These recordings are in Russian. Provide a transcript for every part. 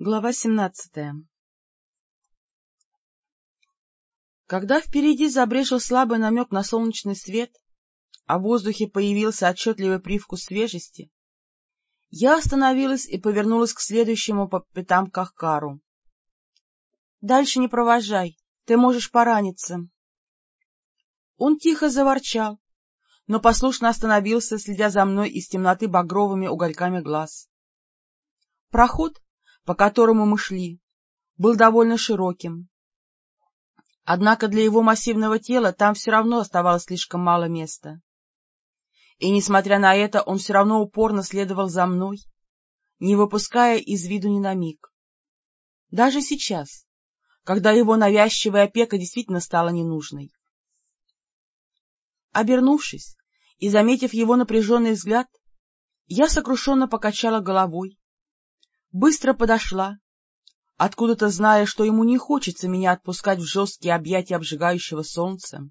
Глава семнадцатая Когда впереди забрежил слабый намек на солнечный свет, а в воздухе появился отчетливый привкус свежести, я остановилась и повернулась к следующему по пятам Кахкару. — Дальше не провожай, ты можешь пораниться. Он тихо заворчал, но послушно остановился, следя за мной из темноты багровыми угольками глаз. Проход по которому мы шли, был довольно широким. Однако для его массивного тела там все равно оставалось слишком мало места. И, несмотря на это, он все равно упорно следовал за мной, не выпуская из виду ни на миг. Даже сейчас, когда его навязчивая опека действительно стала ненужной. Обернувшись и заметив его напряженный взгляд, я сокрушенно покачала головой быстро подошла, откуда-то зная, что ему не хочется меня отпускать в жесткие объятия обжигающего солнца,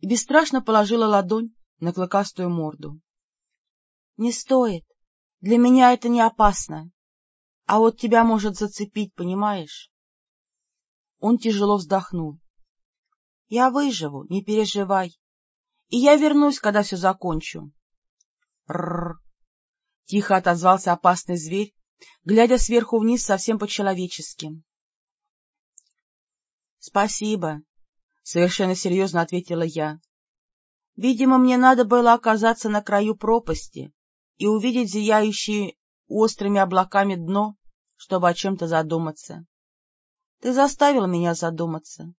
и бесстрашно положила ладонь на клыкастую морду. — Не стоит. Для меня это не опасно. А вот тебя может зацепить, понимаешь? Он тяжело вздохнул. — Я выживу, не переживай. И я вернусь, когда все закончу. — Рррр! — тихо отозвался опасный зверь, глядя сверху вниз совсем по-человечески. — Спасибо, — совершенно серьезно ответила я. — Видимо, мне надо было оказаться на краю пропасти и увидеть зияющие острыми облаками дно, чтобы о чем-то задуматься. Ты заставил меня задуматься,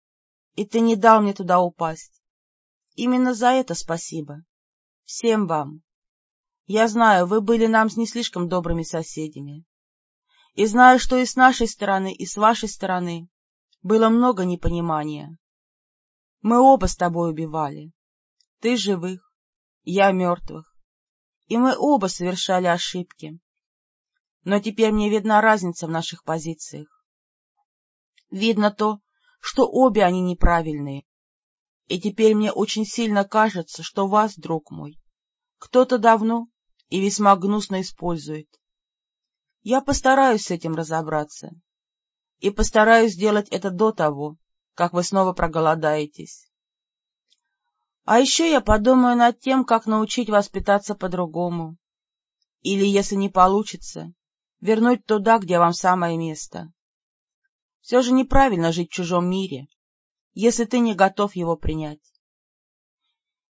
и ты не дал мне туда упасть. Именно за это спасибо. Всем вам. Я знаю, вы были нам не слишком добрыми соседями. И знаю, что и с нашей стороны, и с вашей стороны было много непонимания. Мы оба с тобой убивали. Ты живых, я мертвых. И мы оба совершали ошибки. Но теперь мне видна разница в наших позициях. Видно то, что обе они неправильные. И теперь мне очень сильно кажется, что вас, друг мой, кто-то давно и весьма гнусно использует. Я постараюсь с этим разобраться. И постараюсь сделать это до того, как вы снова проголодаетесь. А еще я подумаю над тем, как научить вас питаться по-другому. Или, если не получится, вернуть туда, где вам самое место. Все же неправильно жить в чужом мире, если ты не готов его принять.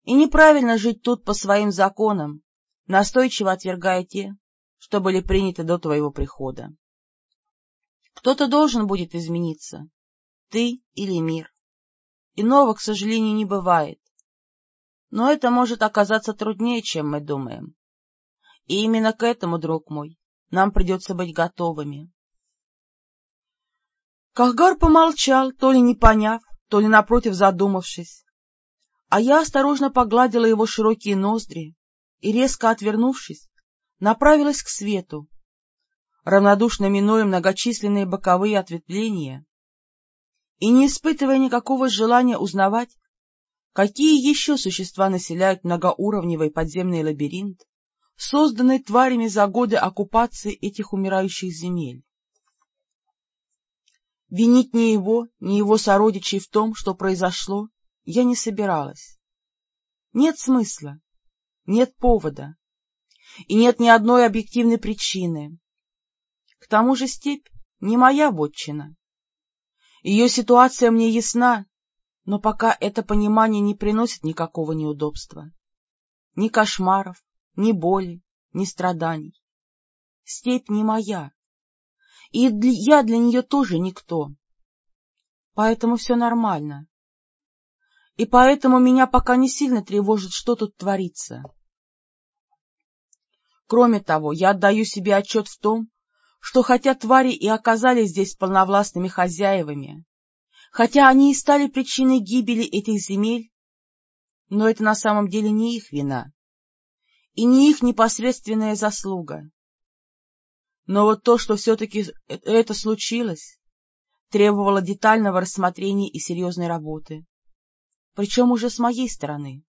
И неправильно жить тут по своим законам, настойчиво отвергая те, что были приняты до твоего прихода. Кто-то должен будет измениться, ты или мир. Иного, к сожалению, не бывает. Но это может оказаться труднее, чем мы думаем. И именно к этому, друг мой, нам придется быть готовыми. Кахгар помолчал, то ли не поняв, то ли напротив задумавшись, а я осторожно погладила его широкие ноздри, и, резко отвернувшись, направилась к свету, равнодушно минуя многочисленные боковые ответвления и не испытывая никакого желания узнавать, какие еще существа населяют многоуровневый подземный лабиринт, созданный тварями за годы оккупации этих умирающих земель. Винить ни его, ни его сородичей в том, что произошло, я не собиралась. Нет смысла нет повода, и нет ни одной объективной причины. К тому же степь не моя вотчина. Ее ситуация мне ясна, но пока это понимание не приносит никакого неудобства. Ни кошмаров, ни боли, ни страданий. Степь не моя, и я для нее тоже никто. Поэтому все нормально. И поэтому меня пока не сильно тревожит, что тут творится. Кроме того, я отдаю себе отчет в том, что хотя твари и оказались здесь полновластными хозяевами, хотя они и стали причиной гибели этих земель, но это на самом деле не их вина и не их непосредственная заслуга. Но вот то, что все-таки это случилось, требовало детального рассмотрения и серьезной работы, причем уже с моей стороны,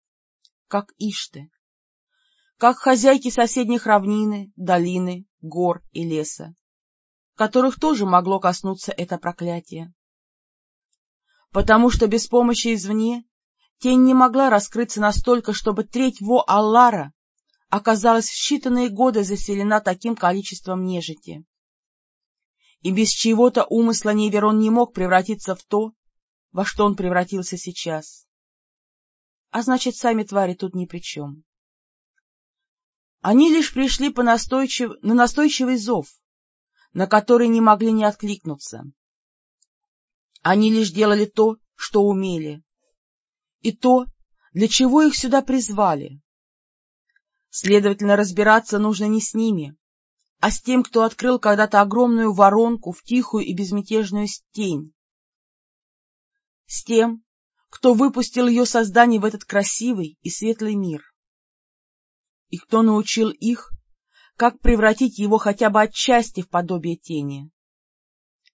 как Ишты как хозяйки соседних равнины, долины, гор и леса, которых тоже могло коснуться это проклятие. Потому что без помощи извне тень не могла раскрыться настолько, чтобы треть Во Аллара оказалась в считанные годы заселена таким количеством нежити. И без чьего-то умысла Неверон не мог превратиться в то, во что он превратился сейчас. А значит, сами твари тут ни при чем. Они лишь пришли по настойчив... на настойчивый зов, на который не могли не откликнуться. Они лишь делали то, что умели, и то, для чего их сюда призвали. Следовательно, разбираться нужно не с ними, а с тем, кто открыл когда-то огромную воронку в тихую и безмятежную тень. С тем, кто выпустил ее создание в этот красивый и светлый мир. И кто научил их, как превратить его хотя бы отчасти в подобие тени.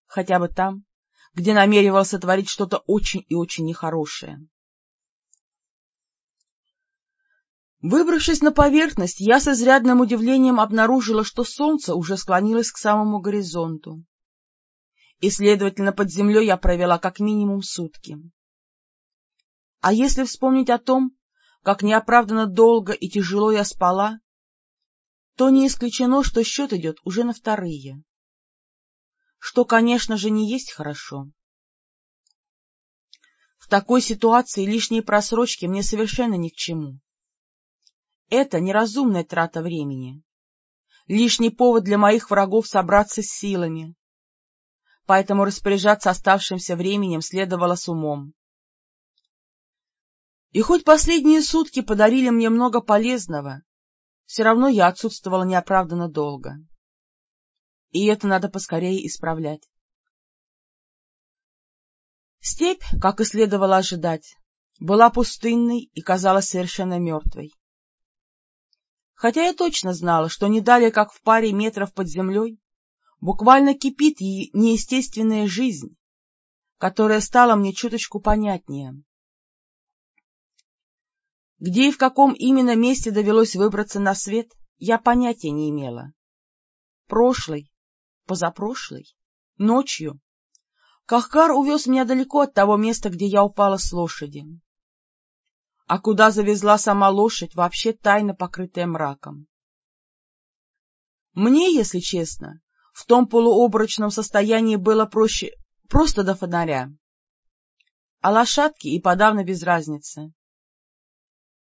Хотя бы там, где намеревался творить что-то очень и очень нехорошее. Выбравшись на поверхность, я с изрядным удивлением обнаружила, что солнце уже склонилось к самому горизонту. И, следовательно, под землей я провела как минимум сутки. А если вспомнить о том, как неоправданно долго и тяжело я спала, то не исключено, что счет идет уже на вторые. Что, конечно же, не есть хорошо. В такой ситуации лишние просрочки мне совершенно ни к чему. Это неразумная трата времени. Лишний повод для моих врагов собраться с силами. Поэтому распоряжаться оставшимся временем следовало с умом. И хоть последние сутки подарили мне много полезного, все равно я отсутствовала неоправданно долго. И это надо поскорее исправлять. Степь, как и следовало ожидать, была пустынной и казалась совершенно мертвой. Хотя я точно знала, что не далее, как в паре метров под землей, буквально кипит неестественная жизнь, которая стала мне чуточку понятнее. Где и в каком именно месте довелось выбраться на свет, я понятия не имела. Прошлый, позапрошлый, ночью. Кахкар увез меня далеко от того места, где я упала с лошади а куда завезла сама лошадь, вообще тайно покрытая мраком. Мне, если честно, в том полуобрачном состоянии было проще просто до фонаря, а лошадки и подавно без разницы.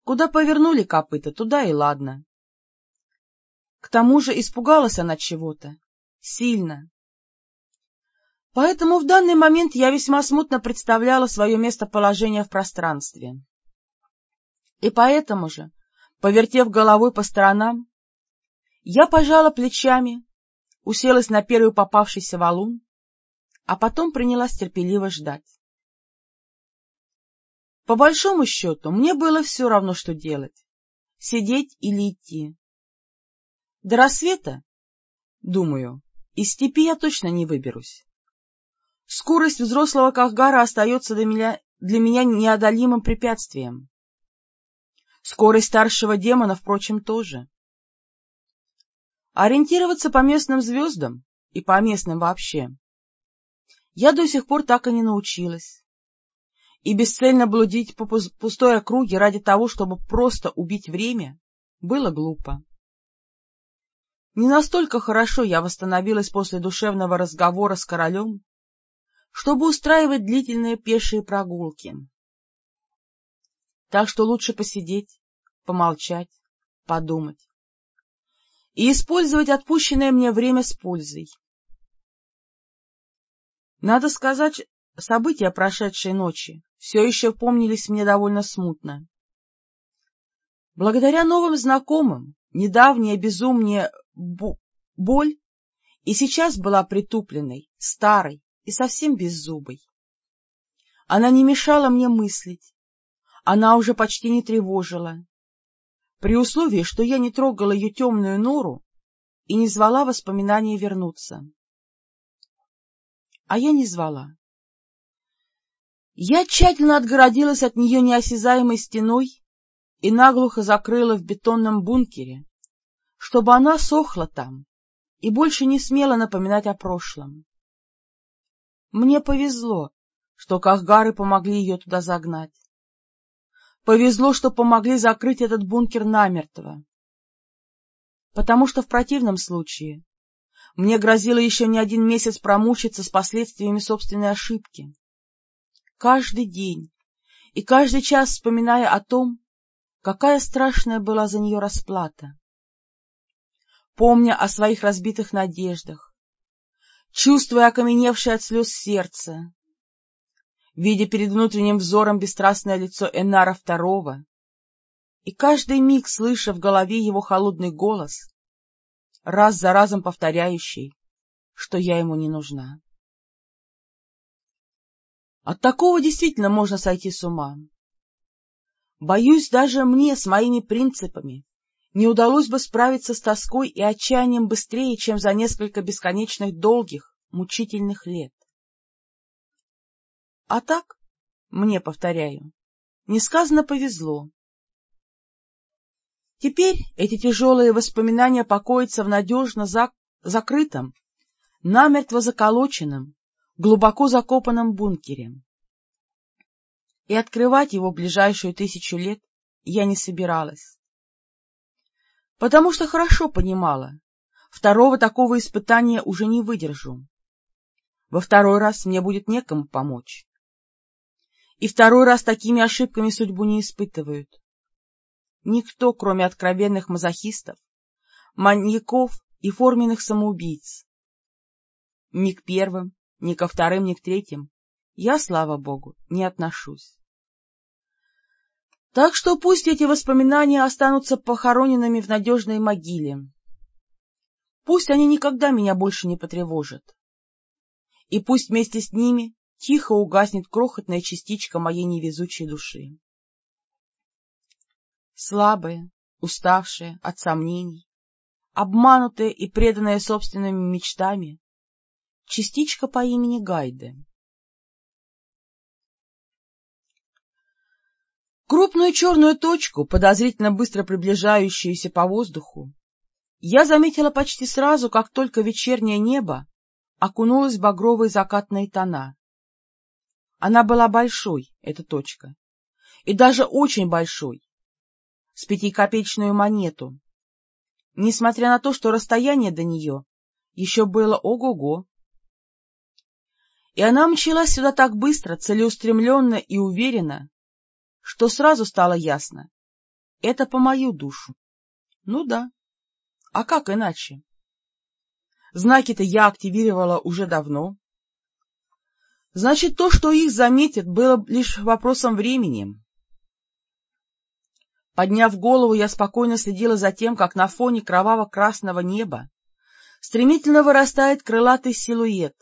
Куда повернули копыта, туда и ладно. К тому же испугалась она чего-то. Сильно. Поэтому в данный момент я весьма смутно представляла свое местоположение в пространстве. И поэтому же, повертев головой по сторонам, я пожала плечами, уселась на первый попавшийся валун, а потом принялась терпеливо ждать. По большому счету, мне было все равно, что делать — сидеть или идти. До рассвета, думаю, из степи я точно не выберусь. Скорость взрослого Кахгара остается для меня, для меня неодолимым препятствием. Скорость старшего демона, впрочем, тоже. Ориентироваться по местным звездам и по местным вообще я до сих пор так и не научилась. И бесцельно блудить по пустой округе ради того, чтобы просто убить время, было глупо. Не настолько хорошо я восстановилась после душевного разговора с королем, чтобы устраивать длительные пешие прогулки так что лучше посидеть, помолчать, подумать и использовать отпущенное мне время с пользой. Надо сказать, события прошедшей ночи все еще помнились мне довольно смутно. Благодаря новым знакомым недавняя безумная боль и сейчас была притупленной, старой и совсем беззубой. Она не мешала мне мыслить, она уже почти не тревожила, при условии, что я не трогала ее темную нору и не звала воспоминания вернуться. А я не звала. Я тщательно отгородилась от нее неосязаемой стеной и наглухо закрыла в бетонном бункере, чтобы она сохла там и больше не смела напоминать о прошлом. Мне повезло, что Кахгары помогли ее туда загнать. Повезло, что помогли закрыть этот бункер намертво. Потому что в противном случае мне грозило еще не один месяц промучиться с последствиями собственной ошибки. Каждый день и каждый час вспоминая о том, какая страшная была за нее расплата. Помня о своих разбитых надеждах, чувствуя окаменевшее от слез сердце, видя перед внутренним взором бесстрастное лицо Энара Второго и каждый миг слыша в голове его холодный голос, раз за разом повторяющий, что я ему не нужна. От такого действительно можно сойти с ума. Боюсь, даже мне с моими принципами не удалось бы справиться с тоской и отчаянием быстрее, чем за несколько бесконечных долгих, мучительных лет. А так, мне, повторяю, несказанно повезло. Теперь эти тяжелые воспоминания покоятся в надежно зак закрытом, намертво заколоченном, глубоко закопанном бункере. И открывать его ближайшую тысячу лет я не собиралась. Потому что хорошо понимала, второго такого испытания уже не выдержу. Во второй раз мне будет некому помочь. И второй раз такими ошибками судьбу не испытывают. Никто, кроме откровенных мазохистов, маньяков и форменных самоубийц. Ни к первым, ни ко вторым, ни к третьим я, слава богу, не отношусь. Так что пусть эти воспоминания останутся похороненными в надежной могиле. Пусть они никогда меня больше не потревожат. И пусть вместе с ними тихо угаснет крохотная частичка моей невезучей души слабые, уставшие от сомнений, обманутые и преданные собственными мечтами, частичка по имени Гайде. Крупную черную точку, подозрительно быстро приближающуюся по воздуху, я заметила почти сразу, как только вечернее небо окунулось в багровые закатные тона. Она была большой, эта точка, и даже очень большой, с пятикопеечную монету, несмотря на то, что расстояние до нее еще было ого-го. И она мчалась сюда так быстро, целеустремленно и уверенно, что сразу стало ясно — это по мою душу. Ну да, а как иначе? Знаки-то я активировала уже давно. Значит, то, что их заметят, было лишь вопросом времени. Подняв голову, я спокойно следила за тем, как на фоне кроваво-красного неба стремительно вырастает крылатый силуэт,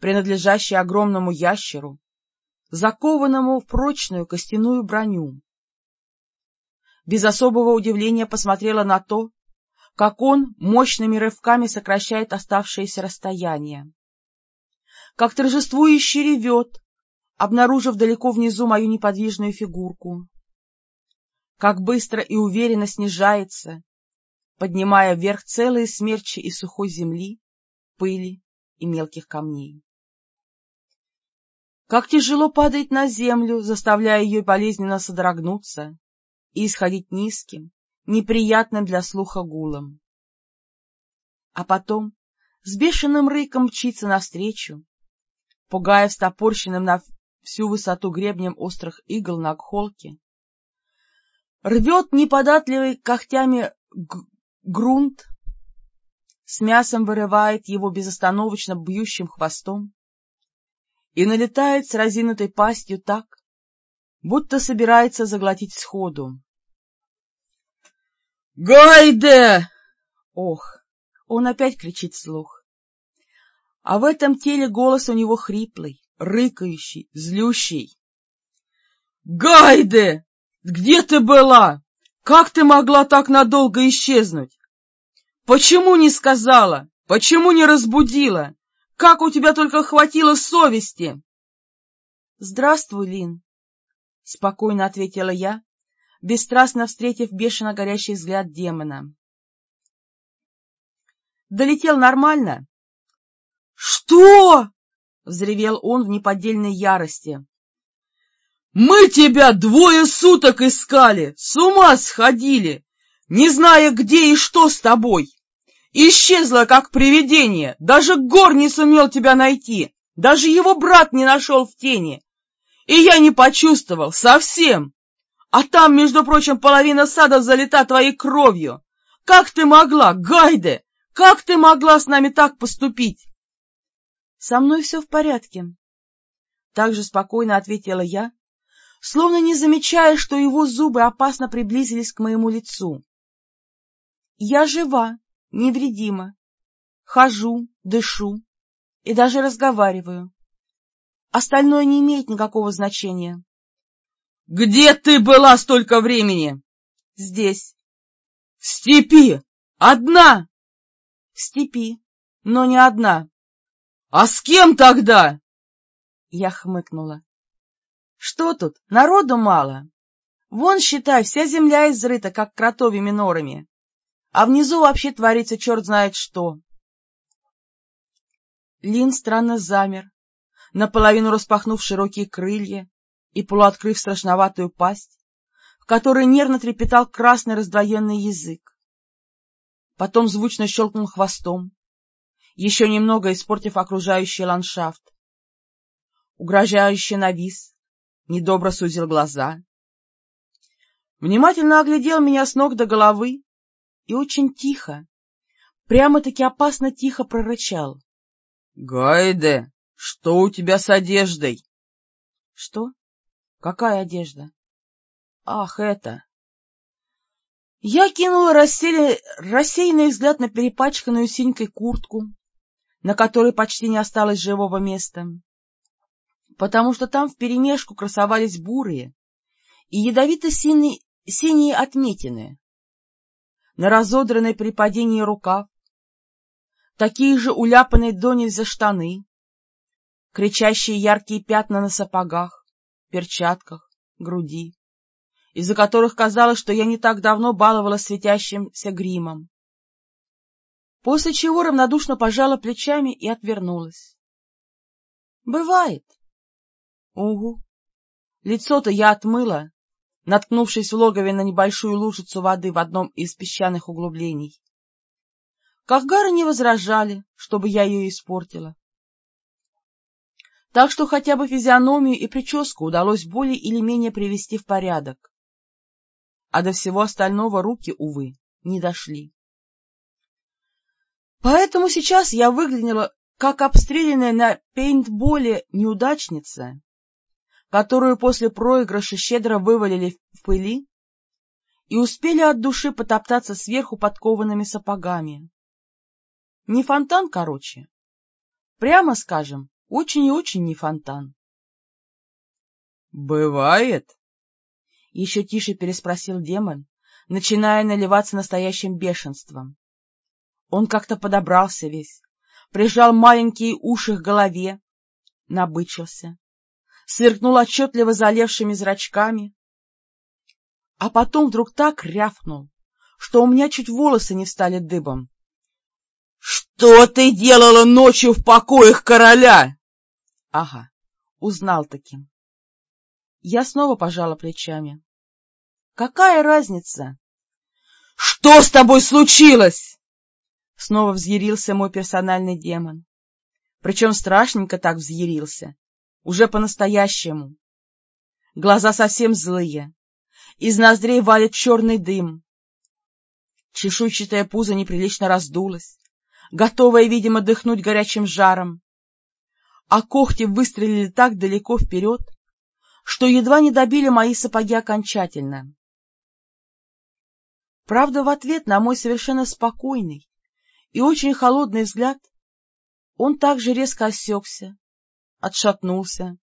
принадлежащий огромному ящеру, закованному в прочную костяную броню. Без особого удивления посмотрела на то, как он мощными рывками сокращает оставшееся расстояние, как торжествующе ревет, обнаружив далеко внизу мою неподвижную фигурку как быстро и уверенно снижается, поднимая вверх целые смерчи из сухой земли, пыли и мелких камней. Как тяжело падает на землю, заставляя ее болезненно содрогнуться и исходить низким, неприятным для слуха гулом. А потом с бешеным рыком мчится навстречу, пугая встопорщенным на всю высоту гребнем острых игл на холке рвет неподатливый когтями грунт, с мясом вырывает его безостановочно бьющим хвостом и налетает с разинутой пастью так, будто собирается заглотить сходу. «Гайде!» Ох, он опять кричит вслух. А в этом теле голос у него хриплый, рыкающий, злющий. «Гайде! Где ты была? Как ты могла так надолго исчезнуть? Почему не сказала? Почему не разбудила? Как у тебя только хватило совести? — Здравствуй, Лин, — спокойно ответила я, бесстрастно встретив бешено горящий взгляд демона. Долетел нормально? — Что? — взревел он в неподдельной ярости. — Мы тебя двое суток искали, с ума сходили, не зная, где и что с тобой. Исчезла, как привидение, даже Гор не сумел тебя найти, даже его брат не нашел в тени. И я не почувствовал, совсем. А там, между прочим, половина сада залита твоей кровью. Как ты могла, Гайде? Как ты могла с нами так поступить? — Со мной все в порядке. Так же спокойно ответила я, словно не замечая, что его зубы опасно приблизились к моему лицу. — Я жива, невредима, хожу, дышу и даже разговариваю. Остальное не имеет никакого значения. — Где ты была столько времени? — Здесь. — В степи! Одна! — В степи, но не одна. — А с кем тогда? Я хмыкнула. — Что тут, народу мало. Вон, считай, вся земля изрыта, как кротовыми норами. А внизу вообще творится черт знает что. Лин странно замер, наполовину распахнув широкие крылья и полуоткрыв страшноватую пасть, в которой нервно трепетал красный раздвоенный язык. Потом звучно щелкнул хвостом, еще немного испортив окружающий ландшафт. Угрожающе навис, недобро сузил глаза. Внимательно оглядел меня с ног до головы и очень тихо, прямо-таки опасно тихо прорычал. — Гайде, что у тебя с одеждой? — Что? Какая одежда? — Ах, это... Я кинула рассеянный, рассеянный взгляд на перепачканную синькой куртку, на которой почти не осталось живого места, потому что там вперемешку красовались бурые и ядовито-синие синие отметины. На разодранной при падении рукав, такие же уляпанные до нельзя штаны, кричащие яркие пятна на сапогах, перчатках, груди, из-за которых казалось, что я не так давно баловала светящимся гримом. После чего равнодушно пожала плечами и отвернулась. — Бывает. — Угу. Лицо-то я отмыла, наткнувшись в логове на небольшую лужицу воды в одном из песчаных углублений. Кахгары не возражали, чтобы я ее испортила. Так что хотя бы физиономию и прическу удалось более или менее привести в порядок. А до всего остального руки, увы, не дошли. Поэтому сейчас я выглянула как обстрелянная на пейнтболе неудачница, которую после проигрыша щедро вывалили в пыли и успели от души потоптаться сверху подкованными сапогами. Не фонтан, короче. Прямо скажем, очень и очень не фонтан. — Бывает? — еще тише переспросил демон, начиная наливаться настоящим бешенством. Он как-то подобрался весь, прижал маленькие уши к голове, набычился, сверкнул отчетливо залевшими зрачками, а потом вдруг так рявкнул, что у меня чуть волосы не встали дыбом. — Что ты делала ночью в покоях короля? Ага, узнал таким. Я снова пожала плечами. Какая разница? Что с тобой случилось? Снова взъярился мой персональный демон. Причем страшненько так взъярился. Уже по-настоящему. Глаза совсем злые. Из ноздрей валит черный дым. Чешуйчатое пузо неприлично раздулось, готовое, видимо, дыхнуть горячим жаром а когти выстрелили так далеко вперед, что едва не добили мои сапоги окончательно. Правда, в ответ на мой совершенно спокойный и очень холодный взгляд он также резко осекся, отшатнулся,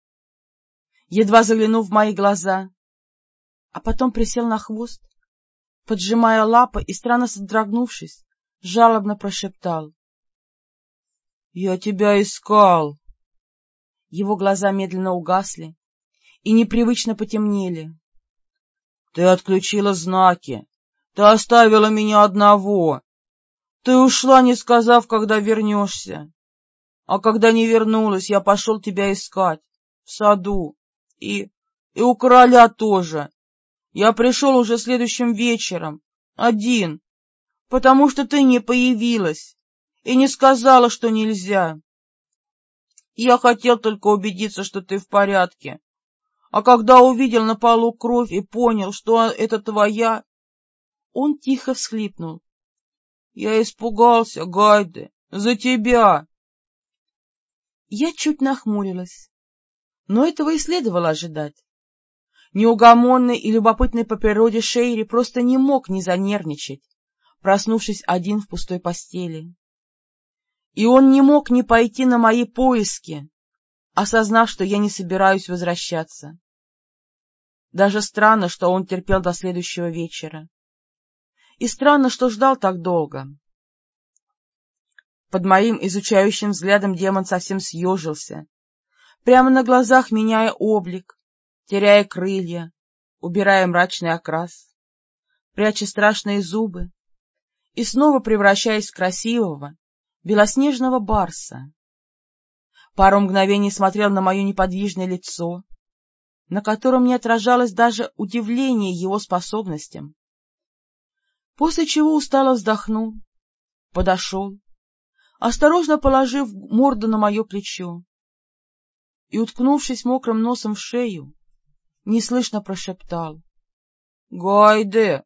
едва заглянув в мои глаза, а потом присел на хвост, поджимая лапы и, странно содрогнувшись, жалобно прошептал. — Я тебя искал! Его глаза медленно угасли и непривычно потемнели. — Ты отключила знаки. Ты оставила меня одного. — Ты ушла, не сказав, когда вернешься. А когда не вернулась, я пошел тебя искать. В саду. И... и у короля тоже. Я пришел уже следующим вечером. Один. Потому что ты не появилась. И не сказала, что нельзя. Я хотел только убедиться, что ты в порядке. А когда увидел на полу кровь и понял, что это твоя... Он тихо всхлипнул. Я испугался, Гайде, за тебя. Я чуть нахмурилась, но этого и следовало ожидать. Неугомонный и любопытный по природе Шейри просто не мог не занервничать, проснувшись один в пустой постели. И он не мог не пойти на мои поиски, осознав, что я не собираюсь возвращаться. Даже странно, что он терпел до следующего вечера. И странно, что ждал так долго. Под моим изучающим взглядом демон совсем съежился, прямо на глазах меняя облик, теряя крылья, убирая мрачный окрас, пряча страшные зубы и снова превращаясь в красивого, белоснежного барса. Пару мгновений смотрел на мое неподвижное лицо, на котором не отражалось даже удивление его способностям, после чего устало вздохнул, подошел, осторожно положив морду на мое плечо и, уткнувшись мокрым носом в шею, неслышно прошептал. — Гайде,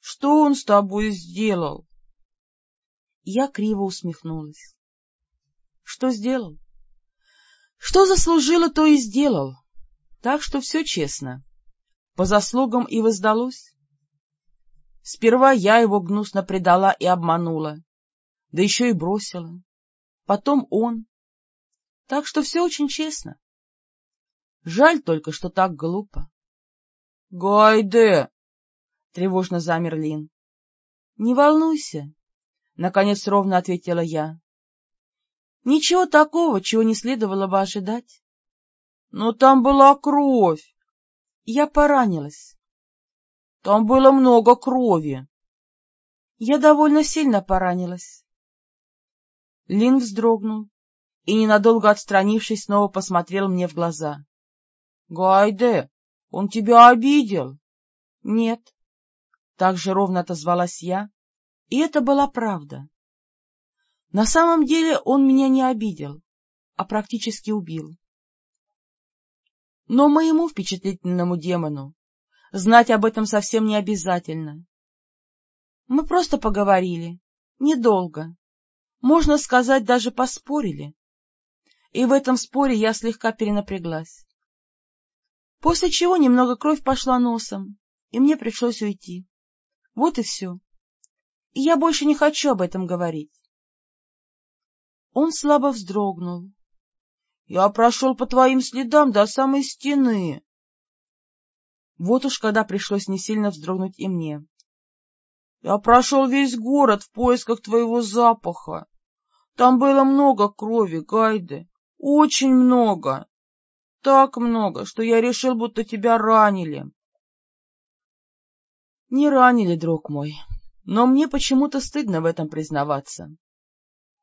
что он с тобой сделал? Я криво усмехнулась. — Что сделал? Что заслужило, то и сделал. Так что все честно. По заслугам и воздалось. Сперва я его гнусно предала и обманула, да еще и бросила. Потом он. Так что все очень честно. Жаль только, что так глупо. — Гайде! — тревожно замер Лин. — Не волнуйся, — наконец ровно ответила я. — Ничего такого, чего не следовало бы ожидать. — Но там была кровь. Я поранилась. — Там было много крови. Я довольно сильно поранилась. Лин вздрогнул и, ненадолго отстранившись, снова посмотрел мне в глаза. — Гайде, он тебя обидел? — Нет. Так же ровно отозвалась я, и это была правда. На самом деле он меня не обидел, а практически убил. Но моему впечатлительному демону знать об этом совсем не обязательно. Мы просто поговорили, недолго, можно сказать, даже поспорили. И в этом споре я слегка перенапряглась. После чего немного кровь пошла носом, и мне пришлось уйти. Вот и все. И я больше не хочу об этом говорить. Он слабо вздрогнул. — Я прошел по твоим следам до самой стены. Вот уж когда пришлось не сильно вздрогнуть и мне. — Я прошел весь город в поисках твоего запаха. Там было много крови, Гайде, очень много. Так много, что я решил, будто тебя ранили. Не ранили, друг мой, но мне почему-то стыдно в этом признаваться.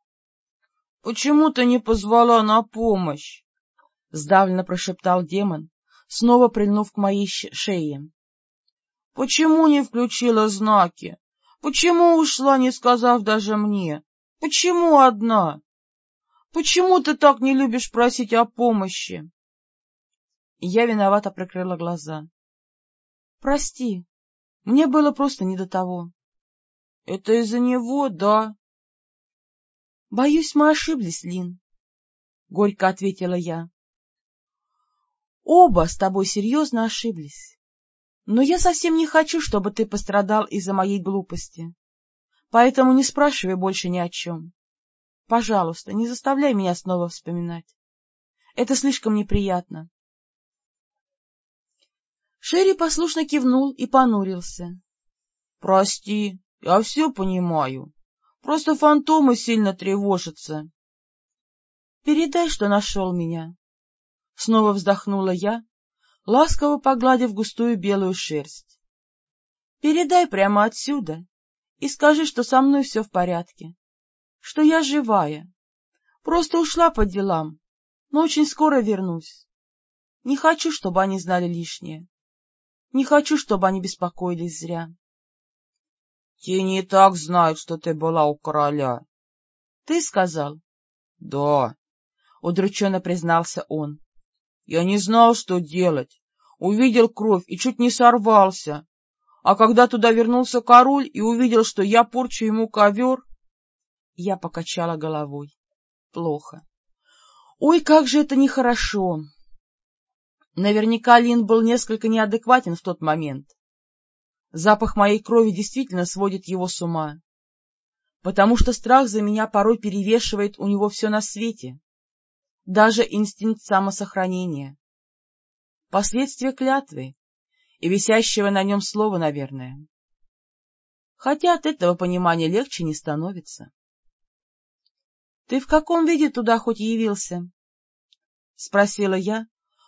— Почему ты не позвала на помощь? — сдавленно прошептал демон, снова прильнув к моей шее. — Почему не включила знаки? Почему ушла, не сказав даже мне? Почему одна? Почему ты так не любишь просить о помощи? Я виновато прикрыла глаза. — Прости, мне было просто не до того. — Это из-за него, да? — Боюсь, мы ошиблись, Лин, — горько ответила я. — Оба с тобой серьезно ошиблись. Но я совсем не хочу, чтобы ты пострадал из-за моей глупости. Поэтому не спрашивай больше ни о чем. Пожалуйста, не заставляй меня снова вспоминать. Это слишком неприятно. Шерри послушно кивнул и понурился. — Прости, я все понимаю. Просто фантомы сильно тревожатся. — Передай, что нашел меня. Снова вздохнула я, ласково погладив густую белую шерсть. — Передай прямо отсюда и скажи, что со мной все в порядке, что я живая, просто ушла по делам, но очень скоро вернусь. Не хочу, чтобы они знали лишнее. Не хочу, чтобы они беспокоились зря. — Те не так знают, что ты была у короля. — Ты сказал? — Да. — удрученно признался он. — Я не знал, что делать. Увидел кровь и чуть не сорвался. А когда туда вернулся король и увидел, что я порчу ему ковер... Я покачала головой. Плохо. Ой, как же это нехорошо! Наверняка Лин был несколько неадекватен в тот момент. Запах моей крови действительно сводит его с ума, потому что страх за меня порой перевешивает у него все на свете, даже инстинкт самосохранения. Последствия клятвы и висящего на нем слова, наверное. Хотя от этого понимания легче не становится. — Ты в каком виде туда хоть явился? — спросила я,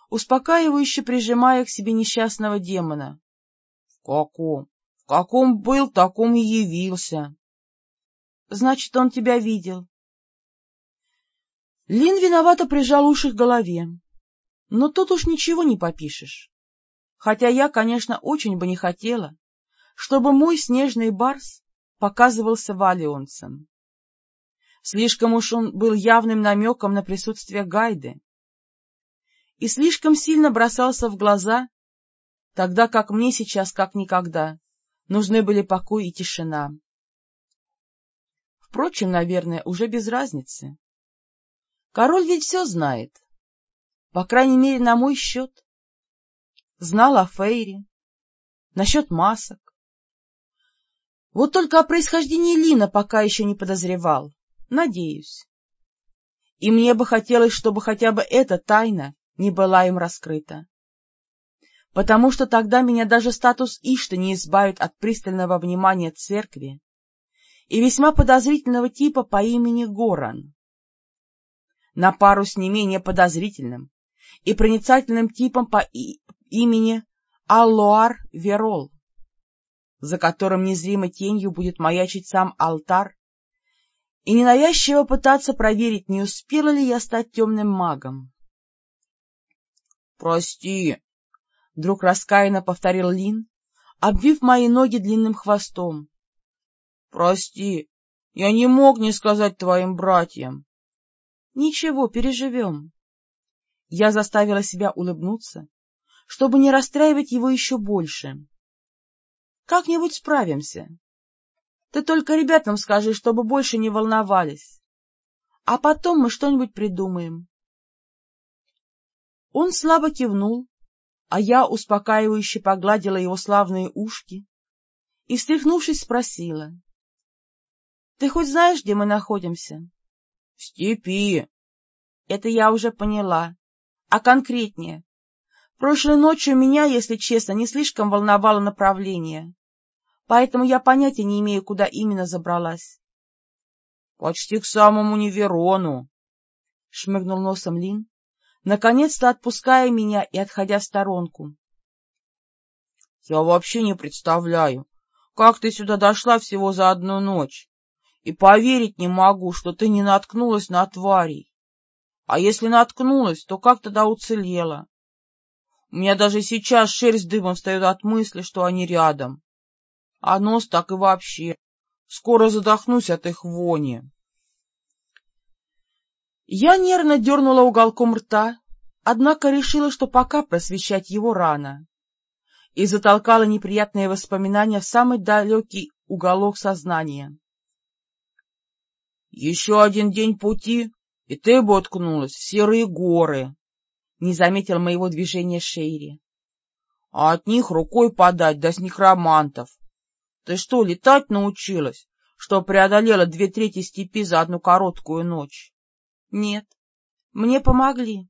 успокаивающе прижимая к себе несчастного демона. — В каком? В каком был, таком и явился. — Значит, он тебя видел. Лин виновато прижал уши к голове. Но тут уж ничего не попишешь. Хотя я, конечно, очень бы не хотела, чтобы мой снежный барс показывался валионцем. Слишком уж он был явным намеком на присутствие Гайды и слишком сильно бросался в глаза, тогда как мне сейчас, как никогда, нужны были покой и тишина. Впрочем, наверное, уже без разницы. Король ведь все знает, по крайней мере, на мой счет. Знал о Фейре, насчет масок. Вот только о происхождении Лина пока еще не подозревал, надеюсь. И мне бы хотелось, чтобы хотя бы эта тайна не была им раскрыта. Потому что тогда меня даже статус Ишта не избавит от пристального внимания церкви и весьма подозрительного типа по имени Горан. На пару с не менее подозрительным и проницательным типом по и имени Аллуар Верол, за которым незримой тенью будет маячить сам алтарь, и ненавязчиво пытаться проверить, не успела ли я стать темным магом. Прости, — вдруг раскаянно повторил Лин, обвив мои ноги длинным хвостом. — Прости, я не мог не сказать твоим братьям. — Ничего, переживем. Я заставила себя улыбнуться, чтобы не расстраивать его еще больше. — Как-нибудь справимся. Ты только ребятам скажи, чтобы больше не волновались. А потом мы что-нибудь придумаем. Он слабо кивнул, а я успокаивающе погладила его славные ушки и, встряхнувшись, спросила. — Ты хоть знаешь, где мы находимся? — В степи. — Это я уже поняла. А конкретнее? Прошлой ночью меня, если честно, не слишком волновало направление, поэтому я понятия не имею, куда именно забралась. — Почти к самому Неверону, — шмыгнул носом Лин, наконец-то отпуская меня и отходя в сторонку. — Я вообще не представляю, как ты сюда дошла всего за одну ночь, и поверить не могу, что ты не наткнулась на тварей. А если наткнулась, то как тогда уцелела? У меня даже сейчас шерсть дымом встает от мысли, что они рядом. А нос так и вообще. Скоро задохнусь от их вони. Я нервно дернула уголком рта, однако решила, что пока просвещать его рано, и затолкала неприятные воспоминания в самый далекий уголок сознания. — Еще один день пути, и ты бы уткнулась в серые горы, — не заметил моего движения Шейри. — А от них рукой подать до некромантов. Ты что, летать научилась, что преодолела две трети степи за одну короткую ночь? Нет, мне помогли,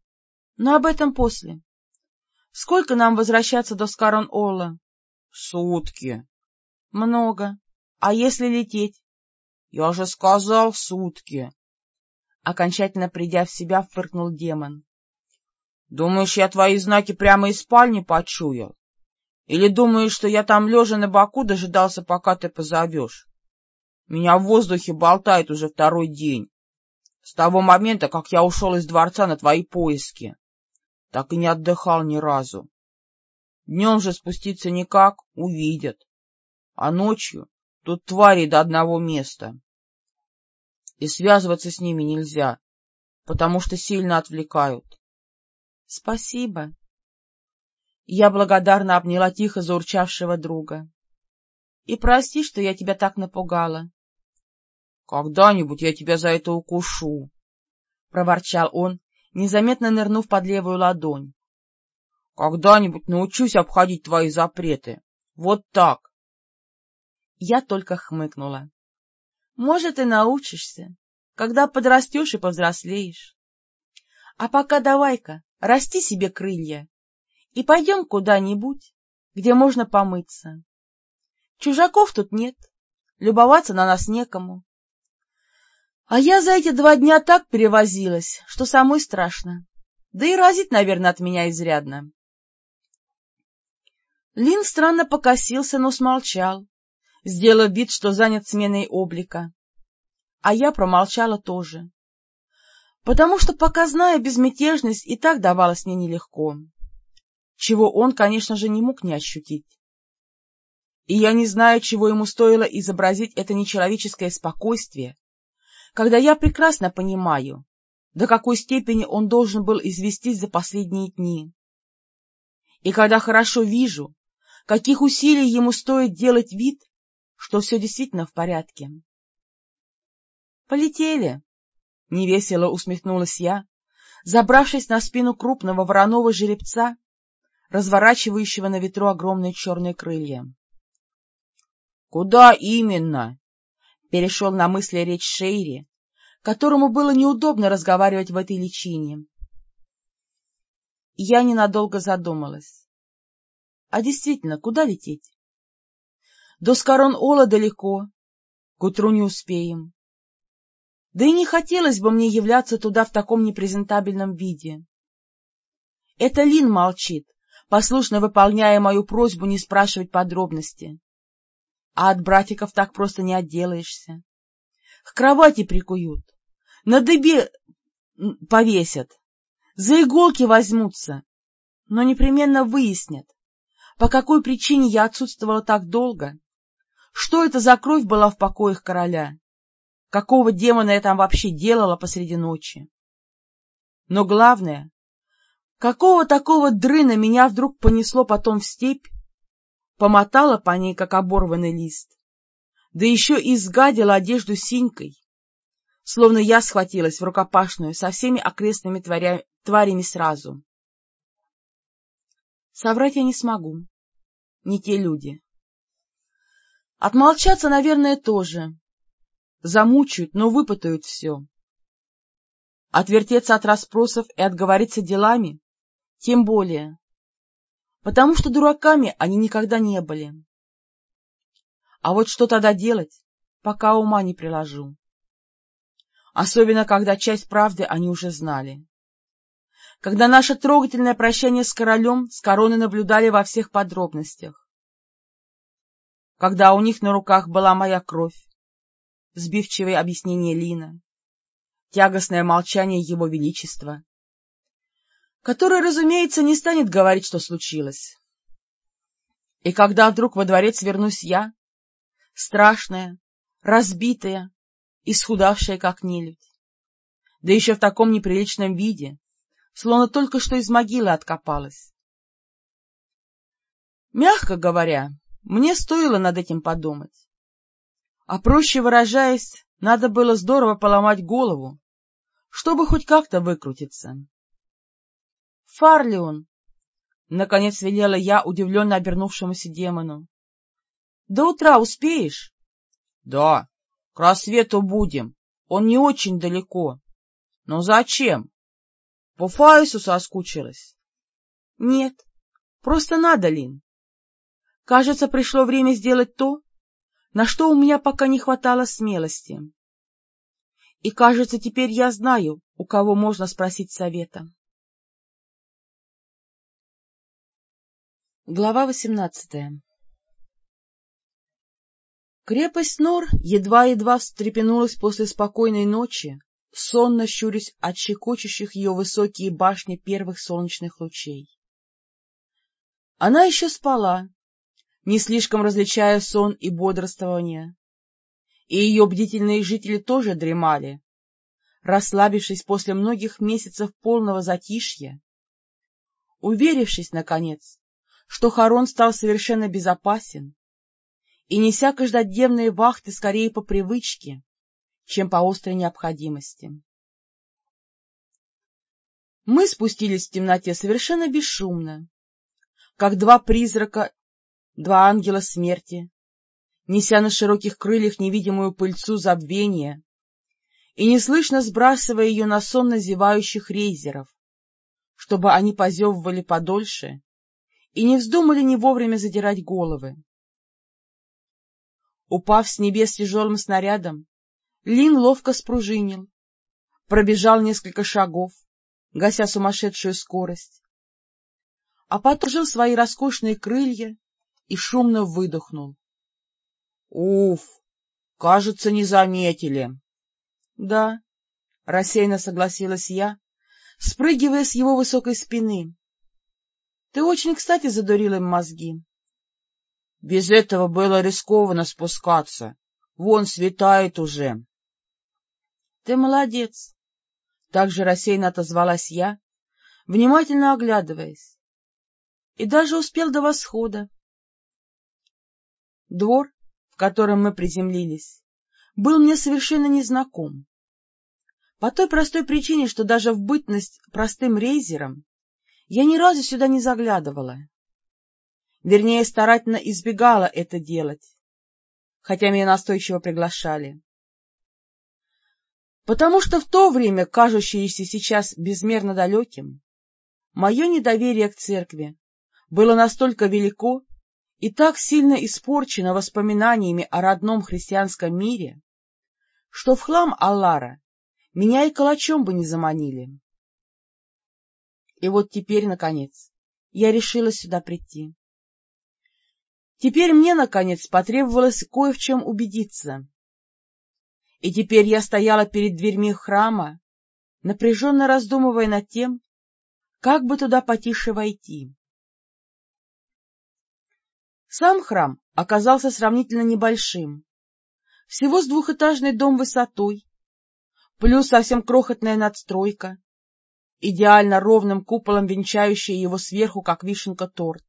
но об этом после. Сколько нам возвращаться до Скарон-Олла? Сутки. Много. А если лететь? Я же сказал сутки. Окончательно придя в себя, фыркнул демон. Думаешь, я твои знаки прямо из спальни почуял? Или думаешь, что я там лежа на боку дожидался, пока ты позовешь? Меня в воздухе болтает уже второй день. С того момента, как я ушел из дворца на твои поиски. Так и не отдыхал ни разу. Днем же спуститься никак, увидят. А ночью тут твари до одного места. И связываться с ними нельзя, потому что сильно отвлекают. — Спасибо. Я благодарно обняла тихо заурчавшего друга. — И прости, что я тебя так напугала. — Когда-нибудь я тебя за это укушу, — проворчал он, незаметно нырнув под левую ладонь. — Когда-нибудь научусь обходить твои запреты. Вот так. Я только хмыкнула. — Может, и научишься, когда подрастешь и повзрослеешь. А пока давай-ка, расти себе крылья и пойдем куда-нибудь, где можно помыться. Чужаков тут нет, любоваться на нас некому. А я за эти два дня так перевозилась, что самой страшно. Да и разит, наверное, от меня изрядно. Лин странно покосился, но смолчал, сделав вид, что занят сменой облика. А я промолчала тоже, потому что, пока зная безмятежность, и так давалась мне нелегко, чего он, конечно же, не мог не ощутить. И я не знаю, чего ему стоило изобразить это нечеловеческое спокойствие, когда я прекрасно понимаю, до какой степени он должен был известись за последние дни. И когда хорошо вижу, каких усилий ему стоит делать вид, что все действительно в порядке. «Полетели!» — невесело усмехнулась я, забравшись на спину крупного вороного жеребца, разворачивающего на ветру огромные черные крылья. «Куда именно?» перешел на мысли речь Шейри, которому было неудобно разговаривать в этой личине. Я ненадолго задумалась. А действительно, куда лететь? До Скорон-Ола далеко, к утру не успеем. Да и не хотелось бы мне являться туда в таком непрезентабельном виде. Это Лин молчит, послушно выполняя мою просьбу не спрашивать подробности а от братиков так просто не отделаешься. К кровати прикуют, на дыбе повесят, за иголки возьмутся, но непременно выяснят, по какой причине я отсутствовала так долго, что это за кровь была в покоях короля, какого демона я там вообще делала посреди ночи. Но главное, какого такого дрына меня вдруг понесло потом в степь, помотала по ней, как оборванный лист, да еще и сгадила одежду синькой, словно я схватилась в рукопашную со всеми окрестными тваря... тварями сразу. Соврать я не смогу, не те люди. Отмолчаться, наверное, тоже. Замучают, но выпытают все. Отвертеться от расспросов и отговориться делами — тем более потому что дураками они никогда не были. А вот что тогда делать, пока ума не приложу. Особенно, когда часть правды они уже знали. Когда наше трогательное прощание с королем с короны наблюдали во всех подробностях. Когда у них на руках была моя кровь, сбивчивое объяснение Лина, тягостное молчание его величества, который, разумеется, не станет говорить, что случилось. И когда вдруг во дворец вернусь я, страшная, разбитая, исхудавшая как нелюдь, да еще в таком неприличном виде, словно только что из могилы откопалась. Мягко говоря, мне стоило над этим подумать. А проще выражаясь, надо было здорово поломать голову, чтобы хоть как-то выкрутиться. — Фарлион! — наконец велела я удивленно обернувшемуся демону. — До утра успеешь? — Да, к рассвету будем. Он не очень далеко. — Но зачем? По Фаису соскучилась? — Нет, просто надо, Лин. Кажется, пришло время сделать то, на что у меня пока не хватало смелости. И, кажется, теперь я знаю, у кого можно спросить совета. Глава восемнадцатая Крепость Нор едва-едва встрепенулась после спокойной ночи, сонно щурясь от щекочущих ее высокие башни первых солнечных лучей. Она еще спала, не слишком различая сон и бодрствование, и ее бдительные жители тоже дремали, расслабившись после многих месяцев полного затишья, уверившись, наконец, что Харон стал совершенно безопасен, и неся каждодневные вахты скорее по привычке, чем по острой необходимости. Мы спустились в темноте совершенно бесшумно, как два призрака, два ангела смерти, неся на широких крыльях невидимую пыльцу забвения и неслышно сбрасывая ее на сонно зевающих рейзеров, чтобы они позевывали подольше и не вздумали не вовремя задирать головы. Упав с небес тяжелым снарядом, Лин ловко спружинил, пробежал несколько шагов, гася сумасшедшую скорость, а потом свои роскошные крылья и шумно выдохнул. — Уф! Кажется, не заметили. — Да, — рассеянно согласилась я, спрыгивая с его высокой спины. — Ты очень кстати задурил им мозги. Без этого было рискованно спускаться. Вон светает уже. — Ты молодец! — также рассеянно отозвалась я, внимательно оглядываясь. И даже успел до восхода. Двор, в котором мы приземлились, был мне совершенно незнаком. По той простой причине, что даже в бытность простым рейзером я ни разу сюда не заглядывала. Вернее, старательно избегала это делать, хотя меня настойчиво приглашали. Потому что в то время, кажущееся сейчас безмерно далеким, мое недоверие к церкви было настолько велико и так сильно испорчено воспоминаниями о родном христианском мире, что в хлам Аллара меня и калачом бы не заманили. И вот теперь, наконец, я решила сюда прийти. Теперь мне, наконец, потребовалось кое в чем убедиться. И теперь я стояла перед дверьми храма, напряженно раздумывая над тем, как бы туда потише войти. Сам храм оказался сравнительно небольшим, всего с двухэтажный дом высотой, плюс совсем крохотная надстройка, идеально ровным куполом венчающая его сверху, как вишенка торт.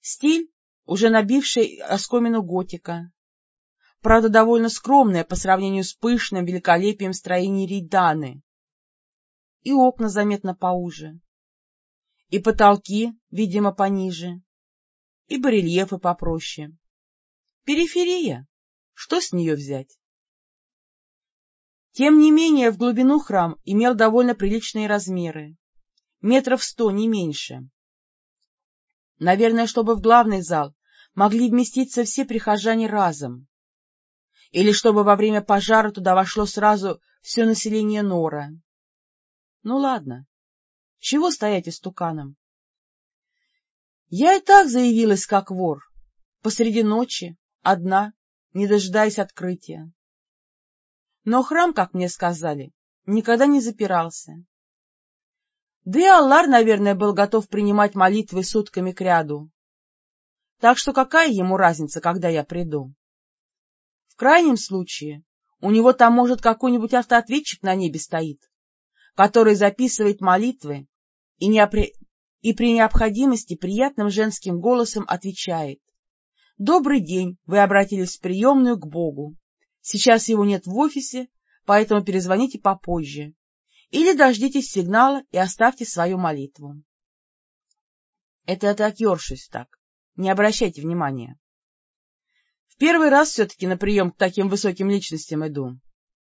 Стиль уже набившая оскомину готика. Правда, довольно скромная по сравнению с пышным великолепием строений Рейданы. И окна заметно поуже. И потолки, видимо, пониже. И барельефы попроще. Периферия. Что с нее взять? Тем не менее, в глубину храм имел довольно приличные размеры. Метров сто, не меньше. Наверное, чтобы в главный зал могли вместиться все прихожане разом. Или чтобы во время пожара туда вошло сразу все население Нора. Ну ладно, чего стоять истуканом? Я и так заявилась как вор, посреди ночи, одна, не дожидаясь открытия. Но храм, как мне сказали, никогда не запирался. Да и Аллар, наверное, был готов принимать молитвы сутками кряду. Так что какая ему разница, когда я приду? В крайнем случае, у него там, может, какой-нибудь автоответчик на небе стоит, который записывает молитвы и, неопри... и при необходимости приятным женским голосом отвечает. «Добрый день, вы обратились в приемную к Богу. Сейчас его нет в офисе, поэтому перезвоните попозже. Или дождитесь сигнала и оставьте свою молитву». Это так ершусь так. Не обращайте внимания. В первый раз все-таки на прием к таким высоким личностям иду.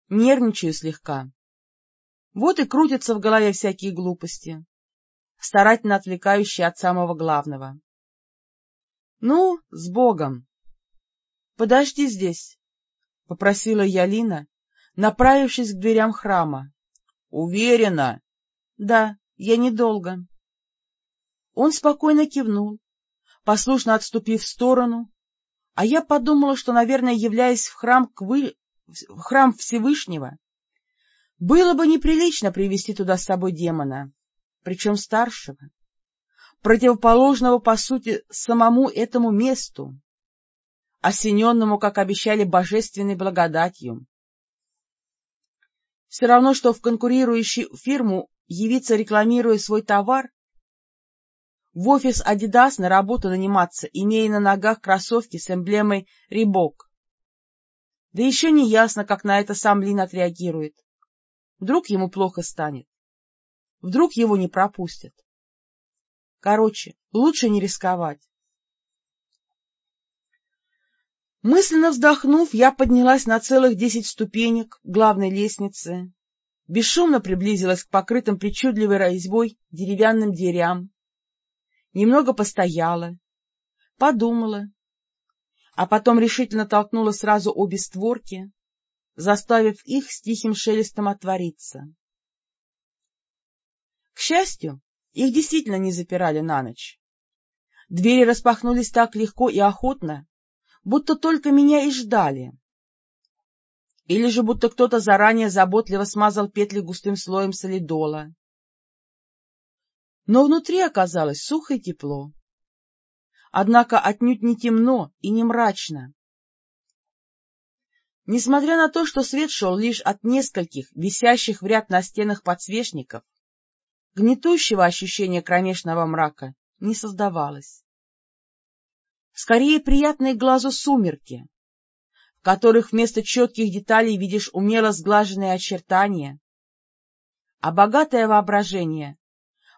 Нервничаю слегка. Вот и крутятся в голове всякие глупости, старательно отвлекающие от самого главного. Ну, с Богом! — Подожди здесь, — попросила я Лина, направившись к дверям храма. — Уверена? — Да, я недолго. Он спокойно кивнул, послушно отступив в сторону, А я подумала, что, наверное, являясь в храм, к вы... в храм Всевышнего, было бы неприлично привести туда с собой демона, причем старшего, противоположного, по сути, самому этому месту, осененному, как обещали, божественной благодатью. Все равно, что в конкурирующую фирму явиться, рекламируя свой товар, в офис «Адидас» на работу наниматься, имея на ногах кроссовки с эмблемой «Рибок». Да еще не ясно, как на это сам Лин отреагирует. Вдруг ему плохо станет. Вдруг его не пропустят. Короче, лучше не рисковать. Мысленно вздохнув, я поднялась на целых десять ступенек главной лестницы, бесшумно приблизилась к покрытым причудливой резьбой деревянным дверям, немного постояла, подумала, а потом решительно толкнула сразу обе створки, заставив их с тихим шелестом отвориться. К счастью, их действительно не запирали на ночь. Двери распахнулись так легко и охотно, будто только меня и ждали. Или же будто кто-то заранее заботливо смазал петли густым слоем солидола. Но внутри оказалось сухо и тепло. Однако отнюдь не темно и не мрачно. Несмотря на то, что свет шел лишь от нескольких висящих в ряд на стенах подсвечников, гнетущего ощущения кромешного мрака не создавалось скорее приятные глазу сумерки, в которых вместо четких деталей видишь умело сглаженные очертания, а богатое воображение,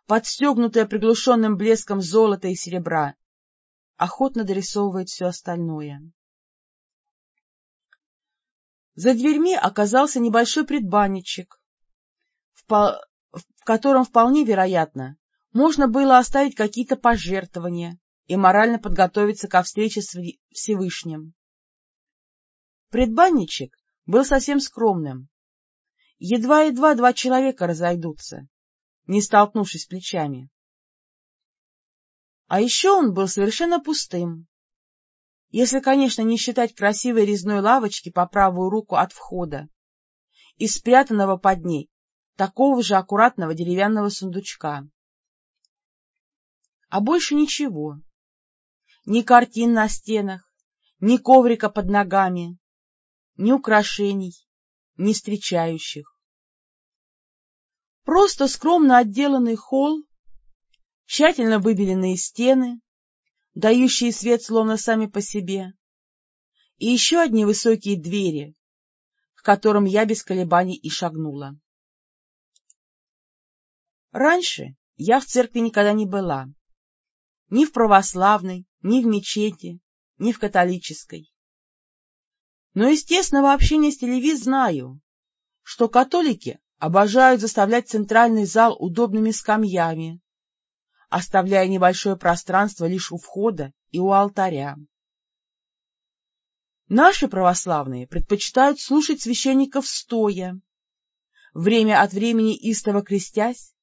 подстегнутое приглушенным блеском золота и серебра, охотно дорисовывает все остальное. За дверьми оказался небольшой предбанничек, в, котором вполне вероятно можно было оставить какие-то пожертвования, и морально подготовиться ко встрече с Всевышним. Предбанничек был совсем скромным. Едва-едва два человека разойдутся, не столкнувшись плечами. А еще он был совершенно пустым, если, конечно, не считать красивой резной лавочки по правую руку от входа и спрятанного под ней такого же аккуратного деревянного сундучка. А больше ничего ни картин на стенах, ни коврика под ногами, ни украшений, ни встречающих. Просто скромно отделанный холл, тщательно выбеленные стены, дающие свет словно сами по себе, и еще одни высокие двери, к которым я без колебаний и шагнула. Раньше я в церкви никогда не была, ни в православной, ни в мечети, ни в католической. Но из тесного общения с телевиз знаю, что католики обожают заставлять центральный зал удобными скамьями, оставляя небольшое пространство лишь у входа и у алтаря. Наши православные предпочитают слушать священников стоя, время от времени истово крестясь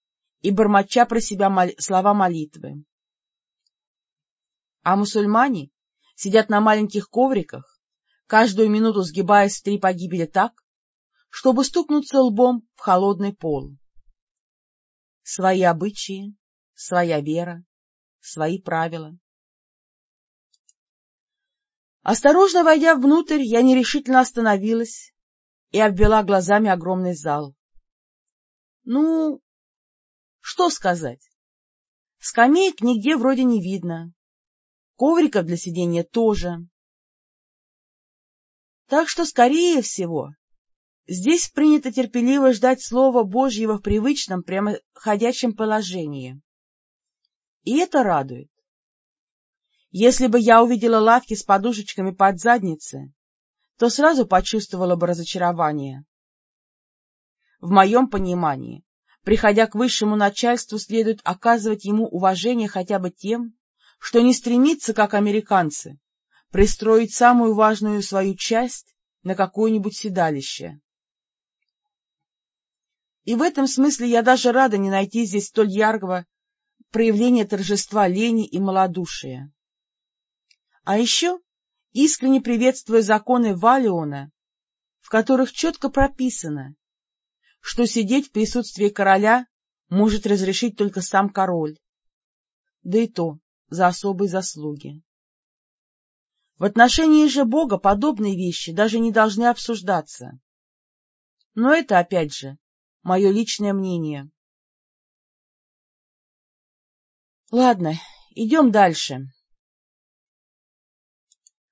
и бормоча про себя мол... слова молитвы а мусульмане сидят на маленьких ковриках, каждую минуту сгибаясь в три погибели так, чтобы стукнуться лбом в холодный пол. Свои обычаи, своя вера, свои правила. Осторожно войдя внутрь, я нерешительно остановилась и обвела глазами огромный зал. Ну, что сказать? Скамеек нигде вроде не видно, ковриков для сидения тоже. Так что, скорее всего, здесь принято терпеливо ждать Слова Божьего в привычном, прямо ходячем положении. И это радует. Если бы я увидела лавки с подушечками под задницей, то сразу почувствовала бы разочарование. В моем понимании, приходя к высшему начальству, следует оказывать ему уважение хотя бы тем, что не стремится, как американцы, пристроить самую важную свою часть на какое-нибудь седалище. И в этом смысле я даже рада не найти здесь столь яркого проявления торжества лени и малодушия. А еще искренне приветствуя законы Валиона, в которых четко прописано, что сидеть в присутствии короля может разрешить только сам король, да и то за особые заслуги. В отношении же Бога подобные вещи даже не должны обсуждаться. Но это, опять же, мое личное мнение. Ладно, идем дальше.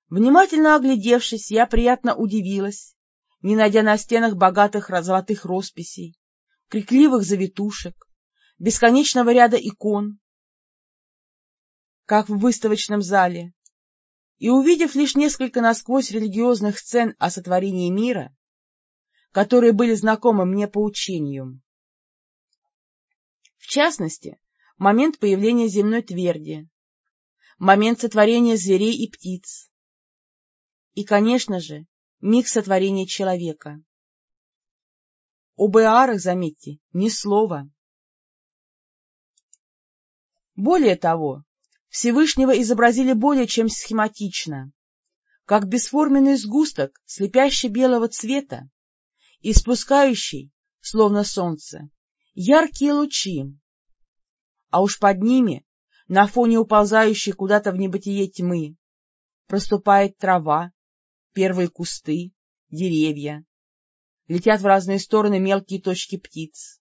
Внимательно оглядевшись, я приятно удивилась, не найдя на стенах богатых золотых росписей, крикливых завитушек, бесконечного ряда икон, как в выставочном зале, и увидев лишь несколько насквозь религиозных сцен о сотворении мира, которые были знакомы мне по учению. В частности, момент появления земной тверди, момент сотворения зверей и птиц, и, конечно же, миг сотворения человека. Об Эарах, заметьте, ни слова. Более того, Всевышнего изобразили более чем схематично, как бесформенный сгусток слепящий белого цвета, испускающий, словно солнце, яркие лучи, а уж под ними, на фоне уползающей куда-то в небытие тьмы, проступает трава, первые кусты, деревья. Летят в разные стороны мелкие точки птиц.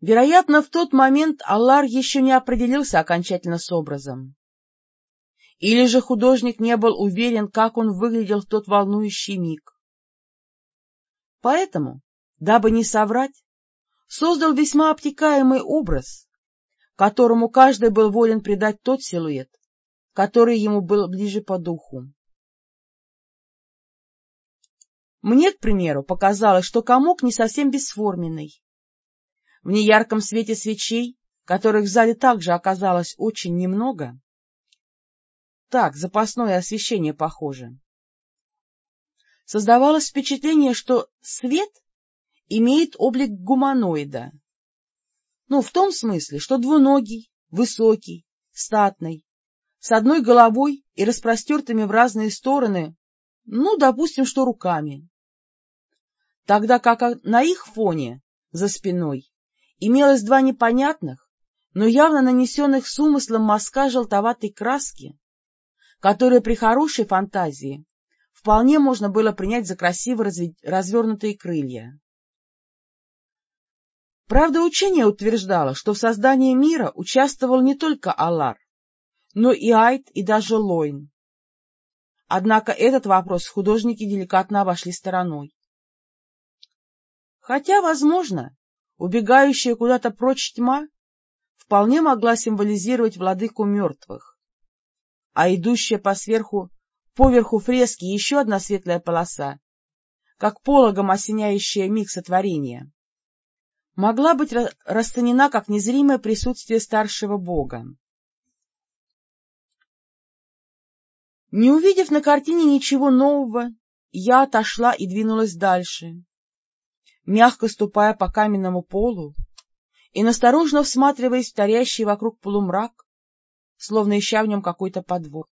Вероятно, в тот момент Аллар еще не определился окончательно с образом. Или же художник не был уверен, как он выглядел в тот волнующий миг. Поэтому, дабы не соврать, создал весьма обтекаемый образ, которому каждый был волен придать тот силуэт, который ему был ближе по духу. Мне, к примеру, показалось, что комок не совсем бесформенный. В неярком свете свечей, которых в зале также оказалось очень немного, так, запасное освещение похоже, создавалось впечатление, что свет имеет облик гуманоида. Ну, в том смысле, что двуногий, высокий, статный, с одной головой и распростертыми в разные стороны, ну, допустим, что руками. Тогда как на их фоне, за спиной, имелось два непонятных, но явно нанесенных с умыслом мазка желтоватой краски, которые при хорошей фантазии вполне можно было принять за красиво развернутые крылья. Правда, учение утверждало, что в создании мира участвовал не только Аллар, но и Айт, и даже Лойн. Однако этот вопрос художники деликатно обошли стороной. Хотя, возможно, убегающая куда-то прочь тьма вполне могла символизировать владыку мертвых, а идущая по сверху, поверху фрески еще одна светлая полоса, как пологом осеняющая миг сотворения, могла быть расценена как незримое присутствие старшего бога. Не увидев на картине ничего нового, я отошла и двинулась дальше, мягко ступая по каменному полу и насторожно всматриваясь в тарящий вокруг полумрак, словно ища в нем какой-то подвох.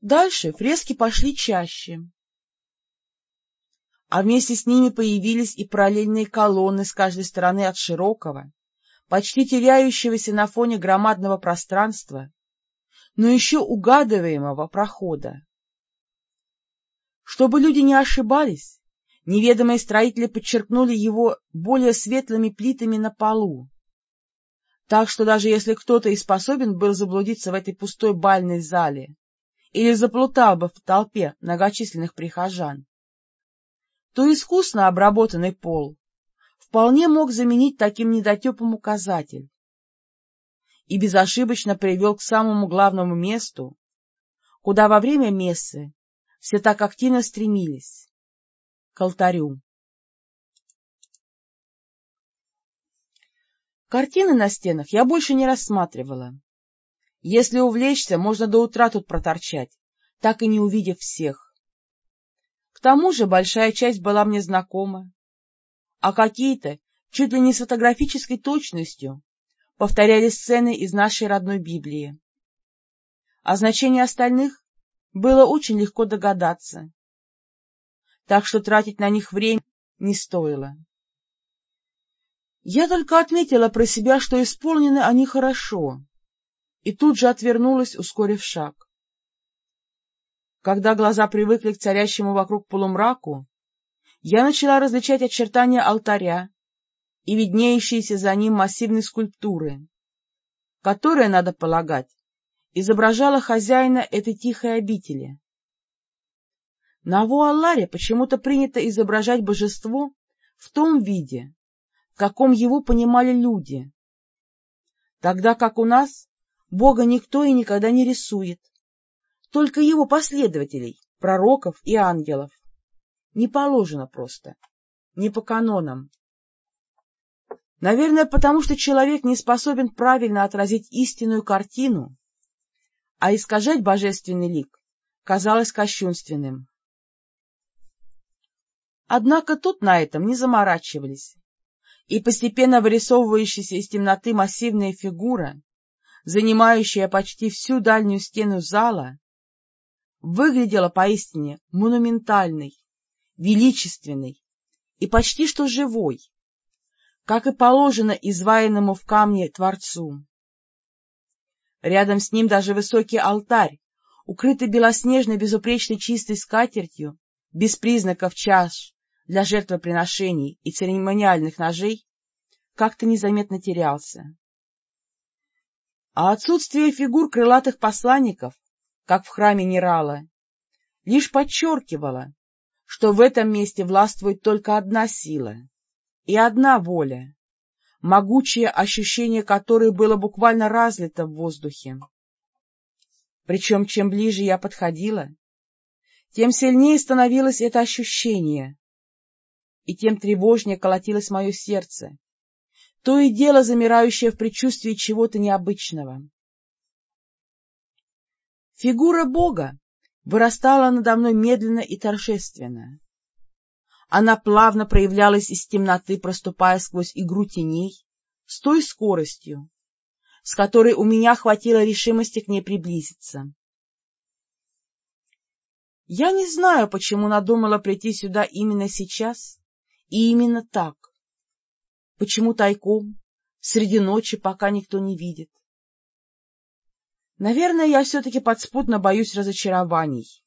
Дальше фрески пошли чаще, а вместе с ними появились и параллельные колонны с каждой стороны от широкого, почти теряющегося на фоне громадного пространства, но еще угадываемого прохода. Чтобы люди не ошибались, неведомые строители подчеркнули его более светлыми плитами на полу, так что даже если кто-то и способен был заблудиться в этой пустой бальной зале или заплутал бы в толпе многочисленных прихожан, то искусно обработанный пол вполне мог заменить таким недотепом указатель и безошибочно привел к самому главному месту, куда во время мессы все так активно стремились — к алтарю. Картины на стенах я больше не рассматривала. Если увлечься, можно до утра тут проторчать, так и не увидев всех. К тому же большая часть была мне знакома, а какие-то чуть ли не с фотографической точностью повторяли сцены из нашей родной Библии. О значении остальных было очень легко догадаться, так что тратить на них время не стоило. Я только отметила про себя, что исполнены они хорошо, и тут же отвернулась, ускорив шаг. Когда глаза привыкли к царящему вокруг полумраку, я начала различать очертания алтаря и виднеющиеся за ним массивной скульптуры, которая, надо полагать, изображала хозяина этой тихой обители. На Вуалларе почему-то принято изображать божество в том виде, в каком его понимали люди, тогда как у нас Бога никто и никогда не рисует, только его последователей, пророков и ангелов. Не положено просто, не по канонам. Наверное, потому что человек не способен правильно отразить истинную картину, а искажать божественный лик казалось кощунственным. Однако тут на этом не заморачивались, и постепенно вырисовывающаяся из темноты массивная фигура, занимающая почти всю дальнюю стену зала, выглядела поистине монументальной, величественной и почти что живой, как и положено изваянному в камне Творцу. Рядом с ним даже высокий алтарь, укрытый белоснежной безупречной чистой скатертью, без признаков чаш для жертвоприношений и церемониальных ножей, как-то незаметно терялся. А отсутствие фигур крылатых посланников, как в храме Нерала, лишь подчеркивало, что в этом месте властвует только одна сила и одна воля, могучее ощущение которой было буквально разлито в воздухе. Причем, чем ближе я подходила, тем сильнее становилось это ощущение, и тем тревожнее колотилось мое сердце, то и дело замирающее в предчувствии чего-то необычного. Фигура Бога вырастала надо мной медленно и торжественно. Она плавно проявлялась из темноты, проступая сквозь игру теней, с той скоростью, с которой у меня хватило решимости к ней приблизиться. Я не знаю, почему надумала прийти сюда именно сейчас и именно так. Почему тайком, среди ночи, пока никто не видит. Наверное, я все-таки подспутно боюсь разочарований.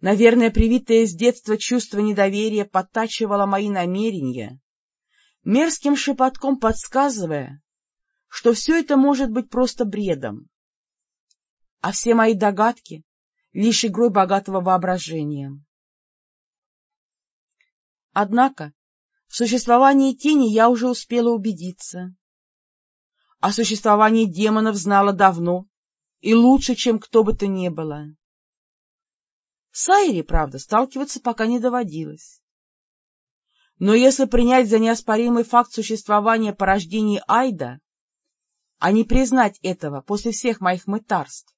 Наверное, привитое с детства чувство недоверия подтачивало мои намерения, мерзким шепотком подсказывая, что все это может быть просто бредом, а все мои догадки — лишь игрой богатого воображения. Однако в существовании тени я уже успела убедиться. О существовании демонов знала давно и лучше, чем кто бы то ни было. С Айри, правда, сталкиваться пока не доводилось. Но если принять за неоспоримый факт существования порождений Айда, а не признать этого после всех моих мытарств,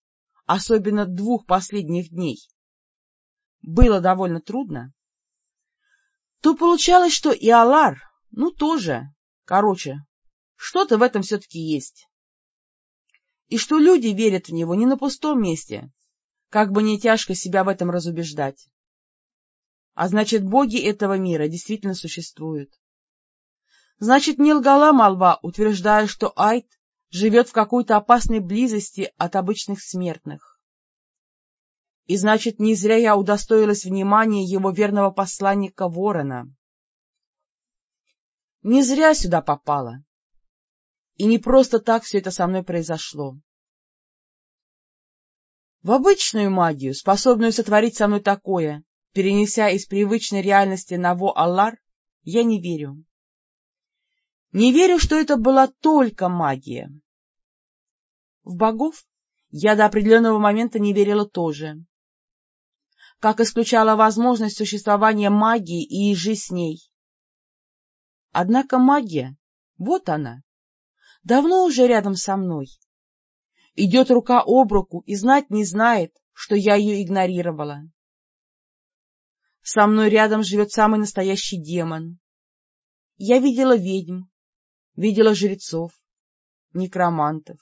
особенно двух последних дней, было довольно трудно, то получалось, что и Алар, ну, тоже, короче, что-то в этом все-таки есть. И что люди верят в него не на пустом месте, как бы не тяжко себя в этом разубеждать. А значит, боги этого мира действительно существуют. Значит, не лгала молва, утверждая, что Айт живет в какой-то опасной близости от обычных смертных. И значит, не зря я удостоилась внимания его верного посланника Ворона. Не зря сюда попала. И не просто так все это со мной произошло. В обычную магию, способную сотворить со мной такое, перенеся из привычной реальности на Во-Аллар, я не верю. Не верю, что это была только магия. В богов я до определенного момента не верила тоже. Как исключала возможность существования магии и ежи с ней. Однако магия, вот она, давно уже рядом со мной идет рука об руку и знать не знает, что я ее игнорировала. Со мной рядом живет самый настоящий демон. Я видела ведьм, видела жрецов, некромантов.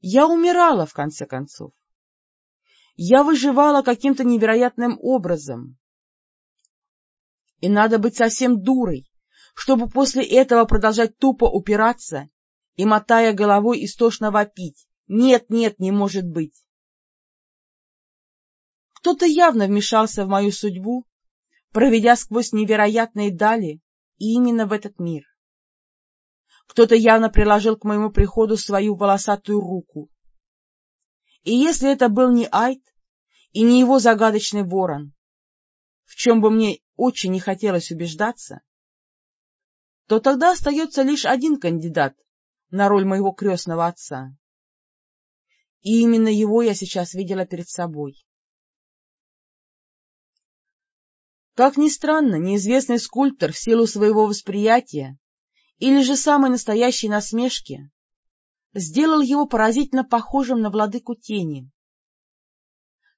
Я умирала, в конце концов. Я выживала каким-то невероятным образом. И надо быть совсем дурой, чтобы после этого продолжать тупо упираться и, мотая головой, истошно вопить. Нет, нет, не может быть. Кто-то явно вмешался в мою судьбу, проведя сквозь невероятные дали и именно в этот мир. Кто-то явно приложил к моему приходу свою волосатую руку. И если это был не Айд и не его загадочный ворон, в чем бы мне очень не хотелось убеждаться, то тогда остается лишь один кандидат на роль моего крестного отца. И именно его я сейчас видела перед собой. Как ни странно, неизвестный скульптор в силу своего восприятия или же самой настоящей насмешки сделал его поразительно похожим на владыку тени.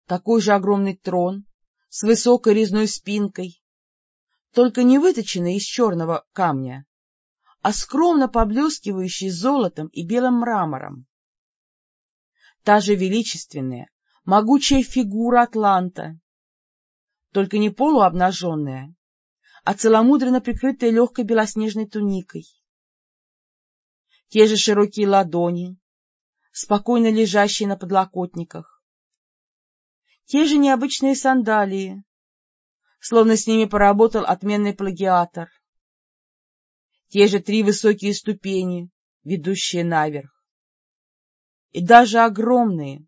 Такой же огромный трон с высокой резной спинкой, только не выточенный из черного камня, а скромно поблескивающий золотом и белым мрамором. Та же величественная, могучая фигура Атланта, только не полуобнаженная, а целомудренно прикрытая легкой белоснежной туникой. Те же широкие ладони, спокойно лежащие на подлокотниках. Те же необычные сандалии, словно с ними поработал отменный плагиатор. Те же три высокие ступени, ведущие наверх. И даже огромные,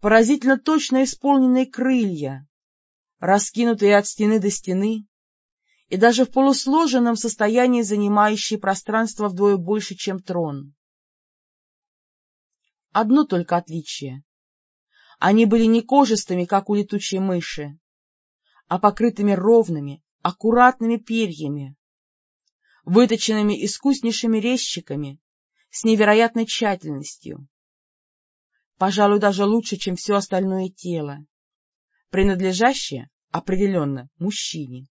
поразительно точно исполненные крылья, раскинутые от стены до стены, и даже в полусложенном состоянии занимающие пространство вдвое больше, чем трон. Одно только отличие. Они были не кожистыми, как у летучей мыши, а покрытыми ровными, аккуратными перьями, выточенными искуснейшими резчиками с невероятной тщательностью. Пожалуй, даже лучше, чем все остальное тело, принадлежащее определенно мужчине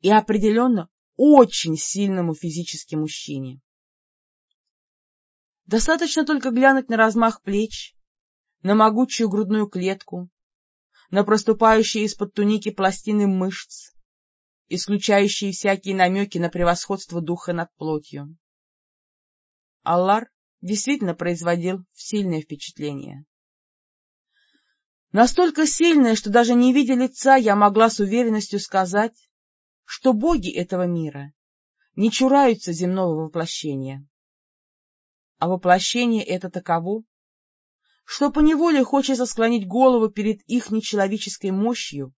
и определенно очень сильному физически мужчине. Достаточно только глянуть на размах плеч, на могучую грудную клетку, на проступающие из-под туники пластины мышц, исключающие всякие намеки на превосходство духа над плотью. Аллар действительно производил сильное впечатление. Настолько сильное, что даже не видя лица, я могла с уверенностью сказать, что боги этого мира не чураются земного воплощения. А воплощение это таково, что поневоле хочется склонить голову перед их нечеловеческой мощью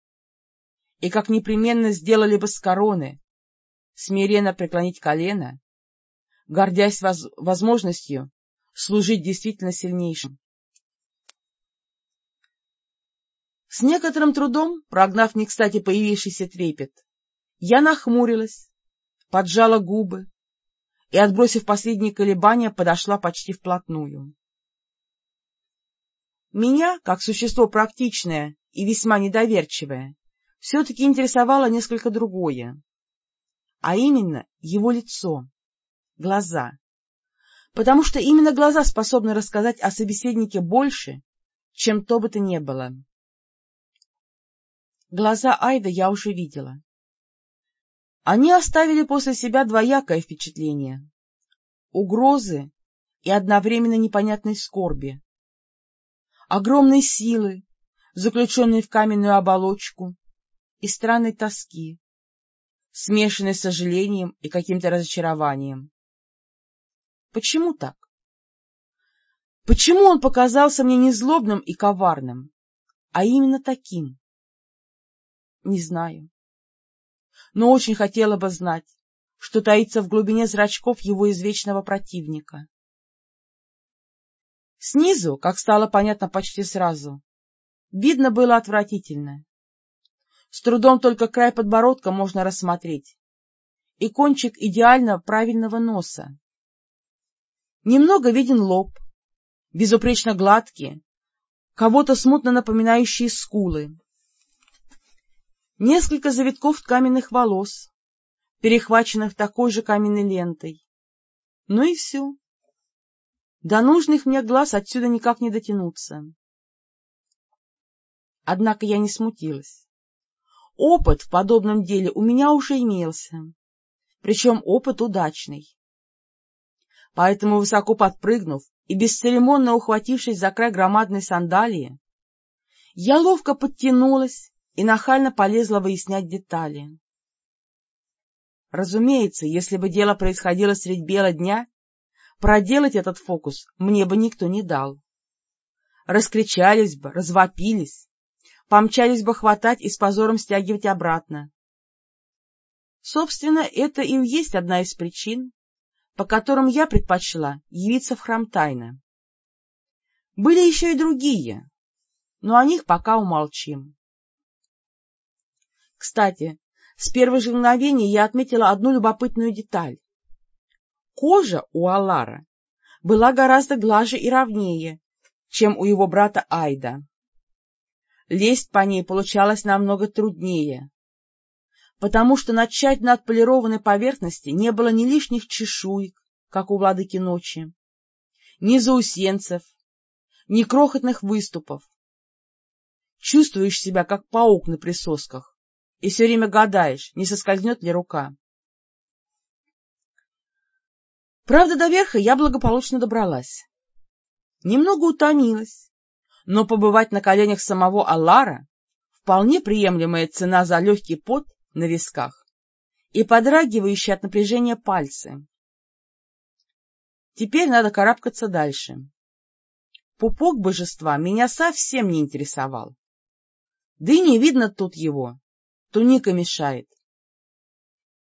и, как непременно сделали бы с короны, смиренно преклонить колено, гордясь воз возможностью служить действительно сильнейшим. С некоторым трудом, прогнав не кстати появившийся трепет, я нахмурилась, поджала губы и, отбросив последние колебания, подошла почти вплотную. Меня, как существо практичное и весьма недоверчивое, все-таки интересовало несколько другое, а именно его лицо, глаза, потому что именно глаза способны рассказать о собеседнике больше, чем то бы то ни было. Глаза Айда я уже видела. Они оставили после себя двоякое впечатление — угрозы и одновременно непонятной скорби, огромной силы, заключенной в каменную оболочку, и странной тоски, смешанной с сожалением и каким-то разочарованием. Почему так? Почему он показался мне не злобным и коварным, а именно таким? Не знаю но очень хотела бы знать, что таится в глубине зрачков его извечного противника. Снизу, как стало понятно почти сразу, видно было отвратительно. С трудом только край подбородка можно рассмотреть и кончик идеально правильного носа. Немного виден лоб, безупречно гладкие, кого-то смутно напоминающие скулы, несколько завитков каменных волос, перехваченных такой же каменной лентой. Ну и все. До нужных мне глаз отсюда никак не дотянуться. Однако я не смутилась. Опыт в подобном деле у меня уже имелся, причем опыт удачный. Поэтому, высоко подпрыгнув и бесцеремонно ухватившись за край громадной сандалии, я ловко подтянулась и нахально полезла выяснять детали. Разумеется, если бы дело происходило средь бела дня, проделать этот фокус мне бы никто не дал. Раскричались бы, развопились, помчались бы хватать и с позором стягивать обратно. Собственно, это и есть одна из причин, по которым я предпочла явиться в храм тайно. Были еще и другие, но о них пока умолчим. Кстати, с первых же мгновений я отметила одну любопытную деталь. Кожа у Алара была гораздо глаже и ровнее, чем у его брата Айда. Лезть по ней получалось намного труднее, потому что на тщательно отполированной поверхности не было ни лишних чешуек, как у владыки ночи, ни заусенцев, ни крохотных выступов. Чувствуешь себя, как паук на присосках, и все время гадаешь, не соскользнет ли рука. Правда, до верха я благополучно добралась. Немного утомилась, но побывать на коленях самого Аллара — вполне приемлемая цена за легкий пот на висках и подрагивающие от напряжения пальцы. Теперь надо карабкаться дальше. Пупок божества меня совсем не интересовал. Да и не видно тут его, туника мешает.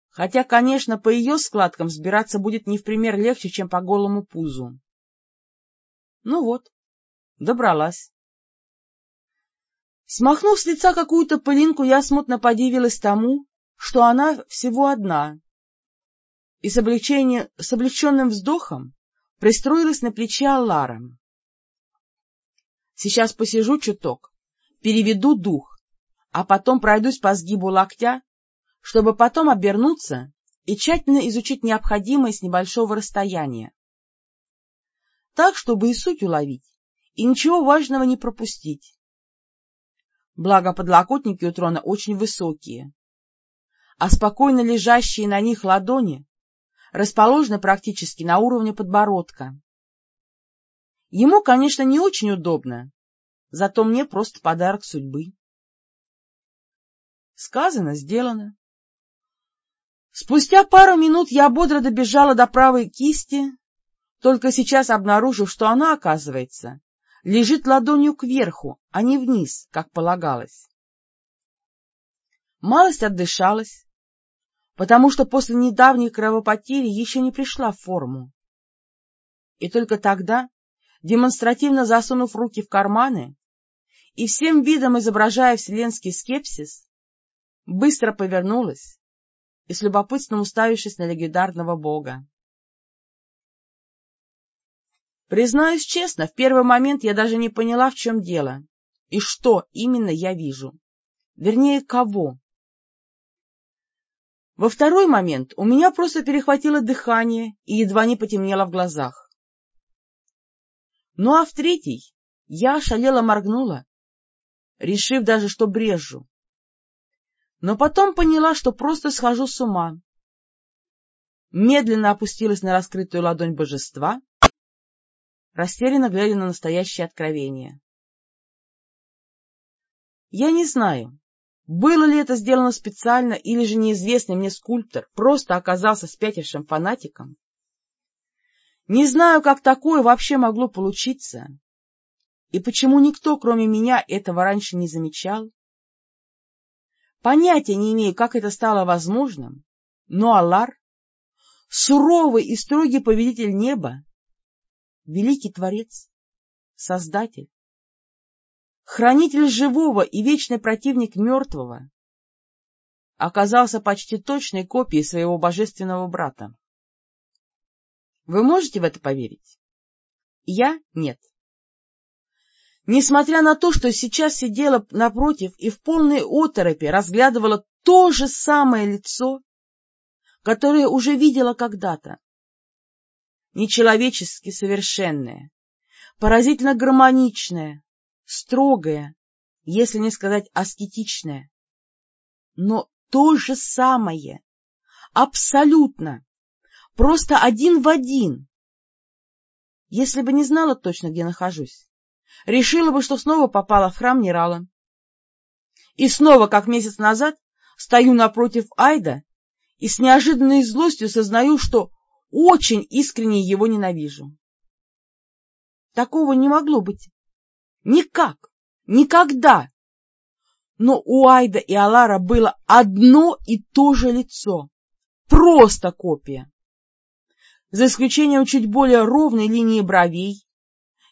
Хотя, конечно, по ее складкам взбираться будет не в пример легче, чем по голому пузу. Ну вот, Добралась. Смахнув с лица какую-то пылинку, я смутно подивилась тому, что она всего одна, и с, облегчением, с облегченным вздохом пристроилась на плече Аллара. Сейчас посижу чуток, переведу дух, а потом пройдусь по сгибу локтя, чтобы потом обернуться и тщательно изучить необходимое с небольшого расстояния. Так, чтобы и суть уловить, и ничего важного не пропустить. Благо подлокотники у трона очень высокие, а спокойно лежащие на них ладони расположены практически на уровне подбородка. Ему, конечно, не очень удобно, зато мне просто подарок судьбы. Сказано, сделано. Спустя пару минут я бодро добежала до правой кисти, только сейчас обнаружив, что она, оказывается, лежит ладонью кверху, а не вниз, как полагалось. Малость отдышалась, потому что после недавней кровопотери еще не пришла в форму. И только тогда, демонстративно засунув руки в карманы и всем видом изображая вселенский скепсис, быстро повернулась и с любопытством уставившись на легендарного бога. Признаюсь честно, в первый момент я даже не поняла, в чем дело и что именно я вижу. Вернее, кого. Во второй момент у меня просто перехватило дыхание и едва не потемнело в глазах. Ну а в третий я ошалела моргнула, решив даже, что брежу. Но потом поняла, что просто схожу с ума. Медленно опустилась на раскрытую ладонь божества растерянно глядя на настоящее откровение. Я не знаю, было ли это сделано специально, или же неизвестный мне скульптор просто оказался спятившим фанатиком. Не знаю, как такое вообще могло получиться, и почему никто, кроме меня, этого раньше не замечал. Понятия не имею, как это стало возможным, но Аллар, суровый и строгий повелитель неба, великий Творец, Создатель, хранитель живого и вечный противник мертвого, оказался почти точной копией своего божественного брата. Вы можете в это поверить? Я — нет. Несмотря на то, что сейчас сидела напротив и в полной оторопе разглядывала то же самое лицо, которое уже видела когда-то, нечеловечески совершенное, поразительно гармоничное, строгое, если не сказать аскетичное. Но то же самое, абсолютно, просто один в один. Если бы не знала точно, где нахожусь, решила бы, что снова попала в храм Нерала. И снова, как месяц назад, стою напротив Айда и с неожиданной злостью сознаю, что очень искренне его ненавижу. Такого не могло быть. Никак. Никогда. Но у Айда и Алара было одно и то же лицо. Просто копия. За исключением чуть более ровной линии бровей,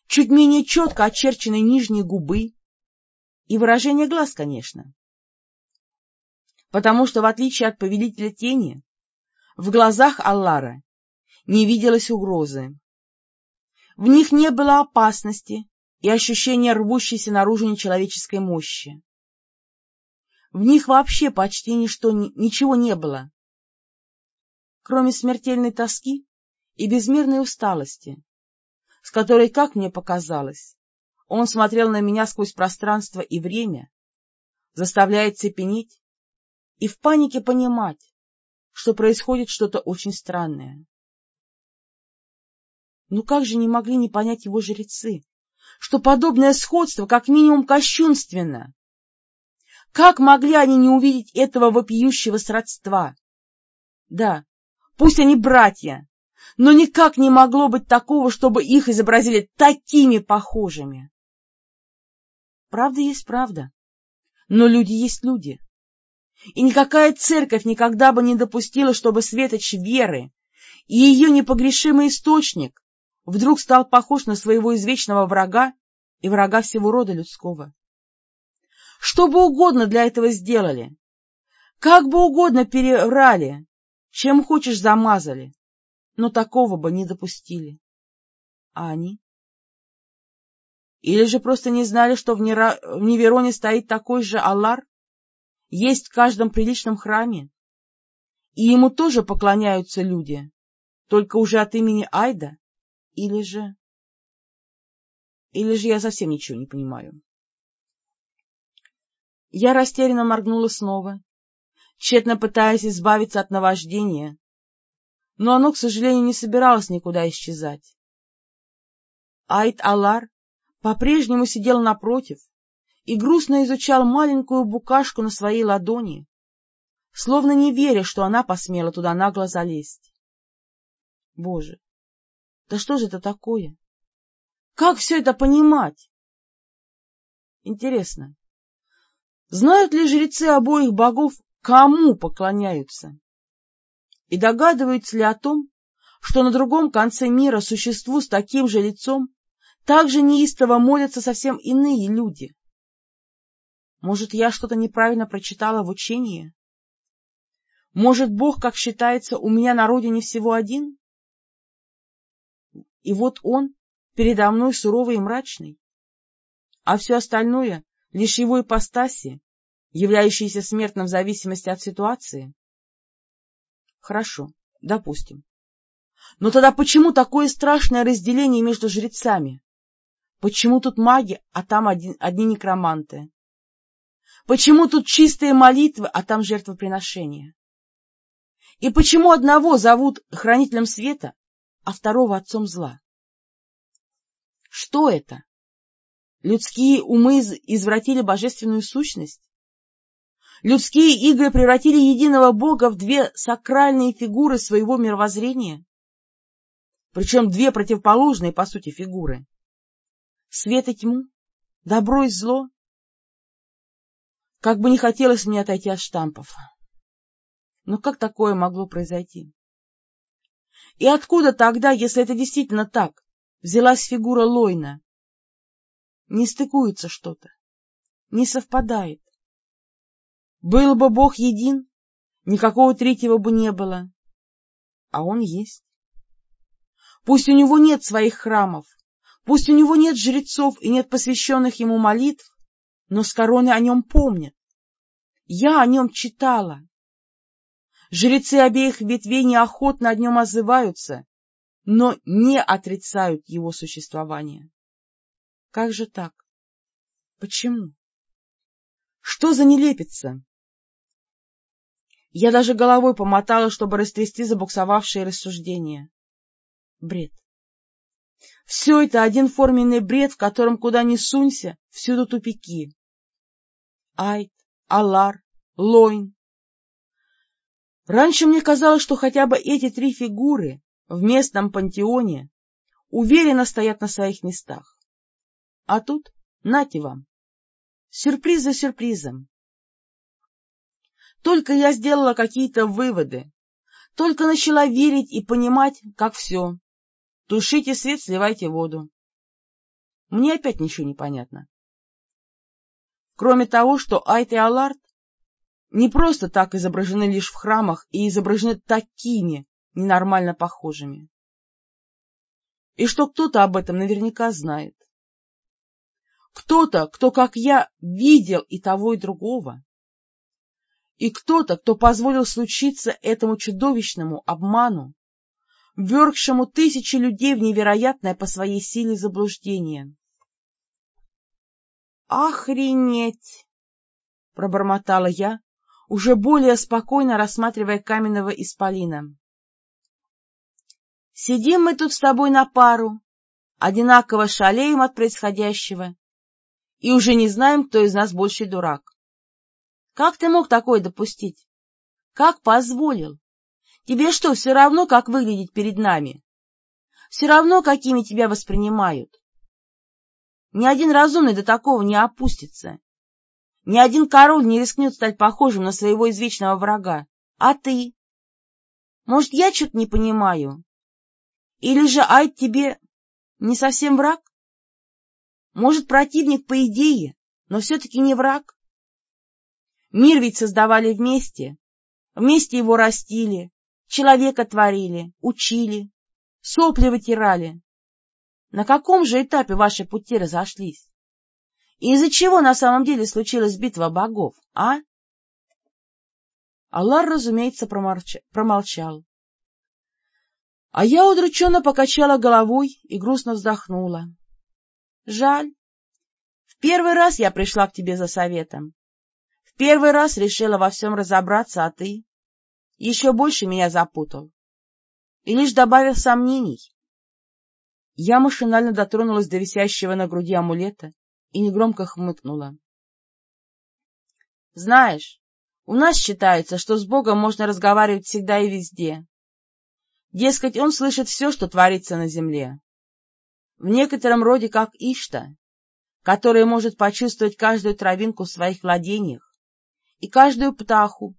чуть менее четко очерченной нижней губы и выражения глаз, конечно. Потому что, в отличие от повелителя тени, в глазах Аллара не виделось угрозы. В них не было опасности и ощущения рвущейся наружу нечеловеческой мощи. В них вообще почти ничто, ничего не было, кроме смертельной тоски и безмерной усталости, с которой, как мне показалось, он смотрел на меня сквозь пространство и время, заставляя цепенеть и в панике понимать, что происходит что-то очень странное. Ну как же не могли не понять его жрецы, что подобное сходство как минимум кощунственно? Как могли они не увидеть этого вопиющего сродства? Да, пусть они братья, но никак не могло быть такого, чтобы их изобразили такими похожими. Правда есть правда, но люди есть люди. И никакая церковь никогда бы не допустила, чтобы светоч веры и ее непогрешимый источник вдруг стал похож на своего извечного врага и врага всего рода людского. Что бы угодно для этого сделали, как бы угодно переврали, чем хочешь замазали, но такого бы не допустили. А они? Или же просто не знали, что в, Нера... в Невероне стоит такой же Аллар, есть в каждом приличном храме, и ему тоже поклоняются люди, только уже от имени Айда или же... Или же я совсем ничего не понимаю. Я растерянно моргнула снова, тщетно пытаясь избавиться от наваждения, но оно, к сожалению, не собиралось никуда исчезать. Айт Алар по-прежнему сидел напротив и грустно изучал маленькую букашку на своей ладони, словно не веря, что она посмела туда нагло залезть. Боже, да что же это такое? Как все это понимать? Интересно, знают ли жрецы обоих богов, кому поклоняются? И догадываются ли о том, что на другом конце мира существу с таким же лицом также неистово молятся совсем иные люди? Может, я что-то неправильно прочитала в учении? Может, Бог, как считается, у меня на родине всего один? И вот он передо мной суровый и мрачный, а все остальное — лишь его ипостаси, являющиеся смертным в зависимости от ситуации. Хорошо, допустим. Но тогда почему такое страшное разделение между жрецами? Почему тут маги, а там один, одни некроманты? Почему тут чистые молитвы, а там жертвоприношения? И почему одного зовут хранителем света, а второго отцом зла. Что это? Людские умы извратили божественную сущность? Людские игры превратили единого Бога в две сакральные фигуры своего мировоззрения? Причем две противоположные, по сути, фигуры. Свет и тьму, добро и зло. Как бы не хотелось мне отойти от штампов. Но как такое могло произойти? И откуда тогда, если это действительно так, взялась фигура Лойна? Не стыкуется что-то, не совпадает. Был бы Бог един, никакого третьего бы не было. А он есть. Пусть у него нет своих храмов, пусть у него нет жрецов и нет посвященных ему молитв, но с короны о нем помнят. Я о нем читала. Жрецы обеих ветвей неохотно о нем озываются, но не отрицают его существование. Как же так? Почему? Что за нелепица? Я даже головой помотала, чтобы растрясти забуксовавшие рассуждения. Бред. Все это один форменный бред, в котором куда ни сунься, всюду тупики. Айт, Алар, Лойн. Раньше мне казалось, что хотя бы эти три фигуры в местном пантеоне уверенно стоят на своих местах. А тут, нате вам, сюрприз за сюрпризом. Только я сделала какие-то выводы, только начала верить и понимать, как все. Тушите свет, сливайте воду. Мне опять ничего не понятно. Кроме того, что Айт и Аларт не просто так изображены лишь в храмах и изображены такими ненормально похожими. И что кто-то об этом наверняка знает. Кто-то, кто, как я, видел и того, и другого. И кто-то, кто позволил случиться этому чудовищному обману, ввергшему тысячи людей в невероятное по своей силе заблуждение. «Охренеть!» — пробормотала я, уже более спокойно рассматривая каменного исполина. «Сидим мы тут с тобой на пару, одинаково шалеем от происходящего и уже не знаем, кто из нас больше дурак. Как ты мог такое допустить? Как позволил? Тебе что, все равно, как выглядеть перед нами? Все равно, какими тебя воспринимают? Ни один разумный до такого не опустится. Ни один король не рискнет стать похожим на своего извечного врага. А ты? Может, я что-то не понимаю? Или же Айд тебе не совсем враг? Может, противник по идее, но все-таки не враг? Мир ведь создавали вместе, вместе его растили, человека творили, учили, сопли вытирали. На каком же этапе ваши пути разошлись? И из-за чего на самом деле случилась битва богов, а? Аллар, разумеется, промолча... промолчал. А я удрученно покачала головой и грустно вздохнула. Жаль. В первый раз я пришла к тебе за советом. В первый раз решила во всем разобраться, а ты еще больше меня запутал. И лишь добавив сомнений, я машинально дотронулась до висящего на груди амулета и негромко хмыкнула. — Знаешь, у нас считается, что с Богом можно разговаривать всегда и везде. Дескать, он слышит все, что творится на земле. В некотором роде как Ишта, которая может почувствовать каждую травинку в своих владениях и каждую птаху,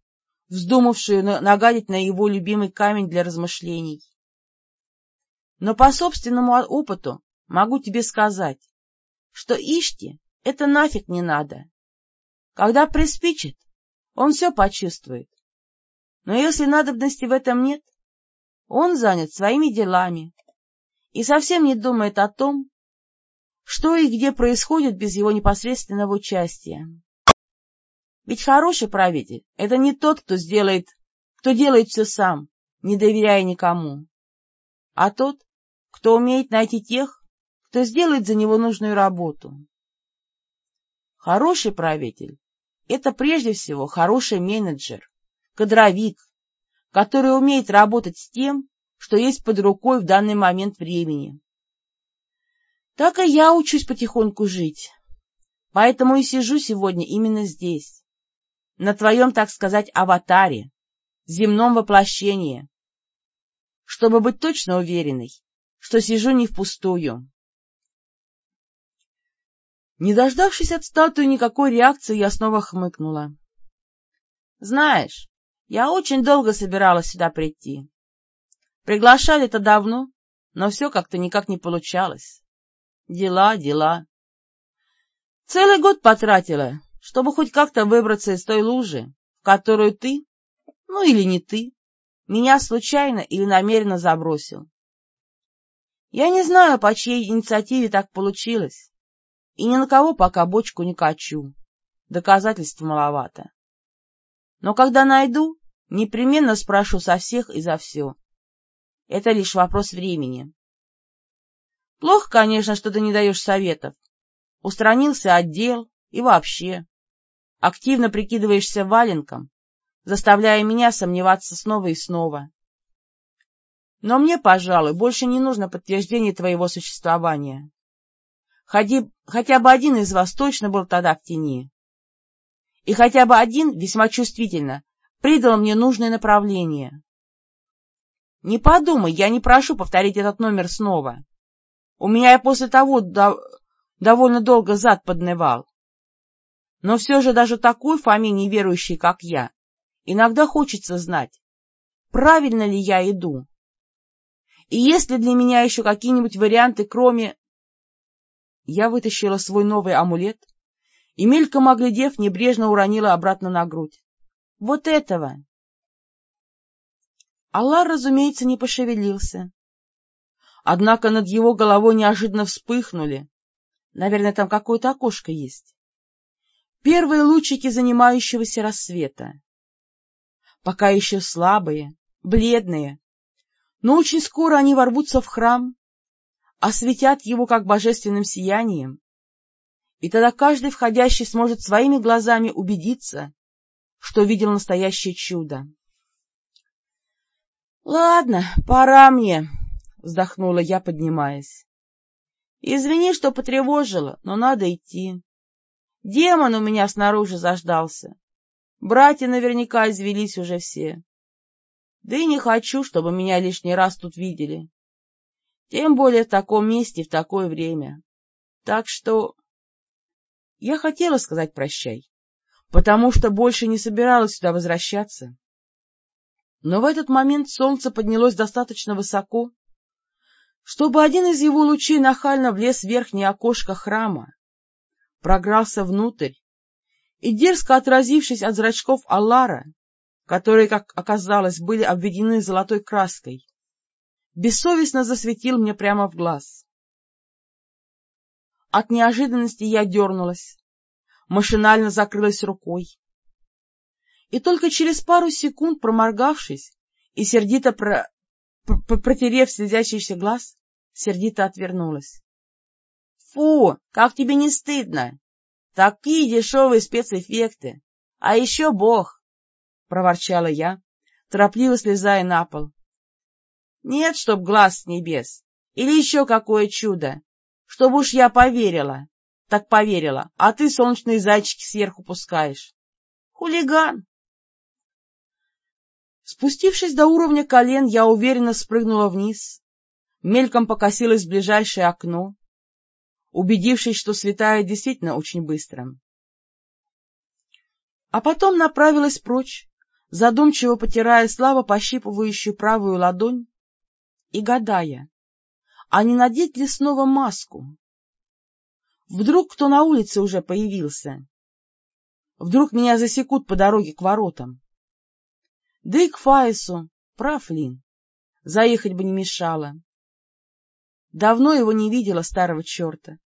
вздумавшую нагадить на его любимый камень для размышлений. Но по собственному опыту могу тебе сказать, что Ишти это нафиг не надо. Когда приспичит, он все почувствует. Но если надобности в этом нет, он занят своими делами и совсем не думает о том, что и где происходит без его непосредственного участия. Ведь хороший правитель — это не тот, кто сделает, кто делает все сам, не доверяя никому, а тот, кто умеет найти тех, кто сделает за него нужную работу. Хороший правитель — это прежде всего хороший менеджер, кадровик, который умеет работать с тем, что есть под рукой в данный момент времени. Так и я учусь потихоньку жить, поэтому и сижу сегодня именно здесь на твоем, так сказать, аватаре, земном воплощении, чтобы быть точно уверенной, что сижу не впустую. Не дождавшись от статуи никакой реакции, я снова хмыкнула. — Знаешь, я очень долго собиралась сюда прийти. Приглашали-то давно, но все как-то никак не получалось. Дела, дела. Целый год потратила, чтобы хоть как-то выбраться из той лужи, в которую ты, ну или не ты, меня случайно или намеренно забросил. Я не знаю, по чьей инициативе так получилось, и ни на кого пока бочку не качу, доказательств маловато. Но когда найду, непременно спрошу со всех и за все. Это лишь вопрос времени. Плохо, конечно, что ты не даешь советов. Устранился отдел и вообще. Активно прикидываешься валенком, заставляя меня сомневаться снова и снова. Но мне, пожалуй, больше не нужно подтверждение твоего существования. Ходи, хотя бы один из вас точно был тогда в тени. И хотя бы один весьма чувствительно придал мне нужное направление. Не подумай, я не прошу повторить этот номер снова. У меня и после того до... довольно долго зад поднывал. Но все же даже такой Фоме неверующий, как я, иногда хочется знать, правильно ли я иду. И есть ли для меня еще какие-нибудь варианты, кроме... Я вытащила свой новый амулет и, мельком оглядев, небрежно уронила обратно на грудь. Вот этого! Аллар, разумеется, не пошевелился. Однако над его головой неожиданно вспыхнули. Наверное, там какое-то окошко есть. Первые лучики занимающегося рассвета. Пока еще слабые, бледные, но очень скоро они ворвутся в храм, осветят его как божественным сиянием, и тогда каждый входящий сможет своими глазами убедиться, что видел настоящее чудо. — Ладно, пора мне, — вздохнула я, поднимаясь. — Извини, что потревожила, но надо идти. Демон у меня снаружи заждался. Братья наверняка извелись уже все. Да и не хочу, чтобы меня лишний раз тут видели. Тем более в таком месте в такое время. Так что... Я хотела сказать прощай, потому что больше не собиралась сюда возвращаться. Но в этот момент солнце поднялось достаточно высоко, чтобы один из его лучей нахально влез в верхнее окошко храма, програлся внутрь и, дерзко отразившись от зрачков Аллара, которые, как оказалось, были обведены золотой краской, бессовестно засветил мне прямо в глаз. От неожиданности я дернулась, машинально закрылась рукой и только через пару секунд, проморгавшись и сердито про... протерев слезящийся глаз, сердито отвернулась. — Фу, как тебе не стыдно! Такие дешевые спецэффекты! А еще бог! — проворчала я, торопливо слезая на пол. — Нет, чтоб глаз с небес! Или еще какое чудо! Чтобы уж я поверила! Так поверила, а ты солнечные зайчики сверху пускаешь. Хулиган! Спустившись до уровня колен, я уверенно спрыгнула вниз, мельком покосилась в ближайшее окно, убедившись, что светает действительно очень быстро. А потом направилась прочь, задумчиво потирая слабо пощипывающую правую ладонь и гадая, а не надеть ли снова маску. Вдруг кто на улице уже появился? Вдруг меня засекут по дороге к воротам? Да и к Фаису, прав Лин, заехать бы не мешало. Давно его не видела, старого черта.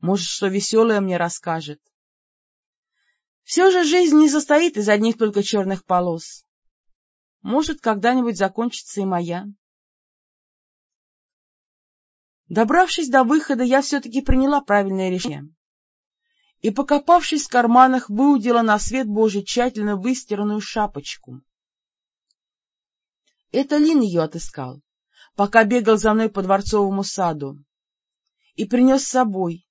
Может, что веселое мне расскажет. Все же жизнь не состоит из одних только черных полос. Может, когда-нибудь закончится и моя. Добравшись до выхода, я все-таки приняла правильное решение и, покопавшись в карманах, выудила на свет Божий тщательно выстиранную шапочку. Это Лин ее отыскал, пока бегал за мной по дворцовому саду, и принес с собой,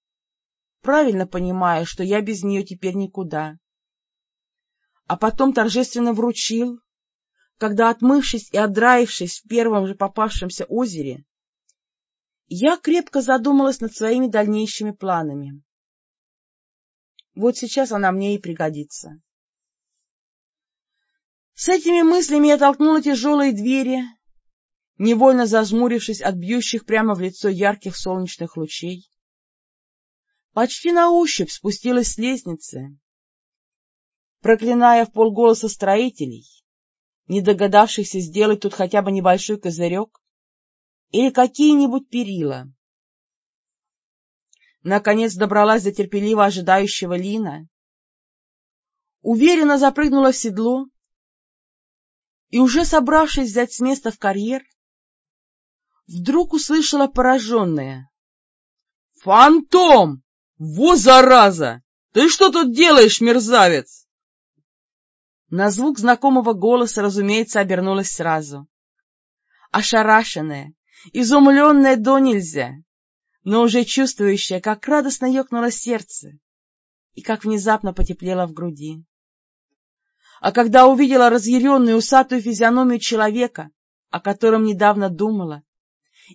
правильно понимая, что я без нее теперь никуда. А потом торжественно вручил, когда, отмывшись и отдраившись в первом же попавшемся озере, я крепко задумалась над своими дальнейшими планами. Вот сейчас она мне и пригодится. С этими мыслями я толкнула тяжелые двери, невольно зажмурившись от бьющих прямо в лицо ярких солнечных лучей. Почти на ощупь спустилась с лестницы, проклиная в полголоса строителей, не догадавшихся сделать тут хотя бы небольшой козырек или какие-нибудь перила. Наконец добралась до терпеливо ожидающего Лина, уверенно запрыгнула в седло и, уже собравшись взять с места в карьер, вдруг услышала пораженное. — Фантом! Во зараза! Ты что тут делаешь, мерзавец? На звук знакомого голоса, разумеется, обернулась сразу. Ошарашенная, изумленная до нельзя, но уже чувствующая, как радостно ёкнуло сердце и как внезапно потеплело в груди. А когда увидела разъяренную усатую физиономию человека, о котором недавно думала,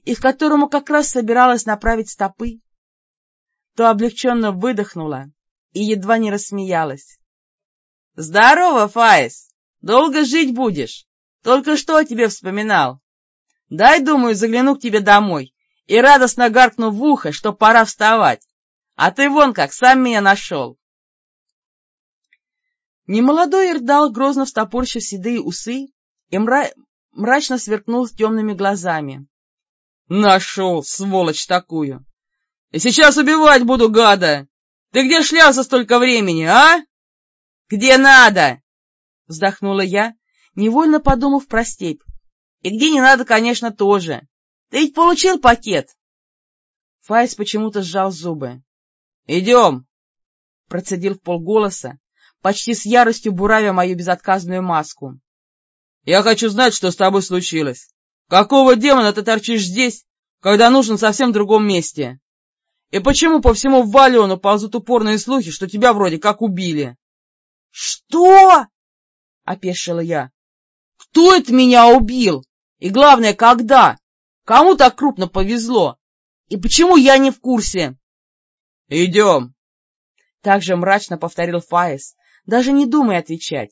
и к которому как раз собиралась направить стопы, то облегченно выдохнула и едва не рассмеялась. — Здорово, Фаис! Долго жить будешь! Только что о тебе вспоминал. Дай, думаю, загляну к тебе домой и радостно гаркну в ухо, что пора вставать. А ты вон как, сам меня нашел. Немолодой Ирдал, грозно встопорщив седые усы, и мра... мрачно сверкнул темными глазами. — Нашел, сволочь такую! И сейчас убивать буду, гада! Ты где шлялся столько времени, а? — Где надо! — вздохнула я, невольно подумав про степь. — И где не надо, конечно, тоже. Ты ведь получил пакет? Файс почему-то сжал зубы. — Идем! — процедил в полголоса, почти с яростью буравя мою безотказную маску. — Я хочу знать, что с тобой случилось. Какого демона ты торчишь здесь, когда нужен совсем другом месте? И почему по всему Валиону ползут упорные слухи, что тебя вроде как убили? — Что? — опешила я. — Кто это меня убил? И главное, когда? Кому так крупно повезло? И почему я не в курсе? — Идем. Также мрачно повторил Фаис, даже не думая отвечать.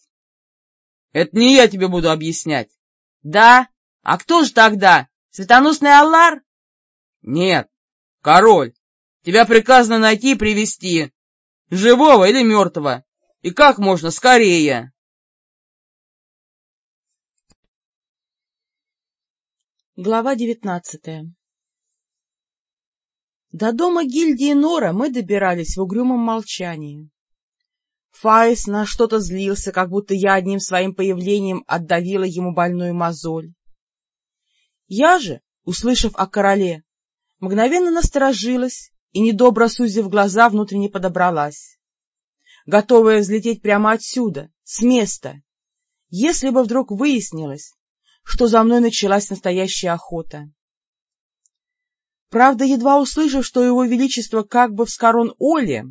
— Это не я тебе буду объяснять. — Да? А кто же тогда? Светоносный Аллар? — Нет, король. Тебя приказано найти и привести живого или мертвого, и как можно скорее. Глава девятнадцатая До дома гильдии Нора мы добирались в угрюмом молчании. Фаис на что-то злился, как будто я одним своим появлением отдавила ему больную мозоль. Я же, услышав о короле, мгновенно насторожилась и, недобро сузив глаза, внутренне подобралась, готовая взлететь прямо отсюда, с места, если бы вдруг выяснилось, что за мной началась настоящая охота. Правда, едва услышав, что его величество как бы вскорон Оле,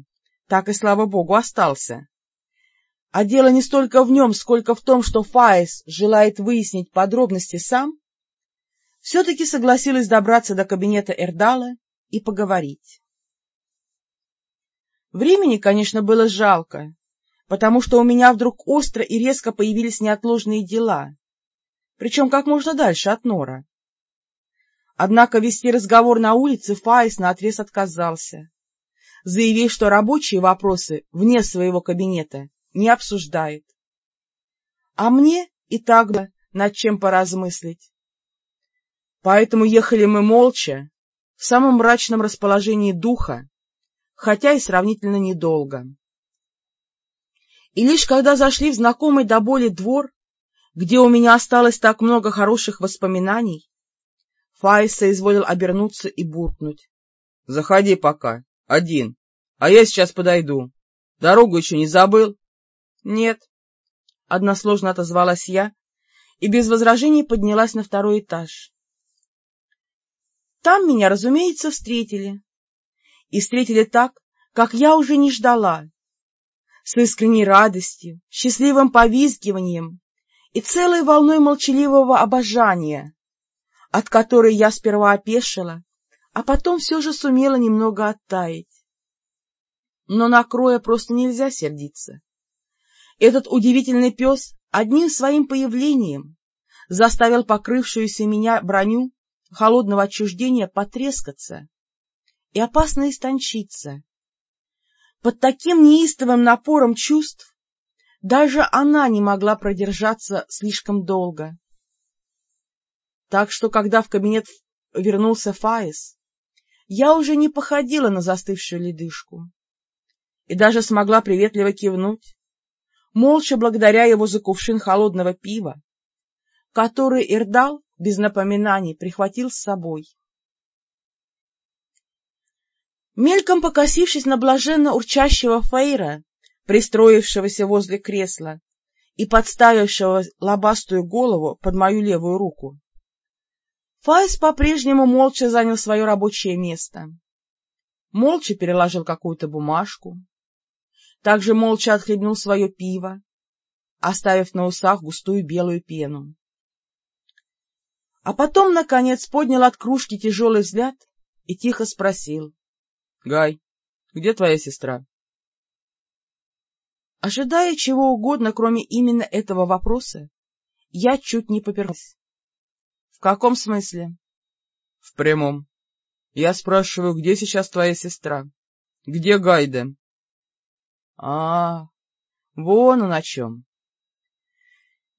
так и, слава богу, остался. А дело не столько в нем, сколько в том, что Фаис желает выяснить подробности сам, все-таки согласилась добраться до кабинета Эрдала и поговорить. Времени, конечно, было жалко, потому что у меня вдруг остро и резко появились неотложные дела, причем как можно дальше от Нора. Однако вести разговор на улице Фаис наотрез отказался, заявив, что рабочие вопросы вне своего кабинета не обсуждает. А мне и так бы над чем поразмыслить. Поэтому ехали мы молча, в самом мрачном расположении духа, хотя и сравнительно недолго. И лишь когда зашли в знакомый до боли двор, где у меня осталось так много хороших воспоминаний, Фаис соизволил обернуться и буркнуть. — Заходи пока, один, а я сейчас подойду. Дорогу еще не забыл? — Нет. Односложно отозвалась я и без возражений поднялась на второй этаж. Там меня, разумеется, встретили. И встретили так, как я уже не ждала. С искренней радостью, счастливым повизгиванием и целой волной молчаливого обожания, от которой я сперва опешила, а потом все же сумела немного оттаять. Но на Кроя просто нельзя сердиться. Этот удивительный пес одним своим появлением заставил покрывшуюся меня броню холодного отчуждения потрескаться и опасно истончиться. Под таким неистовым напором чувств даже она не могла продержаться слишком долго. Так что, когда в кабинет вернулся Фаис, я уже не походила на застывшую ледышку и даже смогла приветливо кивнуть, молча благодаря его за кувшин холодного пива, который Ирдал без напоминаний прихватил с собой. Мельком покосившись на блаженно урчащего Фейра, пристроившегося возле кресла и подставившего лобастую голову под мою левую руку, Файс по-прежнему молча занял свое рабочее место. Молча переложил какую-то бумажку, также молча отхлебнул свое пиво, оставив на усах густую белую пену. А потом, наконец, поднял от кружки тяжелый взгляд и тихо спросил. — Гай, где твоя сестра? Ожидая чего угодно, кроме именно этого вопроса, я чуть не поперлась. — В каком смысле? — В прямом. Я спрашиваю, где сейчас твоя сестра? Где Гайде? — А, вон он о чем.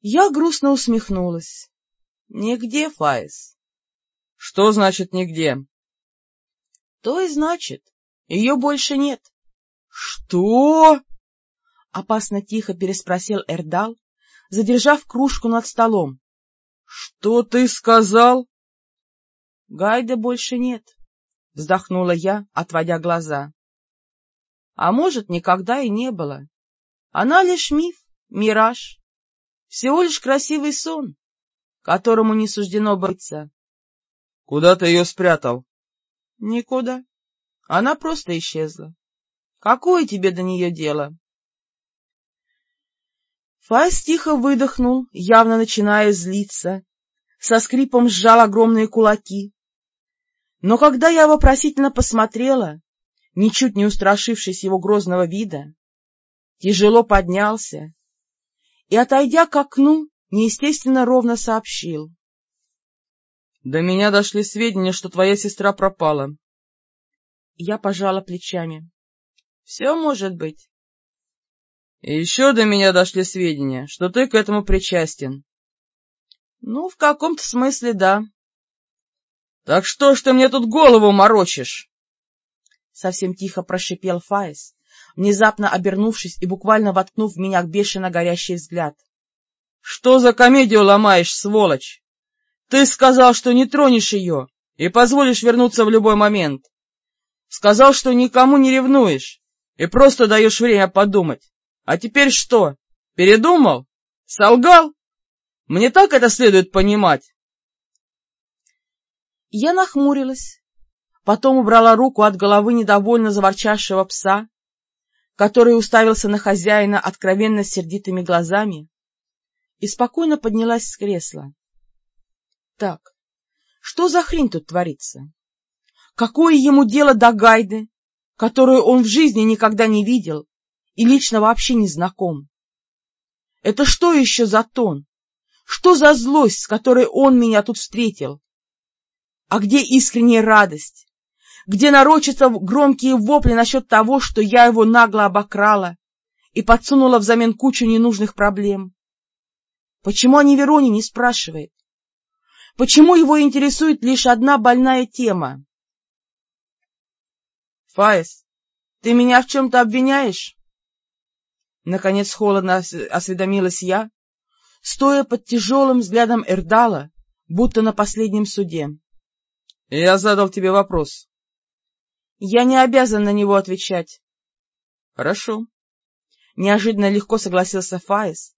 Я грустно усмехнулась. — Нигде, Фаис. — Что значит «нигде»? — То и значит. Ее больше нет. — Что? — опасно тихо переспросил Эрдал, задержав кружку над столом. — Что ты сказал? — Гайда больше нет, — вздохнула я, отводя глаза. — А может, никогда и не было. Она лишь миф, мираж, всего лишь красивый сон, которому не суждено быться. — Куда ты ее спрятал? — Никуда. Она просто исчезла. Какое тебе до нее дело? Файс тихо выдохнул, явно начиная злиться, со скрипом сжал огромные кулаки. Но когда я вопросительно посмотрела, ничуть не устрашившись его грозного вида, тяжело поднялся и, отойдя к окну, неестественно ровно сообщил. — До меня дошли сведения, что твоя сестра пропала. Я пожала плечами. — Все может быть. — И еще до меня дошли сведения, что ты к этому причастен. — Ну, в каком-то смысле, да. — Так что ж ты мне тут голову морочишь? Совсем тихо прошипел Фаис, внезапно обернувшись и буквально воткнув в меня бешено горящий взгляд. — Что за комедию ломаешь, сволочь? Ты сказал, что не тронешь ее и позволишь вернуться в любой момент. Сказал, что никому не ревнуешь и просто даешь время подумать. А теперь что, передумал? Солгал? Мне так это следует понимать? Я нахмурилась, потом убрала руку от головы недовольно заворчавшего пса, который уставился на хозяина откровенно сердитыми глазами, и спокойно поднялась с кресла. Так, что за хрень тут творится? Какое ему дело до Гайды, которую он в жизни никогда не видел и лично вообще не знаком? Это что еще за тон? Что за злость, с которой он меня тут встретил? А где искренняя радость? Где нарочатся громкие вопли насчет того, что я его нагло обокрала и подсунула взамен кучу ненужных проблем? Почему они Вероне не спрашивает? Почему его интересует лишь одна больная тема? — Фаис, ты меня в чем-то обвиняешь? Наконец холодно осведомилась я, стоя под тяжелым взглядом Эрдала, будто на последнем суде. — Я задал тебе вопрос. — Я не обязан на него отвечать. — Хорошо. Неожиданно легко согласился Фаис,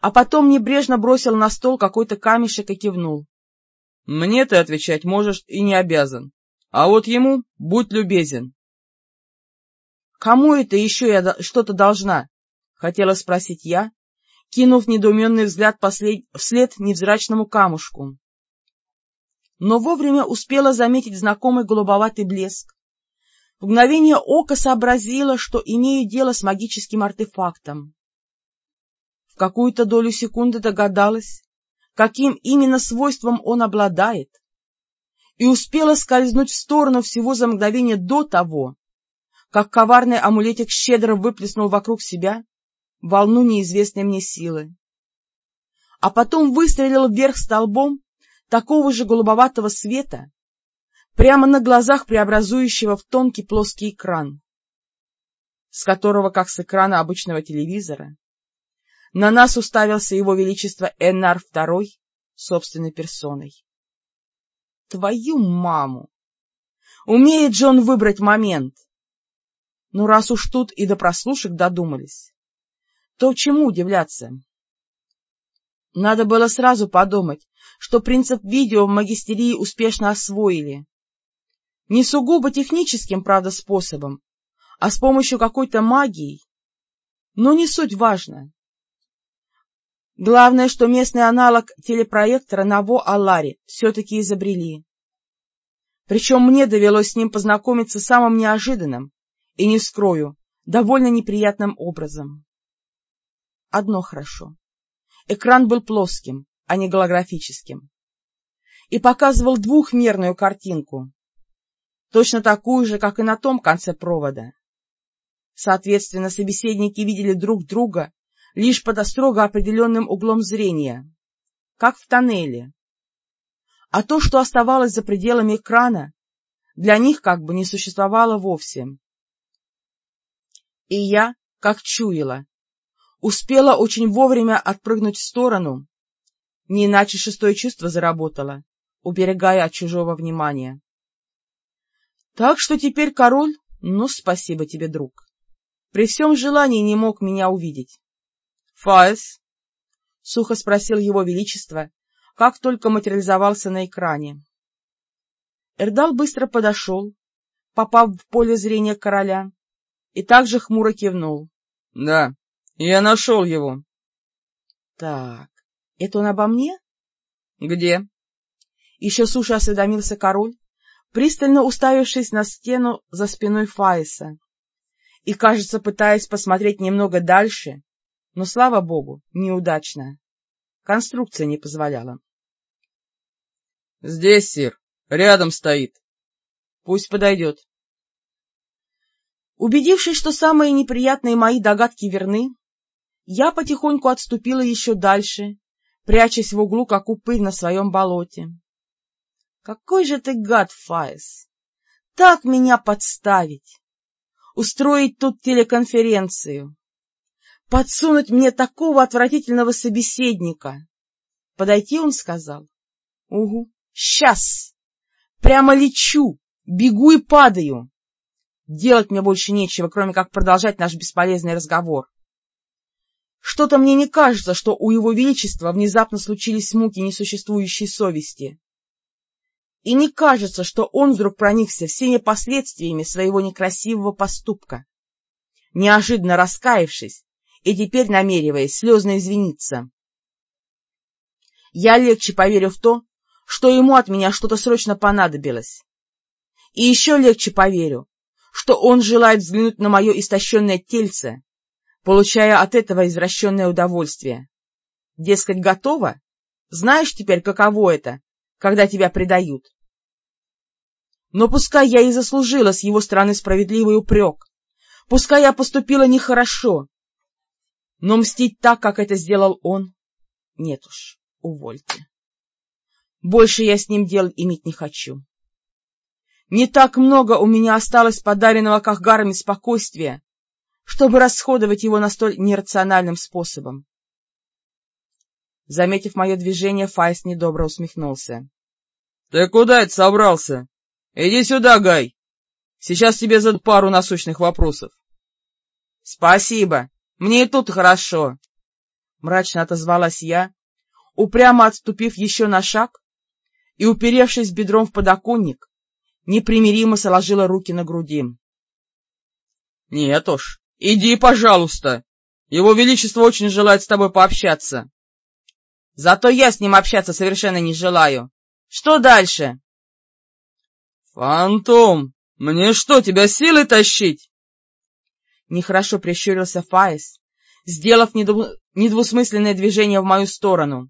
а потом небрежно бросил на стол какой-то камешек и кивнул. — Мне ты отвечать можешь и не обязан, а вот ему будь любезен. Кому это еще я что-то должна? — хотела спросить я, кинув недоуменный взгляд послед... вслед невзрачному камушку. Но вовремя успела заметить знакомый голубоватый блеск. В мгновение ока сообразила, что имею дело с магическим артефактом. В какую-то долю секунды догадалась, каким именно свойством он обладает, и успела скользнуть в сторону всего за мгновение до того, как коварный амулетик щедро выплеснул вокруг себя волну неизвестной мне силы. А потом выстрелил вверх столбом такого же голубоватого света, прямо на глазах преобразующего в тонкий плоский экран, с которого, как с экрана обычного телевизора, на нас уставился его величество Эннар II собственной персоной. Твою маму! Умеет же он выбрать момент. Ну, раз уж тут и до прослушек додумались, то чему удивляться? Надо было сразу подумать, что принцип видео в магистерии успешно освоили. Не сугубо техническим, правда, способом, а с помощью какой-то магии. Но не суть важно. Главное, что местный аналог телепроектора на Во-Алларе все-таки изобрели. Причем мне довелось с ним познакомиться самым неожиданным, и не скрою, довольно неприятным образом. Одно хорошо. Экран был плоским, а не голографическим, и показывал двухмерную картинку, точно такую же, как и на том конце провода. Соответственно, собеседники видели друг друга лишь под строго определенным углом зрения, как в тоннеле. А то, что оставалось за пределами экрана, для них как бы не существовало вовсе. И я, как чуяла, успела очень вовремя отпрыгнуть в сторону, не иначе шестое чувство заработало, уберегая от чужого внимания. Так что теперь король, ну, спасибо тебе, друг, при всем желании не мог меня увидеть. — Фаэс? — сухо спросил его величество, как только материализовался на экране. Эрдал быстро подошел, попав в поле зрения короля, и также хмуро кивнул. — Да, я нашел его. — Так, это он обо мне? — Где? Еще суше осведомился король, пристально уставившись на стену за спиной Фаиса и, кажется, пытаясь посмотреть немного дальше, но, слава богу, неудачно. Конструкция не позволяла. — Здесь, сир, рядом стоит. — Пусть подойдет. Убедившись, что самые неприятные мои догадки верны, я потихоньку отступила еще дальше, прячась в углу, как упырь на своем болоте. Какой же ты гад, Фаис! Так меня подставить! Устроить тут телеконференцию! Подсунуть мне такого отвратительного собеседника! Подойти он сказал. Угу, сейчас! Прямо лечу, бегу и падаю! Делать мне больше нечего, кроме как продолжать наш бесполезный разговор. Что-то мне не кажется, что у его величества внезапно случились муки несуществующей совести. И не кажется, что он вдруг проникся всеми последствиями своего некрасивого поступка, неожиданно раскаявшись и теперь намереваясь слезно извиниться. Я легче поверю в то, что ему от меня что-то срочно понадобилось. И еще легче поверю, что он желает взглянуть на мое истощенное тельце получая от этого извращенное удовольствие. Дескать, готово? Знаешь теперь, каково это, когда тебя предают? Но пускай я и заслужила с его стороны справедливый упрек, пускай я поступила нехорошо, но мстить так, как это сделал он, нет уж, увольте. Больше я с ним дел иметь не хочу. Не так много у меня осталось подаренного Кахгарами спокойствия, чтобы расходовать его на столь нерациональным способом. Заметив мое движение, Файс недобро усмехнулся. — Ты куда это собрался? Иди сюда, Гай. Сейчас тебе задают пару насущных вопросов. — Спасибо. Мне и тут хорошо. Мрачно отозвалась я, упрямо отступив еще на шаг и, уперевшись бедром в подоконник, непримиримо сложила руки на груди. — Нет уж, — Иди, пожалуйста. Его Величество очень желает с тобой пообщаться. — Зато я с ним общаться совершенно не желаю. Что дальше? — Фантом, мне что, тебя силой тащить? Нехорошо прищурился Фаис, сделав недву... недвусмысленное движение в мою сторону.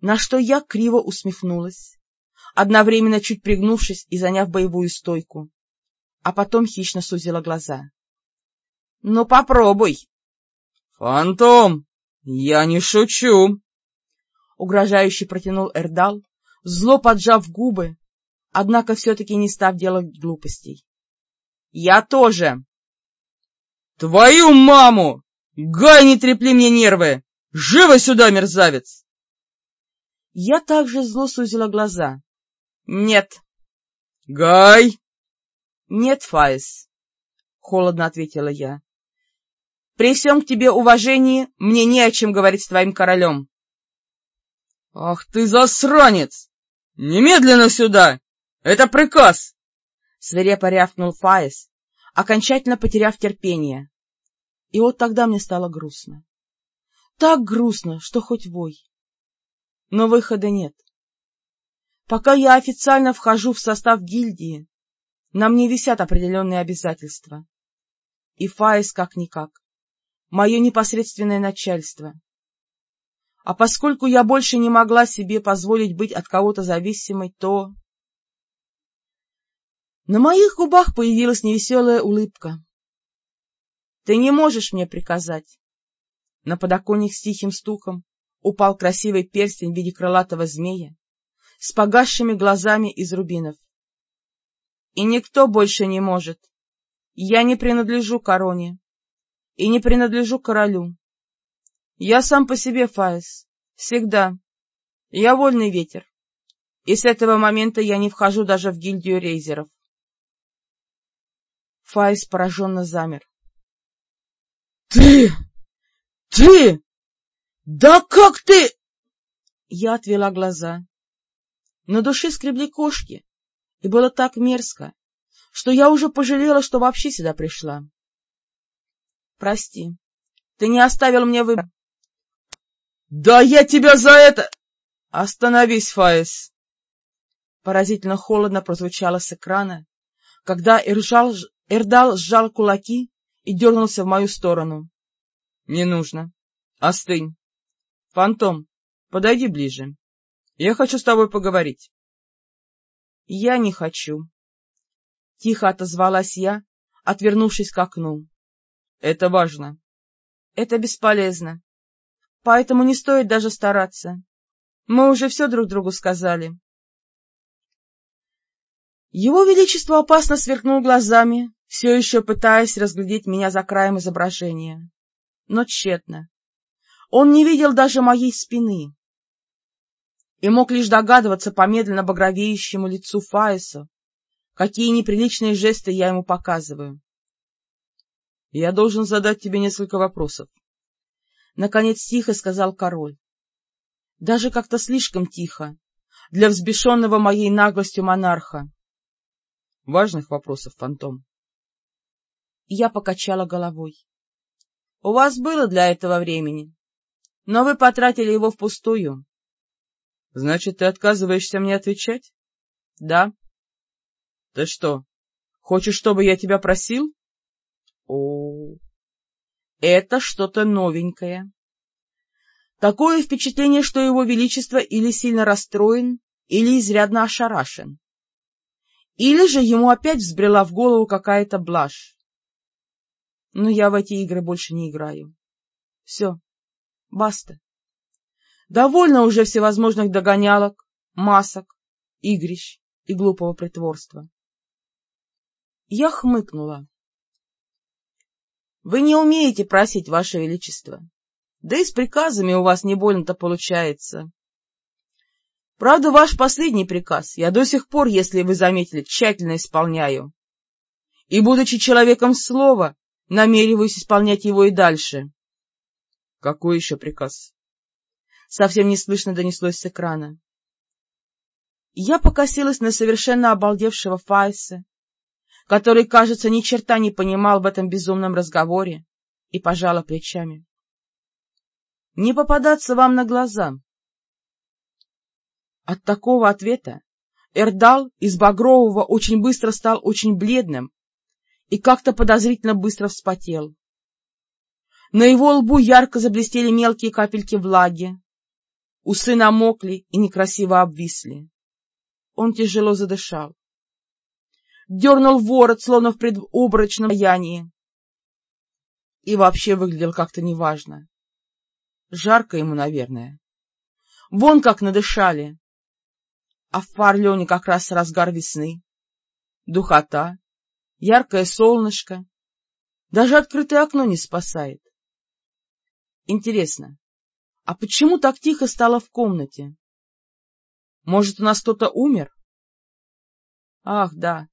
На что я криво усмехнулась, одновременно чуть пригнувшись и заняв боевую стойку, а потом хищно сузила глаза. — Ну, попробуй. — Фантом, я не шучу. Угрожающе протянул Эрдал, зло поджав губы, однако все-таки не став делать глупостей. — Я тоже. — Твою маму! Гай, не трепли мне нервы! Живо сюда, мерзавец! Я также зло сузила глаза. — Нет. — Гай! — Нет, Фаис, — холодно ответила я. — При всем к тебе уважении мне не о чем говорить с твоим королем. — Ах ты засранец! Немедленно сюда! Это приказ! — свирепо рявкнул Фаис, окончательно потеряв терпение. И вот тогда мне стало грустно. Так грустно, что хоть вой. Но выхода нет. Пока я официально вхожу в состав гильдии, на мне висят определенные обязательства. И Фаис как-никак. Мое непосредственное начальство. А поскольку я больше не могла себе позволить быть от кого-то зависимой, то... На моих губах появилась невеселая улыбка. — Ты не можешь мне приказать. На подоконник с тихим стуком упал красивый перстень в виде крылатого змея с погасшими глазами из рубинов. И никто больше не может. Я не принадлежу короне и не принадлежу королю. Я сам по себе, Фаис, всегда. Я вольный ветер, и с этого момента я не вхожу даже в гильдию рейзеров. Фаис пораженно замер. — Ты! Ты! Да как ты... Я отвела глаза. На душе скребли кошки, и было так мерзко, что я уже пожалела, что вообще сюда пришла. — Прости, ты не оставил мне выбора. — Да я тебя за это... — Остановись, Фаис! Поразительно холодно прозвучало с экрана, когда Эржал, Эрдал сжал кулаки и дернулся в мою сторону. — Не нужно. Остынь. — Фантом, подойди ближе. Я хочу с тобой поговорить. — Я не хочу. Тихо отозвалась я, отвернувшись к окну. — Это важно. — Это бесполезно. Поэтому не стоит даже стараться. Мы уже все друг другу сказали. Его Величество опасно сверкнул глазами, все еще пытаясь разглядеть меня за краем изображения. Но тщетно. Он не видел даже моей спины и мог лишь догадываться по медленно багровеющему лицу Фаиса, какие неприличные жесты я ему показываю. — Я должен задать тебе несколько вопросов. Наконец тихо сказал король. Даже как-то слишком тихо для взбешенного моей наглостью монарха. — Важных вопросов, фантом. Я покачала головой. — У вас было для этого времени но вы потратили его впустую. — Значит, ты отказываешься мне отвечать? — Да. — Ты что, хочешь, чтобы я тебя просил? — О, это что-то новенькое. Такое впечатление, что его величество или сильно расстроен, или изрядно ошарашен. Или же ему опять взбрела в голову какая-то блажь. Но я в эти игры больше не играю. Все, Баста. Довольно уже всевозможных догонялок, масок, игрищ и глупого притворства. Я хмыкнула. — Вы не умеете просить, Ваше Величество. Да и с приказами у вас не больно-то получается. Правда, ваш последний приказ я до сих пор, если вы заметили, тщательно исполняю. И, будучи человеком слова, намереваюсь исполнять его и дальше. — Какой еще приказ? Совсем неслышно донеслось с экрана. Я покосилась на совершенно обалдевшего Файса, который, кажется, ни черта не понимал в этом безумном разговоре, и пожала плечами. — Не попадаться вам на глаза. От такого ответа Эрдал из Багрового очень быстро стал очень бледным и как-то подозрительно быстро вспотел. На его лбу ярко заблестели мелкие капельки влаги. Усы намокли и некрасиво обвисли. Он тяжело задышал. Дернул ворот, словно в предобрачном янии. И вообще выглядел как-то неважно. Жарко ему, наверное. Вон как надышали. А в Фарлёне как раз разгар весны. Духота, яркое солнышко. Даже открытое окно не спасает. Интересно, а почему так тихо стало в комнате? Может, у нас кто-то умер? Ах, да.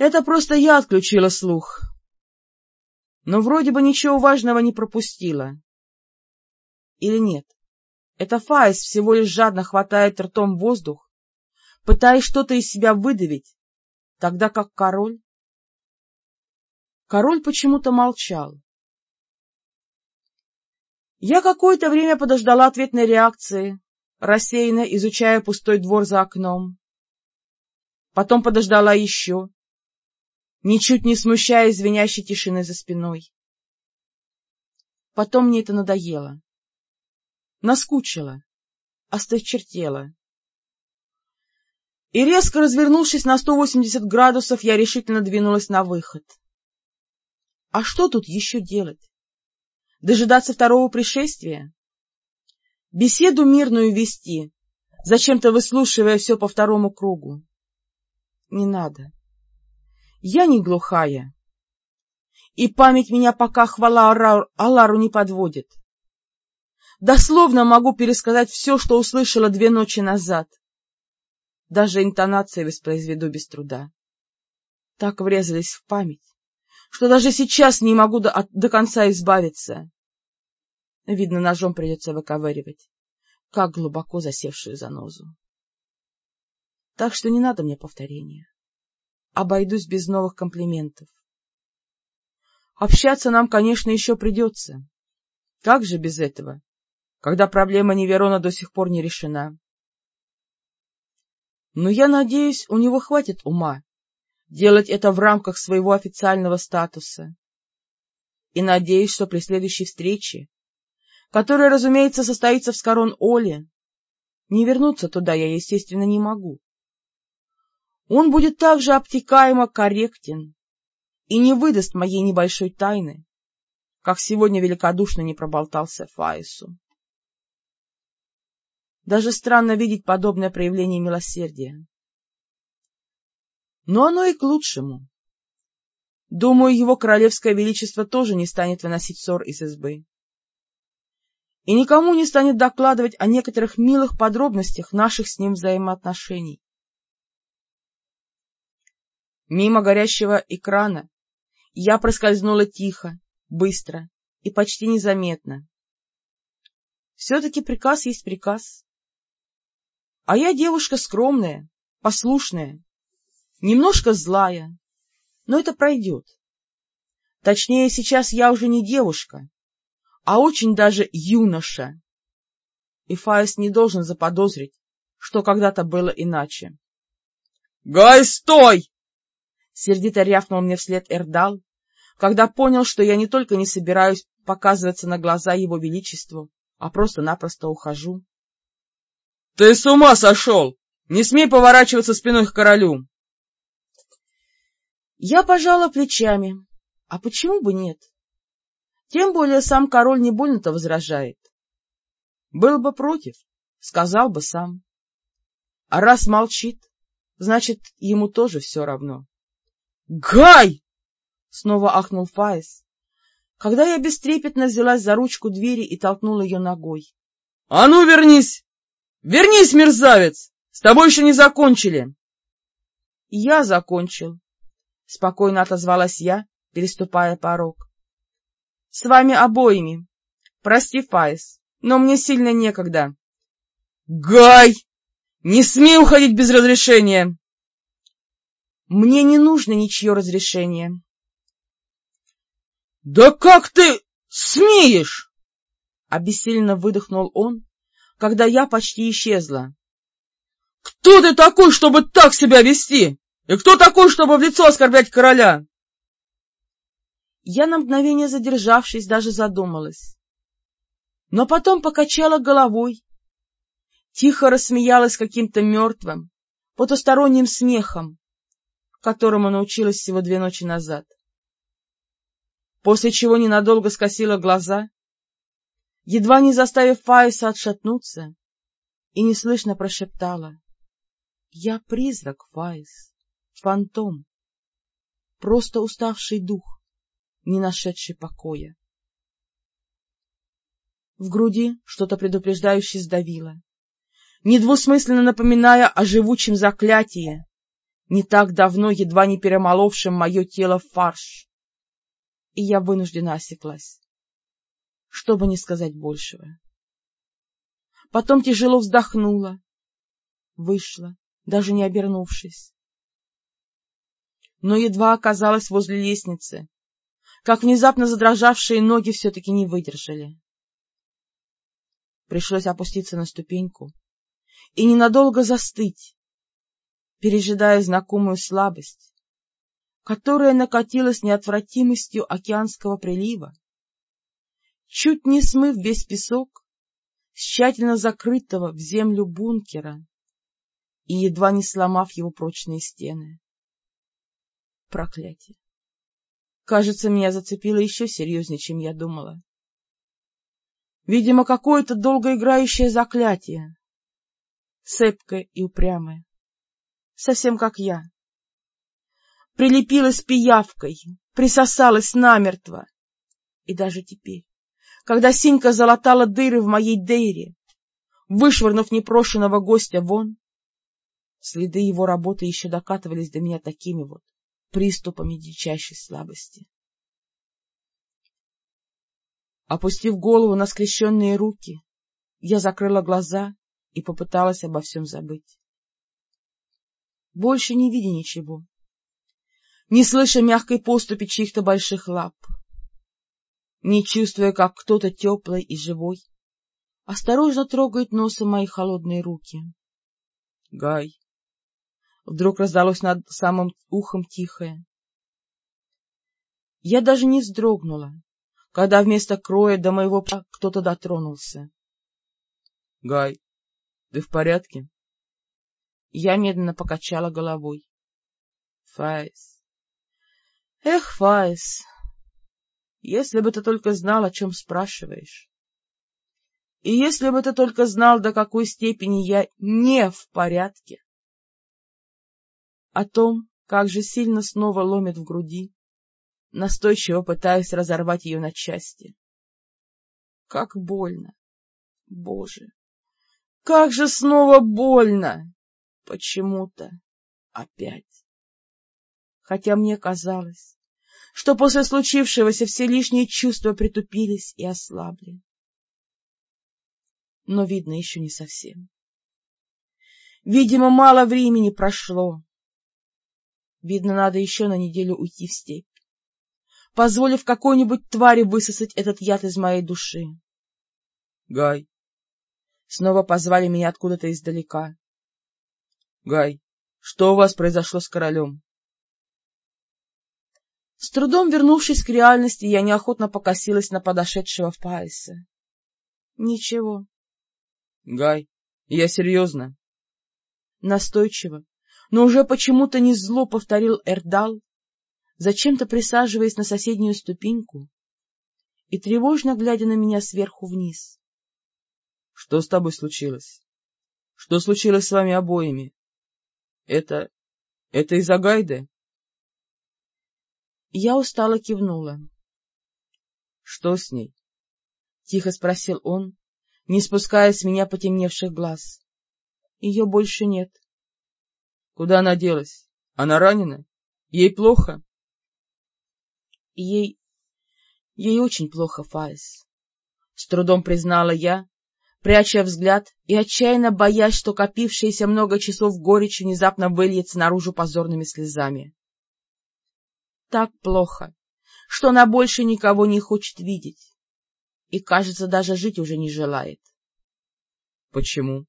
Это просто я отключила слух. Но вроде бы ничего важного не пропустила. Или нет? Это Фаис всего лишь жадно хватает ртом воздух, пытаясь что-то из себя выдавить, тогда как король... Король почему-то молчал. Я какое-то время подождала ответной реакции, рассеянно изучая пустой двор за окном. Потом подождала еще, ничуть не смущая звенящей тишины за спиной. Потом мне это надоело. Наскучило, осточертело. И резко развернувшись на 180 градусов, я решительно двинулась на выход. А что тут еще делать? Дожидаться второго пришествия? Беседу мирную вести, зачем-то выслушивая все по второму кругу. Не надо. Я не глухая. И память меня пока хвала Алару не подводит. Дословно могу пересказать все, что услышала две ночи назад. Даже интонации воспроизведу без труда. Так врезались в память, что даже сейчас не могу до, до конца избавиться. Видно, ножом придется выковыривать, как глубоко засевшую занозу. Так что не надо мне повторения. Обойдусь без новых комплиментов. Общаться нам, конечно, еще придется. Как же без этого, когда проблема Неверона до сих пор не решена? Но я надеюсь, у него хватит ума делать это в рамках своего официального статуса. И надеюсь, что при следующей встрече, которая, разумеется, состоится в Скорон-Оле, не вернуться туда я, естественно, не могу. Он будет также обтекаемо корректен и не выдаст моей небольшой тайны, как сегодня великодушно не проболтался Фаису. Даже странно видеть подобное проявление милосердия. Но оно и к лучшему. Думаю, его королевское величество тоже не станет выносить ссор из избы. И никому не станет докладывать о некоторых милых подробностях наших с ним взаимоотношений. Мимо горящего экрана я проскользнула тихо, быстро и почти незаметно. Все-таки приказ есть приказ. А я девушка скромная, послушная, немножко злая, но это пройдет. Точнее, сейчас я уже не девушка, а очень даже юноша. И Фаис не должен заподозрить, что когда-то было иначе. — Гай, стой! — сердито рявкнул мне вслед Эрдал, когда понял, что я не только не собираюсь показываться на глаза его величеству, а просто-напросто ухожу. — Ты с ума сошел! Не смей поворачиваться спиной к королю! Я пожала плечами. А почему бы нет? Тем более сам король не больно-то возражает. Был бы против, сказал бы сам. А раз молчит, значит, ему тоже все равно. «Гай!» — снова ахнул Фаис, когда я бестрепетно взялась за ручку двери и толкнула ее ногой. — А ну, вернись! Вернись, мерзавец! С тобой еще не закончили! — Я закончил, — спокойно отозвалась я, переступая порог. — С вами обоими. Прости, Фаис, но мне сильно некогда. — Гай! Не смей уходить без разрешения! Мне не нужно ничье разрешение. — Да как ты смеешь? — обессиленно выдохнул он, когда я почти исчезла. — Кто ты такой, чтобы так себя вести? И кто такой, чтобы в лицо оскорблять короля? Я на мгновение задержавшись, даже задумалась. Но потом покачала головой, тихо рассмеялась каким-то мертвым, потусторонним смехом, которому научилась всего две ночи назад. После чего ненадолго скосила глаза, едва не заставив Фаиса отшатнуться, и неслышно прошептала. — Я призрак, Фаис, фантом, просто уставший дух, не нашедший покоя. В груди что-то предупреждающе сдавило. недвусмысленно напоминая о живучем заклятии, не так давно едва не перемоловшем мое тело в фарш. И я вынуждена осеклась, чтобы не сказать большего. Потом тяжело вздохнула, вышла, даже не обернувшись. Но едва оказалась возле лестницы, как внезапно задрожавшие ноги все-таки не выдержали. Пришлось опуститься на ступеньку и ненадолго застыть, пережидая знакомую слабость, которая накатилась неотвратимостью океанского прилива, чуть не смыв весь песок с тщательно закрытого в землю бункера и едва не сломав его прочные стены. Проклятие! Кажется, меня зацепило еще серьезнее, чем я думала. Видимо, какое-то долгоиграющее заклятие, цепкое и упрямое, совсем как я. Прилепилась пиявкой, присосалась намертво. И даже теперь, когда Синька залатала дыры в моей дейре, вышвырнув непрошенного гостя вон, следы его работы еще докатывались до меня такими вот приступами дичайшей слабости. Опустив голову на скрещенные руки, я закрыла глаза и попыталась обо всем забыть. Больше не видя ничего, не слыша мягкой поступи чьих-то больших лап, не чувствуя, как кто-то теплый и живой осторожно трогает носом мои холодные руки. — Гай! Вдруг раздалось над самым ухом тихое. Я даже не вздрогнула, когда вместо кроя до моего кто-то дотронулся. — Гай, ты в порядке? Я медленно покачала головой. — Фаис. Эх, Фаис, если бы ты только знал, о чем спрашиваешь. И если бы ты только знал, до какой степени я не в порядке о том, как же сильно снова ломит в груди, настойчиво пытаясь разорвать ее на части. Как больно! Боже! Как же снова больно! Почему-то опять. Хотя мне казалось, что после случившегося все лишние чувства притупились и ослабли. Но, видно, еще не совсем. Видимо, мало времени прошло, Видно, надо еще на неделю уйти в степь, позволив какой-нибудь твари высосать этот яд из моей души. — Гай! Снова позвали меня откуда-то издалека. — Гай, что у вас произошло с королем? С трудом вернувшись к реальности, я неохотно покосилась на подошедшего в Паиса. — Ничего. — Гай, я серьезно. Настойчиво, но уже почему-то не зло повторил Эрдал, зачем-то присаживаясь на соседнюю ступеньку и тревожно глядя на меня сверху вниз. — Что с тобой случилось? Что случилось с вами обоими? Это... это из-за Гайды? Я устало кивнула. — Что с ней? — тихо спросил он, не спуская с меня потемневших глаз. — Ее больше нет. Куда она делась? Она ранена? Ей плохо? Ей... ей очень плохо, Фаис. С трудом признала я, пряча взгляд и отчаянно боясь, что копившиеся много часов горечь внезапно выльется наружу позорными слезами. Так плохо, что она больше никого не хочет видеть и, кажется, даже жить уже не желает. — Почему?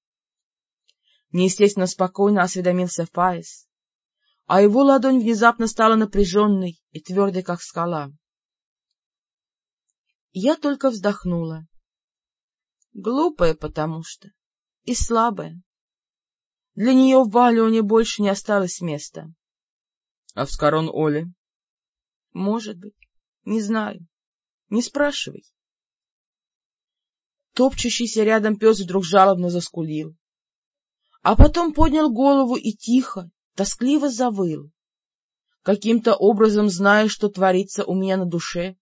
Неестественно спокойно осведомился Фаис, а его ладонь внезапно стала напряженной и твердой, как скала. Я только вздохнула. Глупая, потому что, и слабая. Для нее в Валионе больше не осталось места. — А в Скорон Оле? — Может быть. Не знаю. Не спрашивай. Топчущийся рядом пес вдруг жалобно заскулил а потом поднял голову и тихо, тоскливо завыл, каким-то образом зная, что творится у меня на душе,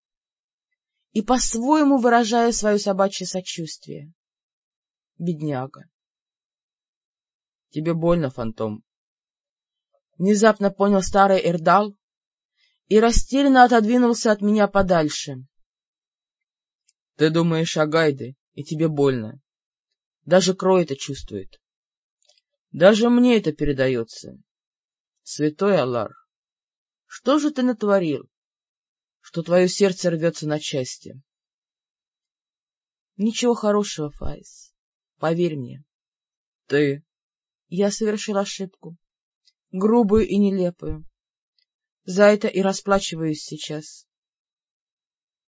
и по-своему выражая свое собачье сочувствие. Бедняга. — Тебе больно, фантом. Внезапно понял старый Эрдал и растерянно отодвинулся от меня подальше. — Ты думаешь о Гайде, и тебе больно. Даже Крой это чувствует. Даже мне это передается. Святой Аллар, что же ты натворил, что твое сердце рвется на части? Ничего хорошего, Фаис, поверь мне. Ты? Я совершил ошибку, грубую и нелепую. За это и расплачиваюсь сейчас.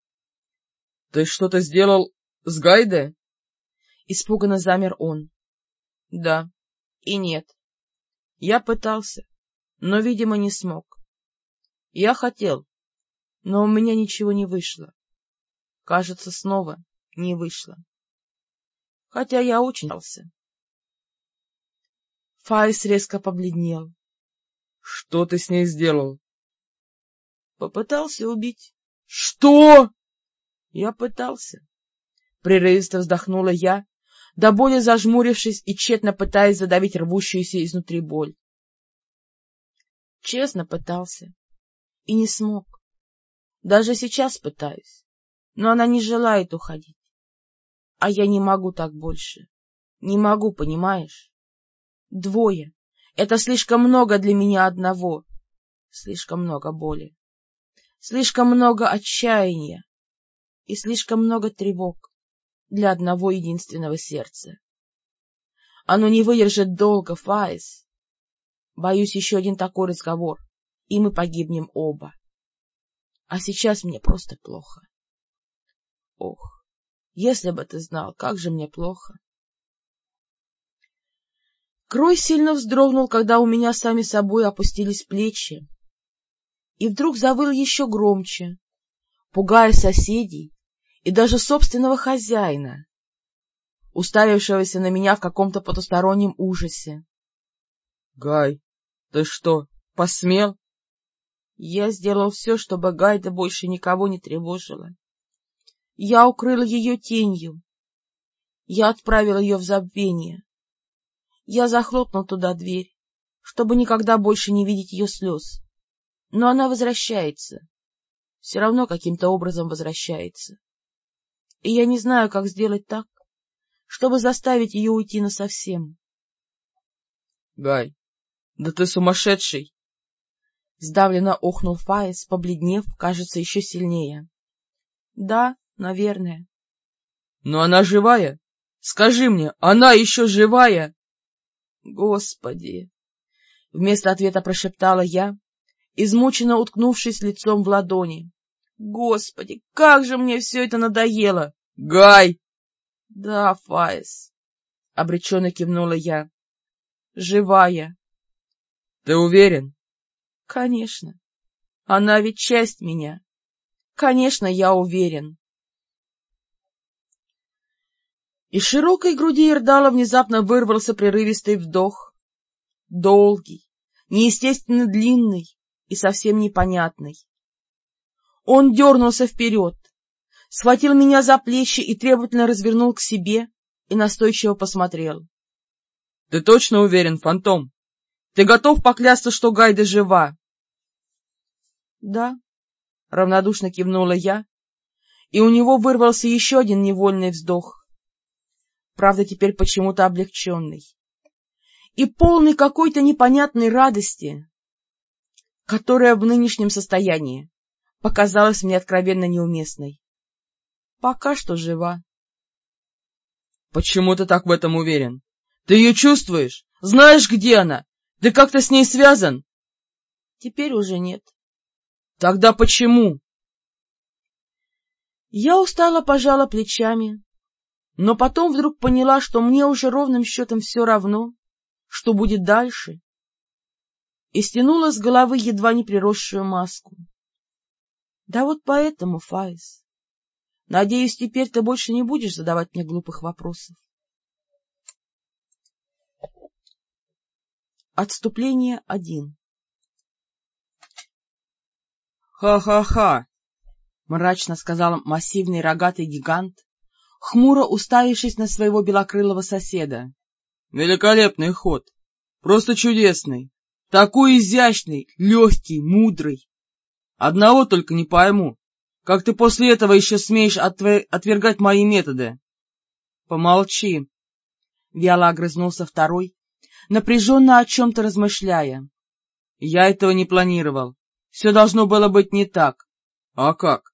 — Ты что-то сделал с Гайде? Испуганно замер он. — Да и нет. Я пытался, но, видимо, не смог. Я хотел, но у меня ничего не вышло. Кажется, снова не вышло. Хотя я очень старался. Файс резко побледнел. — Что ты с ней сделал? — Попытался убить. — Что? — Я пытался. Прерывисто вздохнула я, до боли зажмурившись и тщетно пытаясь задавить рвущуюся изнутри боль. Честно пытался. И не смог. Даже сейчас пытаюсь. Но она не желает уходить. А я не могу так больше. Не могу, понимаешь? Двое. Это слишком много для меня одного. Слишком много боли. Слишком много отчаяния. И слишком много тревог для одного единственного сердца. Оно не выдержит долго, Фаис. Боюсь, еще один такой разговор, и мы погибнем оба. А сейчас мне просто плохо. Ох, если бы ты знал, как же мне плохо. Крой сильно вздрогнул, когда у меня сами собой опустились плечи, и вдруг завыл еще громче, пугая соседей и даже собственного хозяина, уставившегося на меня в каком-то потустороннем ужасе. — Гай, ты что, посмел? Я сделал все, чтобы Гайда больше никого не тревожила. Я укрыл ее тенью. Я отправил ее в забвение. Я захлопнул туда дверь, чтобы никогда больше не видеть ее слез. Но она возвращается. Все равно каким-то образом возвращается и я не знаю, как сделать так, чтобы заставить ее уйти насовсем. — Гай, да ты сумасшедший! Сдавленно охнул Фаис, побледнев, кажется, еще сильнее. — Да, наверное. — Но она живая? Скажи мне, она еще живая? — Господи! — вместо ответа прошептала я, измученно уткнувшись лицом в ладони. Господи, как же мне все это надоело! Гай! — Да, Фаис, — обреченно кивнула я. — Живая. — Ты уверен? — Конечно. Она ведь часть меня. Конечно, я уверен. Из широкой груди Ирдала внезапно вырвался прерывистый вдох. Долгий, неестественно длинный и совсем непонятный. Он дернулся вперед, схватил меня за плечи и требовательно развернул к себе и настойчиво посмотрел. — Ты точно уверен, фантом? Ты готов поклясться, что Гайда жива? — Да, — равнодушно кивнула я, и у него вырвался еще один невольный вздох. Правда, теперь почему-то облегченный. И полный какой-то непонятной радости, которая в нынешнем состоянии показалась мне откровенно неуместной. Пока что жива. — Почему ты так в этом уверен? Ты ее чувствуешь? Знаешь, где она? Ты как-то с ней связан? — Теперь уже нет. — Тогда почему? Я устало пожала плечами, но потом вдруг поняла, что мне уже ровным счетом все равно, что будет дальше, и стянула с головы едва не приросшую маску. Да вот поэтому, Фаис. Надеюсь, теперь ты больше не будешь задавать мне глупых вопросов. Отступление один. «Ха-ха-ха!» — мрачно сказал массивный рогатый гигант, хмуро уставившись на своего белокрылого соседа. — Великолепный ход! Просто чудесный. Такой изящный, легкий, мудрый. Одного только не пойму. Как ты после этого еще смеешь отвер... отвергать мои методы? Помолчи. Вяло огрызнулся второй, напряженно о чем-то размышляя. Я этого не планировал. Все должно было быть не так. А как?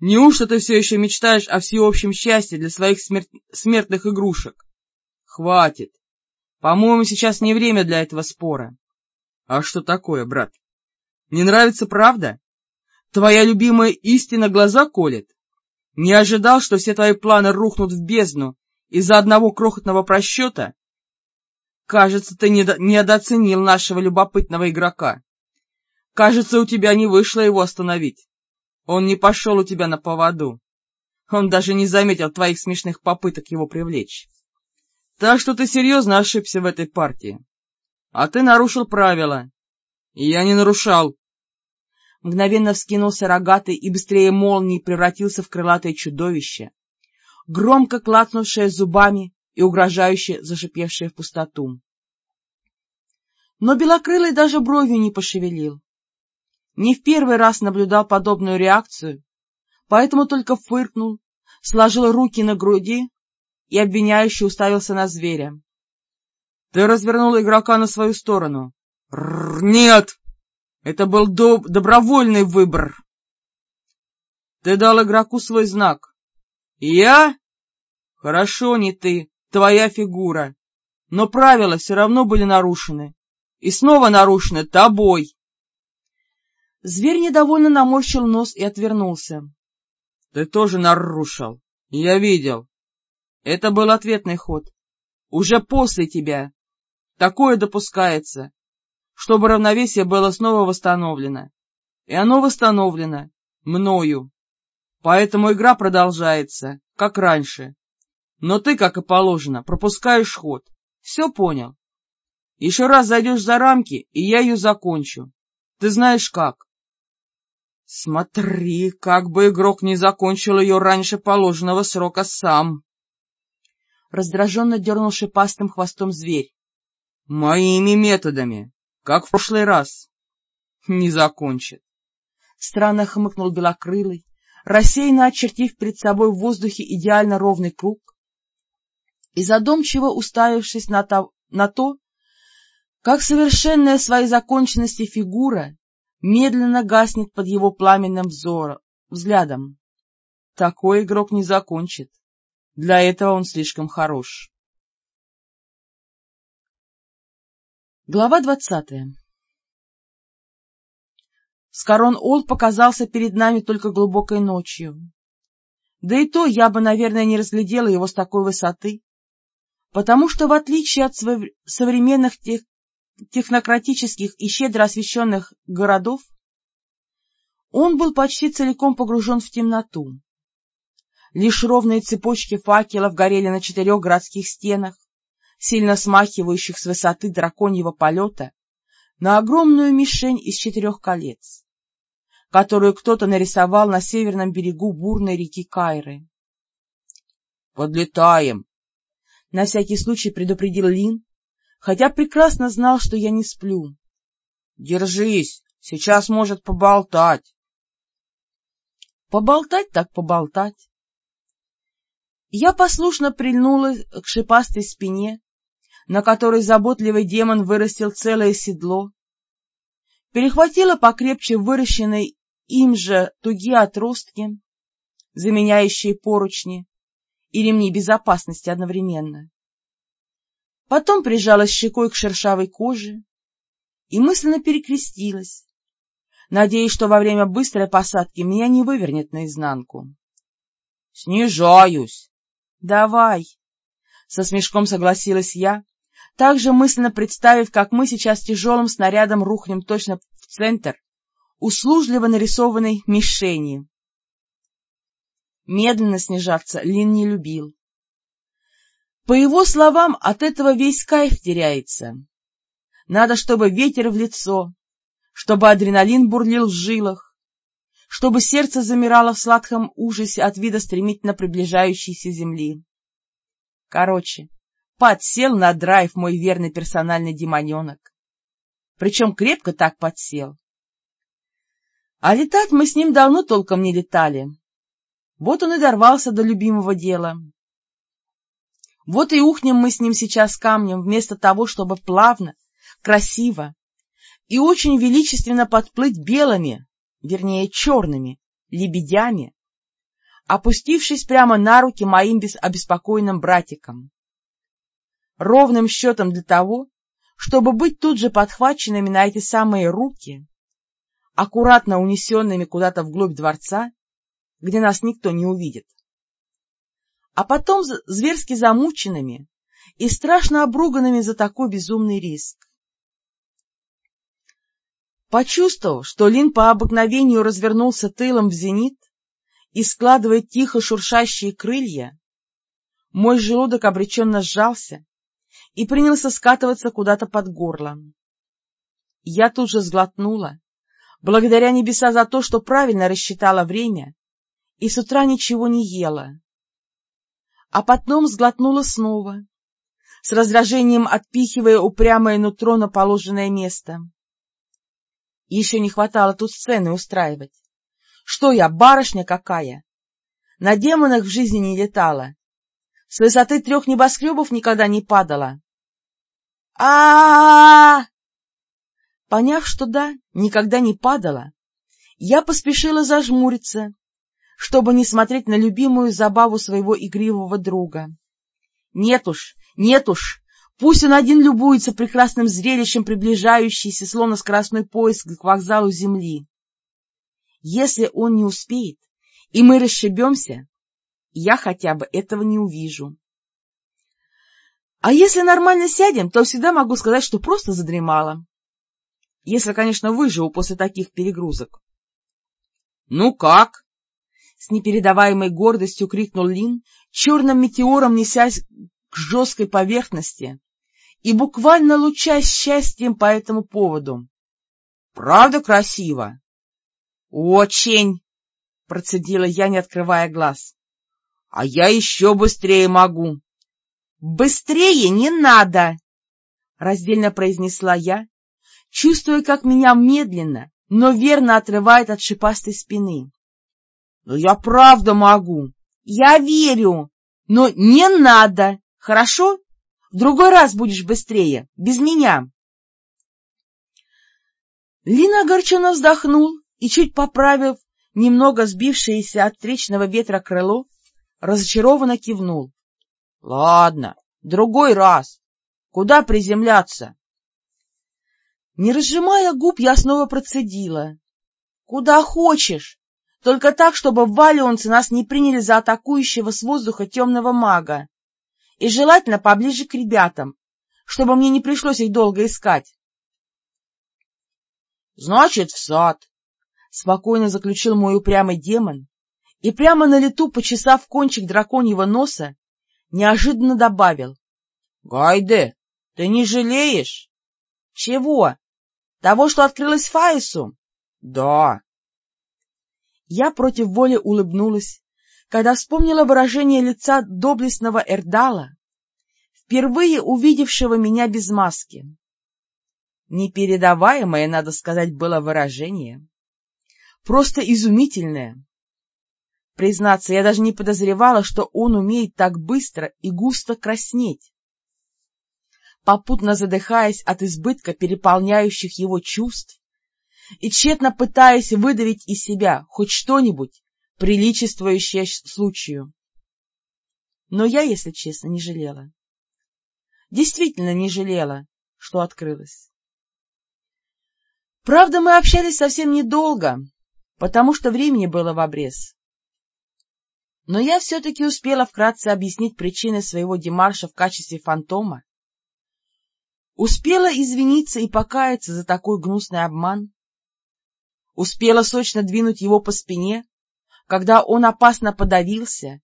Неужто ты все еще мечтаешь о всеобщем счастье для своих смер... смертных игрушек? Хватит. По-моему, сейчас не время для этого спора. А что такое, брат? Не нравится правда? Твоя любимая истина глаза колет? Не ожидал, что все твои планы рухнут в бездну из-за одного крохотного просчета? Кажется, ты недо... недооценил нашего любопытного игрока. Кажется, у тебя не вышло его остановить. Он не пошел у тебя на поводу. Он даже не заметил твоих смешных попыток его привлечь. Так что ты серьезно ошибся в этой партии. А ты нарушил правила. Я не нарушал. Мгновенно вскинулся рогатый и быстрее молнии превратился в крылатое чудовище, громко клацнувшее зубами и угрожающе зашипевшее в пустоту. Но Белокрылый даже бровью не пошевелил. Не в первый раз наблюдал подобную реакцию, поэтому только фыркнул, сложил руки на груди и обвиняюще уставился на зверя. — Ты развернул игрока на свою сторону. — Нет! Это был до добровольный выбор. Ты дал игроку свой знак. Я? Хорошо, не ты, твоя фигура. Но правила все равно были нарушены. И снова нарушены тобой. Зверь недовольно наморщил нос и отвернулся. — Ты тоже нарушил. Я видел. Это был ответный ход. Уже после тебя. Такое допускается чтобы равновесие было снова восстановлено. И оно восстановлено мною. Поэтому игра продолжается, как раньше. Но ты, как и положено, пропускаешь ход. Все понял? Еще раз зайдешь за рамки, и я ее закончу. Ты знаешь как. Смотри, как бы игрок не закончил ее раньше положенного срока сам. Раздраженно дернул шипастым хвостом зверь. Моими методами как в прошлый раз. Не закончит. Странно хмыкнул белокрылый, рассеянно очертив перед собой в воздухе идеально ровный круг и задумчиво уставившись на то, на то как совершенная своей законченности фигура медленно гаснет под его пламенным взором, взглядом. Такой игрок не закончит. Для этого он слишком хорош. Глава двадцатая Скорон-Олд показался перед нами только глубокой ночью. Да и то я бы, наверное, не разглядела его с такой высоты, потому что, в отличие от современных тех... технократических и щедро освещенных городов, он был почти целиком погружен в темноту. Лишь ровные цепочки факелов горели на четырех городских стенах, сильно смахивающих с высоты драконьего полета, на огромную мишень из четырех колец, которую кто-то нарисовал на северном берегу бурной реки Кайры. — Подлетаем! — на всякий случай предупредил Лин, хотя прекрасно знал, что я не сплю. — Держись, сейчас может поболтать. — Поболтать так поболтать. Я послушно прильнула к шипастой спине, на которой заботливый демон вырастил целое седло, перехватила покрепче выращенные им же тугие отростки, заменяющие поручни и ремни безопасности одновременно. Потом прижалась щекой к шершавой коже и мысленно перекрестилась, надеясь, что во время быстрой посадки меня не вывернет наизнанку. — Снижаюсь. — Давай, — со смешком согласилась я, также мысленно представив, как мы сейчас тяжелым снарядом рухнем точно в центр услужливо нарисованной мишени. Медленно снижаться Лин не любил. По его словам, от этого весь кайф теряется. Надо, чтобы ветер в лицо, чтобы адреналин бурлил в жилах, чтобы сердце замирало в сладком ужасе от вида стремительно приближающейся земли. Короче, подсел на драйв мой верный персональный демоненок. Причем крепко так подсел. А летать мы с ним давно толком не летали. Вот он и дорвался до любимого дела. Вот и ухнем мы с ним сейчас камнем, вместо того, чтобы плавно, красиво и очень величественно подплыть белыми, вернее черными, лебедями, опустившись прямо на руки моим обеспокоенным братикам. Ровным счетом для того, чтобы быть тут же подхваченными на эти самые руки, аккуратно унесенными куда-то вглубь дворца, где нас никто не увидит, а потом зверски замученными и страшно обруганными за такой безумный риск. Почувствовав, что Лин по обыкновению развернулся тылом в зенит и складывает тихо шуршащие крылья, мой желудок обреченно сжался и принялся скатываться куда-то под горло. Я тут же сглотнула, благодаря небеса за то, что правильно рассчитала время и с утра ничего не ела. А потом сглотнула снова, с раздражением отпихивая упрямое нутро на положенное место. Еще не хватало тут сцены устраивать. Что я, барышня какая? На демонах в жизни не летала. С высоты трех небоскребов никогда не падала. а а Поняв, что да, никогда не падала, я поспешила зажмуриться, чтобы не смотреть на любимую забаву своего игривого друга. Нет уж, нет уж, Пусть он один любуется прекрасным зрелищем, приближающейся, словно скоростной поиск к вокзалу земли. Если он не успеет, и мы расшибемся, я хотя бы этого не увижу. А если нормально сядем, то всегда могу сказать, что просто задремала. Если, конечно, выживу после таких перегрузок. — Ну как? — с непередаваемой гордостью крикнул Лин, черным метеором несясь к жесткой поверхности, и буквально лучась счастьем по этому поводу. — Правда красиво? — Очень! — процедила я, не открывая глаз. — А я еще быстрее могу. — Быстрее не надо! — раздельно произнесла я, чувствуя, как меня медленно, но верно отрывает от шипастой спины. — Но я правда могу. — Я верю, но не надо, хорошо? В другой раз будешь быстрее, без меня. Лина огорченно вздохнул и, чуть поправив немного сбившееся от встречного ветра крыло, разочарованно кивнул. — Ладно, другой раз. Куда приземляться? Не разжимая губ, я снова процедила. — Куда хочешь, только так, чтобы валионцы нас не приняли за атакующего с воздуха темного мага и желательно поближе к ребятам, чтобы мне не пришлось их долго искать. — Значит, в сад, — спокойно заключил мой упрямый демон, и прямо на лету, почесав кончик драконьего носа, неожиданно добавил. — Гайде, ты не жалеешь? — Чего? Того, что открылось Фаису? — Да. Я против воли улыбнулась, когда вспомнила выражение лица доблестного Эрдала, впервые увидевшего меня без маски. Непередаваемое, надо сказать, было выражение. Просто изумительное. Признаться, я даже не подозревала, что он умеет так быстро и густо краснеть. Попутно задыхаясь от избытка переполняющих его чувств и тщетно пытаясь выдавить из себя хоть что-нибудь, приличествующее случаю. Но я, если честно, не жалела. Действительно не жалела, что открылась. Правда, мы общались совсем недолго, потому что времени было в обрез. Но я все-таки успела вкратце объяснить причины своего демарша в качестве фантома, успела извиниться и покаяться за такой гнусный обман, успела сочно двинуть его по спине, когда он опасно подавился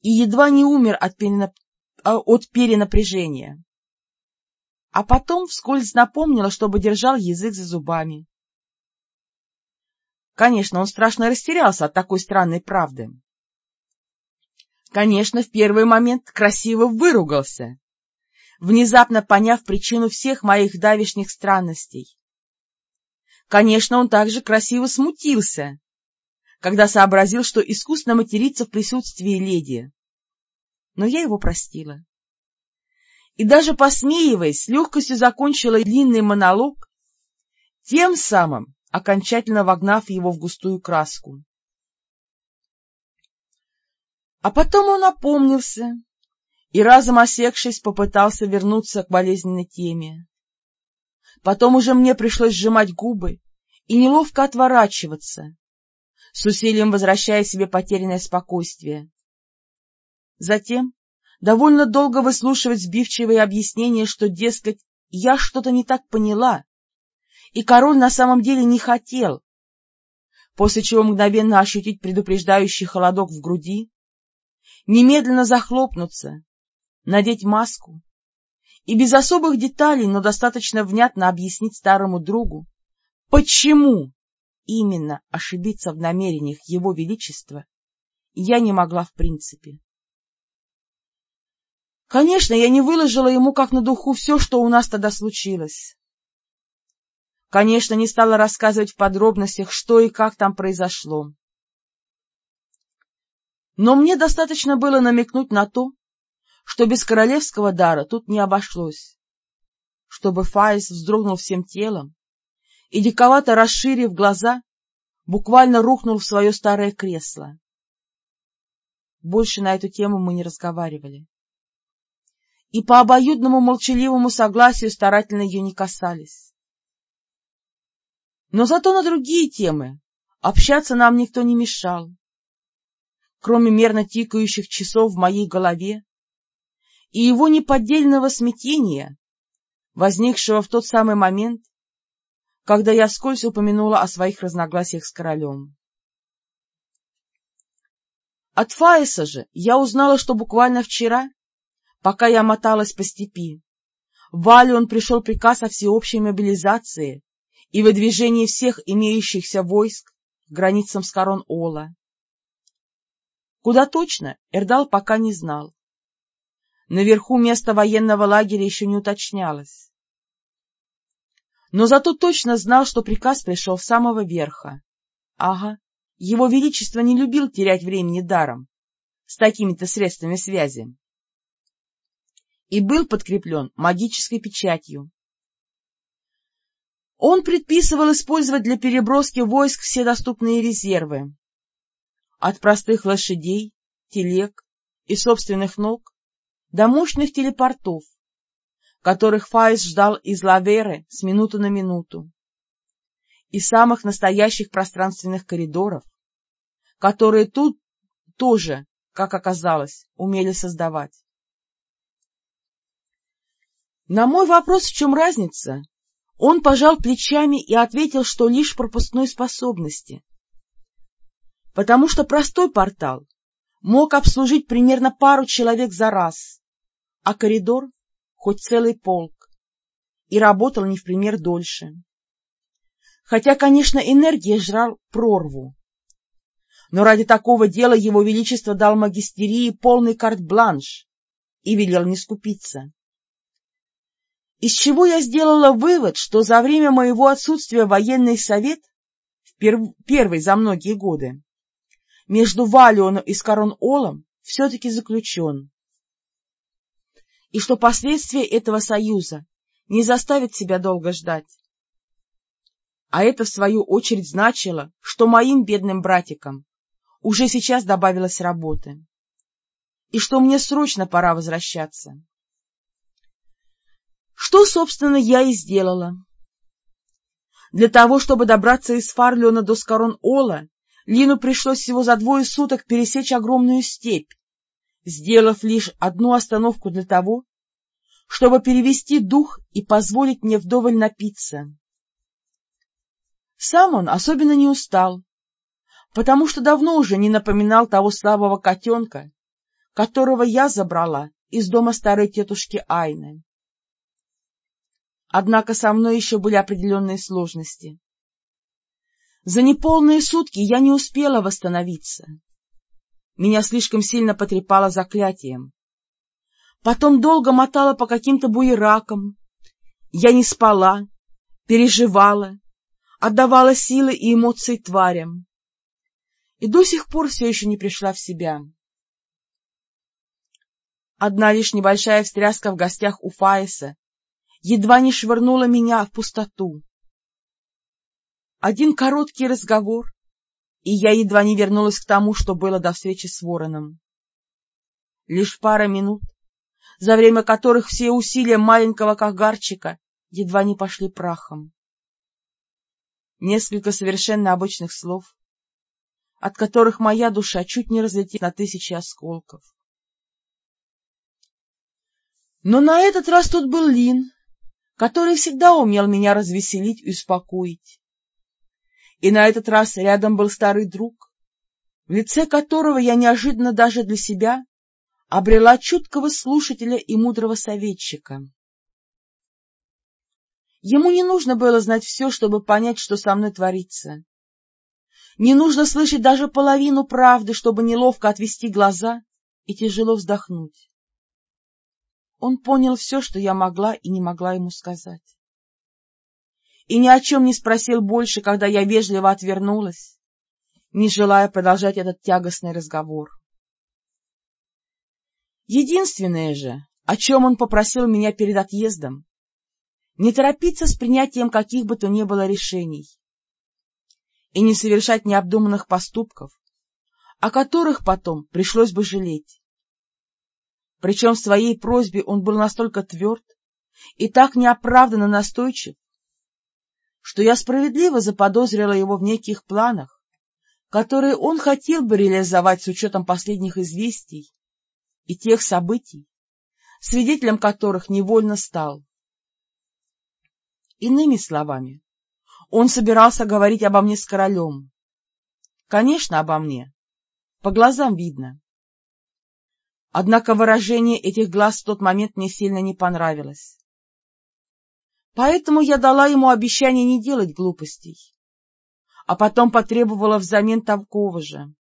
и едва не умер от, перенап... А, от перенапряжения. А потом вскользь напомнила, чтобы держал язык за зубами. Конечно, он страшно растерялся от такой странной правды. Конечно, в первый момент красиво выругался, внезапно поняв причину всех моих давишних странностей. Конечно, он также красиво смутился, когда сообразил, что искусно материться в присутствии леди. Но я его простила. И даже посмеиваясь, с легкостью закончила длинный монолог, тем самым окончательно вогнав его в густую краску. А потом он опомнился и, разом осекшись, попытался вернуться к болезненной теме. Потом уже мне пришлось сжимать губы и неловко отворачиваться, с усилием возвращая себе потерянное спокойствие. Затем довольно долго выслушивать сбивчивые объяснения, что, дескать, я что-то не так поняла, и король на самом деле не хотел, после чего мгновенно ощутить предупреждающий холодок в груди немедленно захлопнуться, надеть маску и без особых деталей, но достаточно внятно объяснить старому другу, почему именно ошибиться в намерениях его величества я не могла в принципе. Конечно, я не выложила ему как на духу все, что у нас тогда случилось. Конечно, не стала рассказывать в подробностях, что и как там произошло. Но мне достаточно было намекнуть на то, что без королевского дара тут не обошлось, чтобы Фаис вздрогнул всем телом и, диковато расширив глаза, буквально рухнул в свое старое кресло. Больше на эту тему мы не разговаривали. И по обоюдному молчаливому согласию старательно ее не касались. Но зато на другие темы общаться нам никто не мешал кроме мерно тикающих часов в моей голове, и его неподдельного смятения, возникшего в тот самый момент, когда я скользь упомянула о своих разногласиях с королем. От Фаиса же я узнала, что буквально вчера, пока я моталась по степи, в Валион пришел приказ о всеобщей мобилизации и выдвижении всех имеющихся войск к границам Скарон-Ола. Куда точно, Эрдал пока не знал. Наверху место военного лагеря еще не уточнялось. Но зато точно знал, что приказ пришел с самого верха. Ага, его величество не любил терять времени даром, с такими-то средствами связи. И был подкреплен магической печатью. Он предписывал использовать для переброски войск все доступные резервы, от простых лошадей, телег и собственных ног до мощных телепортов, которых Фаис ждал из Лаверы с минуты на минуту, и самых настоящих пространственных коридоров, которые тут тоже, как оказалось, умели создавать. На мой вопрос, в чем разница, он пожал плечами и ответил, что лишь пропускной способности, потому что простой портал мог обслужить примерно пару человек за раз, а коридор — хоть целый полк, и работал не в пример дольше. Хотя, конечно, энергия жрал прорву. Но ради такого дела его величество дал магистерии полный карт-бланш и велел не скупиться. Из чего я сделала вывод, что за время моего отсутствия военный совет, первый за многие годы, между Валионом и Скорон-Олом все-таки заключен, и что последствия этого союза не заставят себя долго ждать. А это, в свою очередь, значило, что моим бедным братикам уже сейчас добавилось работы, и что мне срочно пора возвращаться. Что, собственно, я и сделала. Для того, чтобы добраться из Фарлиона до Скорон-Ола, Лину пришлось всего за двое суток пересечь огромную степь, сделав лишь одну остановку для того, чтобы перевести дух и позволить мне вдоволь напиться. Сам он особенно не устал, потому что давно уже не напоминал того слабого котенка, которого я забрала из дома старой тетушки Айны. Однако со мной еще были определенные сложности. За неполные сутки я не успела восстановиться. Меня слишком сильно потрепало заклятием. Потом долго мотала по каким-то буеракам. Я не спала, переживала, отдавала силы и эмоции тварям. И до сих пор все еще не пришла в себя. Одна лишь небольшая встряска в гостях у Фаиса едва не швырнула меня в пустоту. Один короткий разговор, и я едва не вернулась к тому, что было до встречи с Вороном. Лишь пара минут, за время которых все усилия маленького кагарчика едва не пошли прахом. Несколько совершенно обычных слов, от которых моя душа чуть не разлетелась на тысячи осколков. Но на этот раз тут был Лин, который всегда умел меня развеселить и успокоить. И на этот раз рядом был старый друг, в лице которого я неожиданно даже для себя обрела чуткого слушателя и мудрого советчика. Ему не нужно было знать все, чтобы понять, что со мной творится. Не нужно слышать даже половину правды, чтобы неловко отвести глаза и тяжело вздохнуть. Он понял все, что я могла и не могла ему сказать. И ни о чем не спросил больше, когда я вежливо отвернулась, не желая продолжать этот тягостный разговор. Единственное же, о чем он попросил меня перед отъездом, не торопиться с принятием каких бы то ни было решений и не совершать необдуманных поступков, о которых потом пришлось бы жалеть. Причем в своей просьбе он был настолько тверд и так неоправданно настойчив, что я справедливо заподозрила его в неких планах, которые он хотел бы реализовать с учетом последних известий и тех событий, свидетелем которых невольно стал. Иными словами, он собирался говорить обо мне с королем. Конечно, обо мне. По глазам видно. Однако выражение этих глаз в тот момент мне сильно не понравилось. Поэтому я дала ему обещание не делать глупостей, а потом потребовала взамен такого же.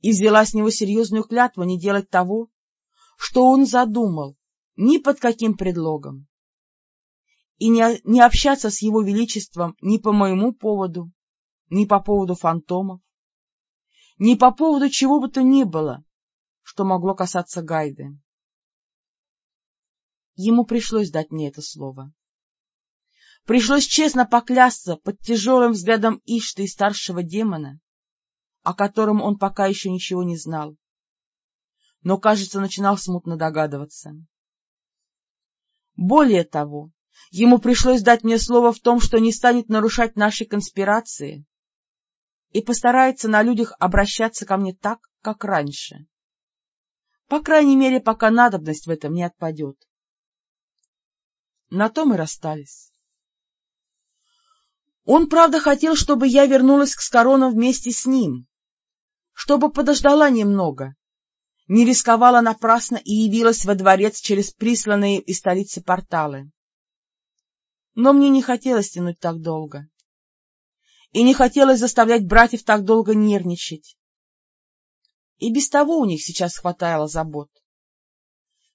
И взяла с него серьезную клятву не делать того, что он задумал, ни под каким предлогом. И не, не общаться с его величеством ни по моему поводу, ни по поводу фантомов, ни по поводу чего бы то ни было, что могло касаться Гайды. Ему пришлось дать мне это слово. Пришлось честно поклясться под тяжелым взглядом Ишты и старшего демона, о котором он пока еще ничего не знал, но, кажется, начинал смутно догадываться. Более того, ему пришлось дать мне слово в том, что не станет нарушать наши конспирации и постарается на людях обращаться ко мне так, как раньше. По крайней мере, пока надобность в этом не отпадет. На то мы расстались. Он, правда, хотел, чтобы я вернулась к Скорону вместе с ним, чтобы подождала немного, не рисковала напрасно и явилась во дворец через присланные из столицы порталы. Но мне не хотелось тянуть так долго. И не хотелось заставлять братьев так долго нервничать. И без того у них сейчас хватало забот.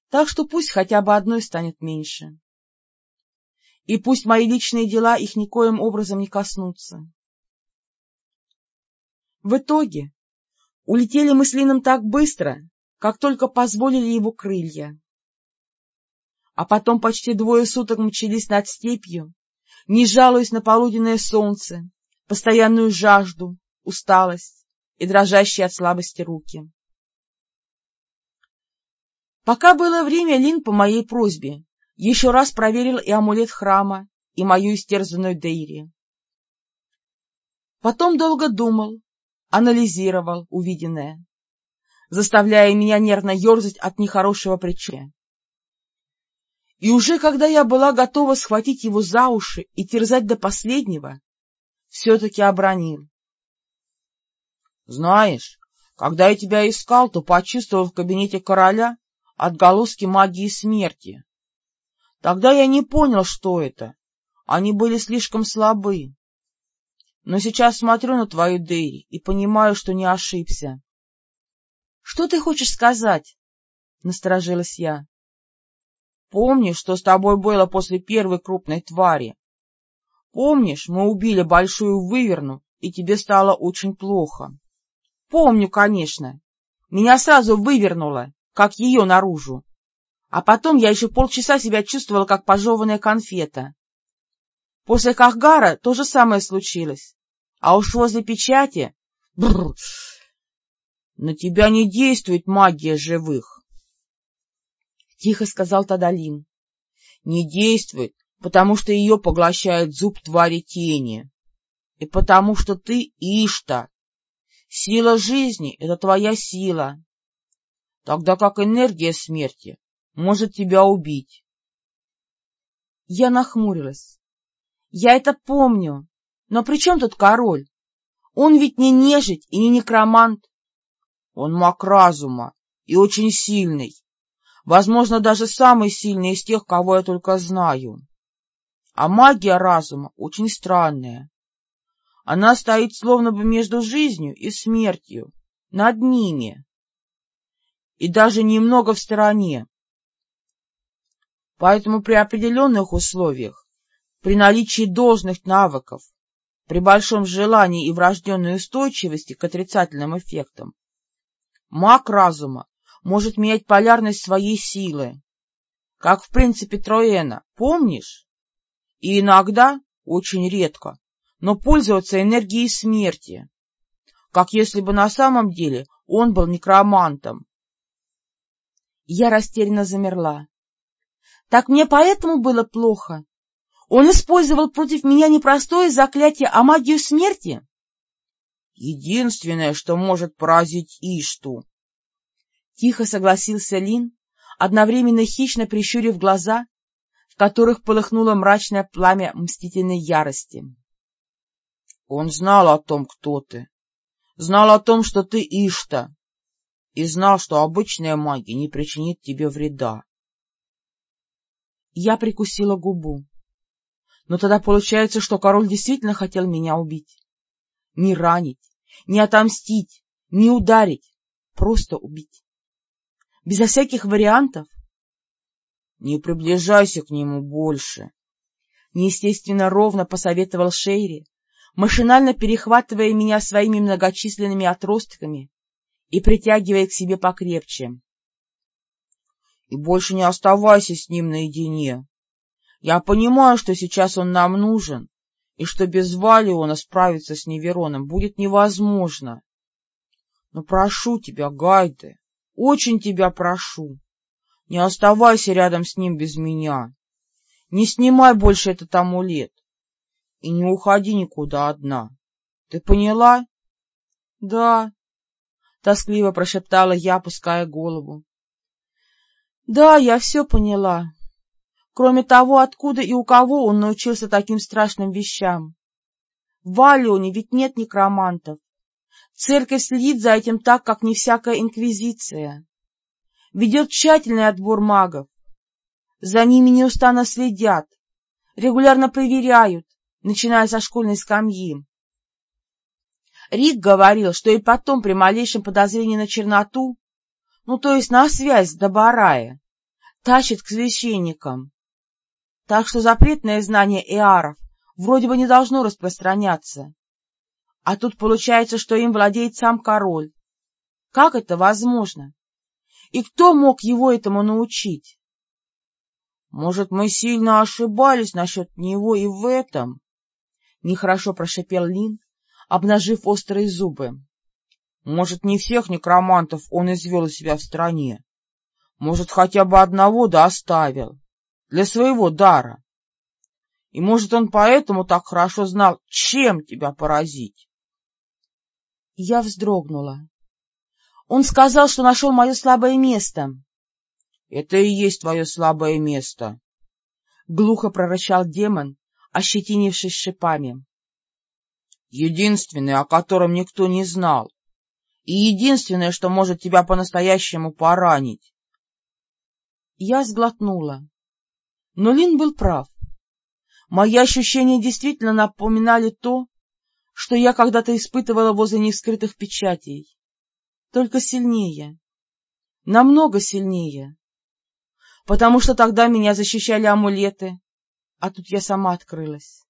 Так что пусть хотя бы одной станет меньше. И пусть мои личные дела их никоим образом не коснутся. В итоге улетели мы с Лином так быстро, как только позволили его крылья. А потом почти двое суток мчались над степью, не жалуясь на полуденное солнце, постоянную жажду, усталость и дрожащие от слабости руки. Пока было время, Лин по моей просьбе еще раз проверил и амулет храма, и мою истерзанную Дейри. Потом долго думал, анализировал увиденное, заставляя меня нервно ерзать от нехорошего причия. И уже когда я была готова схватить его за уши и терзать до последнего, все-таки обронил. Знаешь, когда я тебя искал, то почувствовал в кабинете короля отголоски магии смерти. Тогда я не понял, что это. Они были слишком слабы. Но сейчас смотрю на твою Дейри и понимаю, что не ошибся. — Что ты хочешь сказать? — насторожилась я. — Помнишь, что с тобой было после первой крупной твари? Помнишь, мы убили большую выверну, и тебе стало очень плохо? — Помню, конечно. Меня сразу вывернуло, как ее наружу. А потом я еще полчаса себя чувствовала, как пожеванная конфета. После Кахгара то же самое случилось. А уж возле печати... Бррр! На тебя не действует магия живых. — тихо сказал Тадалин. — Не действует, потому что ее поглощает зуб твари тени. И потому что ты Ишта. Сила жизни — это твоя сила. Тогда как энергия смерти может тебя убить. Я нахмурилась. Я это помню. Но при чем тут король? Он ведь не нежить и не некромант. Он маг разума и очень сильный. Возможно, даже самый сильный из тех, кого я только знаю. А магия разума очень странная. Она стоит словно бы между жизнью и смертью, над ними, и даже немного в стороне. Поэтому при определенных условиях, при наличии должных навыков, при большом желании и врожденной устойчивости к отрицательным эффектам, маг разума может менять полярность своей силы, как в принципе Троена, помнишь? И иногда, очень редко, но пользоваться энергией смерти, как если бы на самом деле он был некромантом. Я растерянно замерла. Так мне поэтому было плохо? Он использовал против меня не простое заклятие, а магию смерти? Единственное, что может поразить Ишту. Тихо согласился Лин, одновременно хищно прищурив глаза, в которых полыхнуло мрачное пламя мстительной ярости. Он знал о том, кто ты. Знал о том, что ты Ишта. И знал, что обычная магия не причинит тебе вреда. Я прикусила губу. Но тогда получается, что король действительно хотел меня убить. Не ранить, не отомстить, не ударить, просто убить. Безо всяких вариантов. Не приближайся к нему больше. Неестественно ровно посоветовал Шейри, машинально перехватывая меня своими многочисленными отростками и притягивая к себе покрепче. И больше не оставайся с ним наедине. Я понимаю, что сейчас он нам нужен, и что без Валиона справиться с Невероном будет невозможно. Но прошу тебя, Гайде, очень тебя прошу, не оставайся рядом с ним без меня. Не снимай больше этот амулет и не уходи никуда одна. Ты поняла? — Да, — тоскливо прошептала я, опуская голову. Да, я все поняла. Кроме того, откуда и у кого он научился таким страшным вещам. В Валионе ведь нет некромантов. Церковь следит за этим так, как не всякая инквизиция. Ведет тщательный отбор магов. За ними неустанно следят, регулярно проверяют, начиная со школьной скамьи. Рик говорил, что и потом при малейшем подозрении на черноту ну, то есть на связь до Барая, тащит к священникам. Так что запретное знание Иаров вроде бы не должно распространяться. А тут получается, что им владеет сам король. Как это возможно? И кто мог его этому научить? Может, мы сильно ошибались насчет него и в этом? Нехорошо прошипел Лин, обнажив острые зубы. Может, не всех некромантов он извел у себя в стране. Может, хотя бы одного да оставил. Для своего дара. И, может, он поэтому так хорошо знал, чем тебя поразить. Я вздрогнула. Он сказал, что нашел мое слабое место. — Это и есть твое слабое место. Глухо прорычал демон, ощетинившись шипами. — Единственное, о котором никто не знал и единственное, что может тебя по-настоящему поранить. Я сглотнула. Но Лин был прав. Мои ощущения действительно напоминали то, что я когда-то испытывала возле невскрытых печатей. Только сильнее. намного сильнее, потому что тогда меня защищали амулеты, а тут я сама открылась.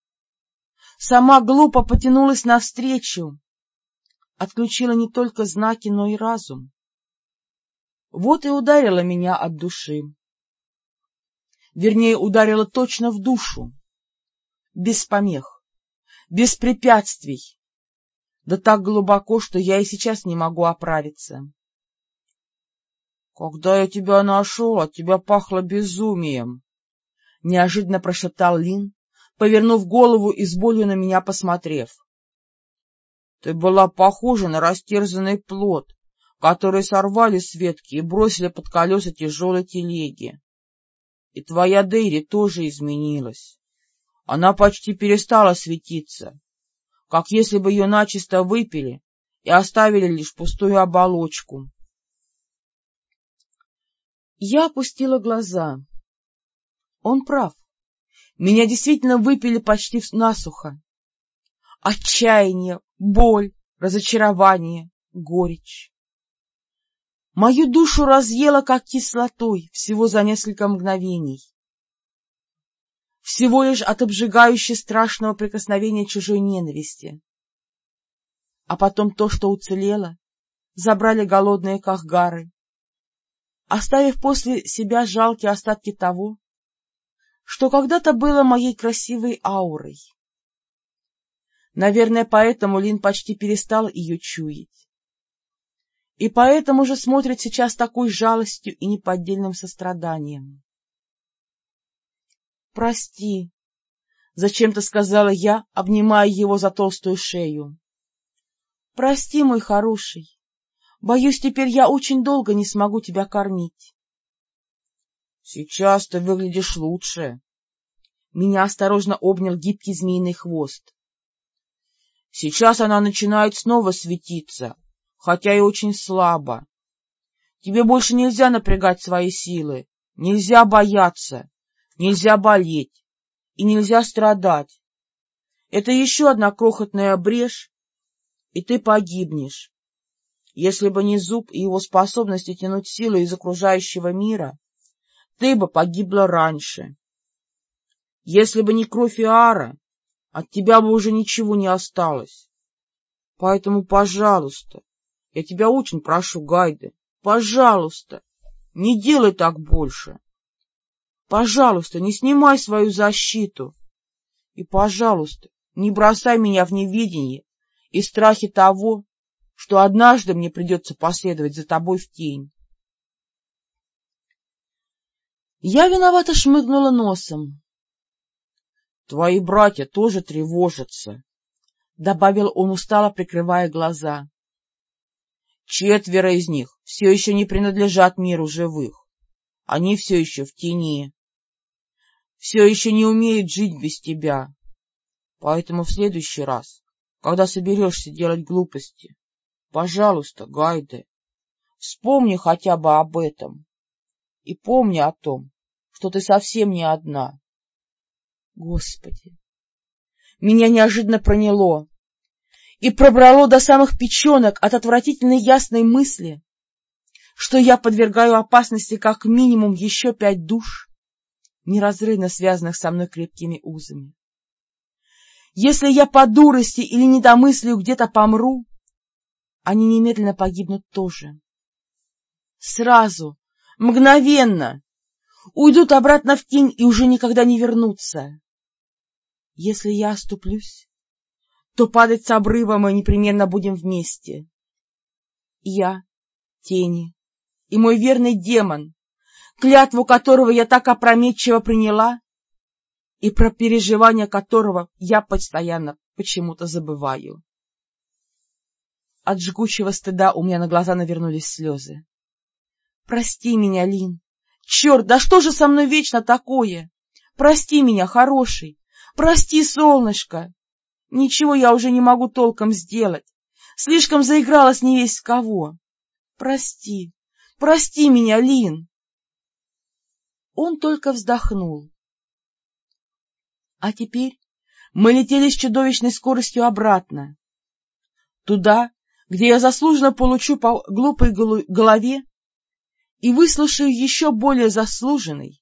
Сама глупо потянулась навстречу, отключила не только знаки, но и разум. Вот и ударила меня от души. Вернее, ударила точно в душу, без помех, без препятствий, да так глубоко, что я и сейчас не могу оправиться. — Когда я тебя нашел, от тебя пахло безумием, — неожиданно прошептал Лин, повернув голову и с болью на меня посмотрев. — Ты была похожа на растерзанный плод, который сорвали с ветки и бросили под колеса тяжелой телеги. И твоя Дейри тоже изменилась. Она почти перестала светиться, как если бы ее начисто выпили и оставили лишь пустую оболочку. Я опустила глаза. Он прав. Меня действительно выпили почти насухо. Отчаяние, боль, разочарование, горечь. Мою душу разъело, как кислотой, всего за несколько мгновений всего лишь от обжигающей страшного прикосновения чужой ненависти. А потом то, что уцелело, забрали голодные кахгары, оставив после себя жалкие остатки того, что когда-то было моей красивой аурой. Наверное, поэтому Лин почти перестал ее чуять. И поэтому же смотрит сейчас такой жалостью и неподдельным состраданием. — Прости, — зачем-то сказала я, обнимая его за толстую шею. — Прости, мой хороший. Боюсь, теперь я очень долго не смогу тебя кормить. — Сейчас ты выглядишь лучше. Меня осторожно обнял гибкий змеиный хвост. — Сейчас она начинает снова светиться, хотя и очень слабо. Тебе больше нельзя напрягать свои силы, нельзя бояться. Нельзя болеть и нельзя страдать. Это еще одна крохотная брешь, и ты погибнешь. Если бы не зуб и его способности тянуть силу из окружающего мира, ты бы погибла раньше. Если бы не кровь Иара, от тебя бы уже ничего не осталось. Поэтому, пожалуйста, я тебя очень прошу, Гайде, пожалуйста, не делай так больше. Пожалуйста, не снимай свою защиту. И, пожалуйста, не бросай меня в неведение и страхе того, что однажды мне придется последовать за тобой в тень. Я виновато шмыгнула носом. — Твои братья тоже тревожатся, — добавил он устало, прикрывая глаза. — Четверо из них все еще не принадлежат миру живых. Они все еще в тени все еще не умеет жить без тебя. Поэтому в следующий раз, когда соберешься делать глупости, пожалуйста, Гайде, вспомни хотя бы об этом и помни о том, что ты совсем не одна. Господи! Меня неожиданно проняло и пробрало до самых печенок от отвратительной ясной мысли, что я подвергаю опасности как минимум еще пять душ, неразрывно связанных со мной крепкими узами. Если я по дурости или недомыслию где-то помру, они немедленно погибнут тоже. Сразу, мгновенно, уйдут обратно в тень и уже никогда не вернутся. Если я оступлюсь, то падать с обрыва мы непременно будем вместе. Я, тени и мой верный демон, клятву которого я так опрометчиво приняла и про переживания которого я постоянно почему-то забываю. От жгучего стыда у меня на глаза навернулись слезы. — Прости меня, Лин. Черт, да что же со мной вечно такое? Прости меня, хороший. Прости, солнышко. Ничего я уже не могу толком сделать. Слишком заигралась не весь с кого. Прости, прости меня, Лин. Он только вздохнул. А теперь мы летели с чудовищной скоростью обратно. Туда, где я заслуженно получу по глупой голове и выслушаю еще более заслуженный,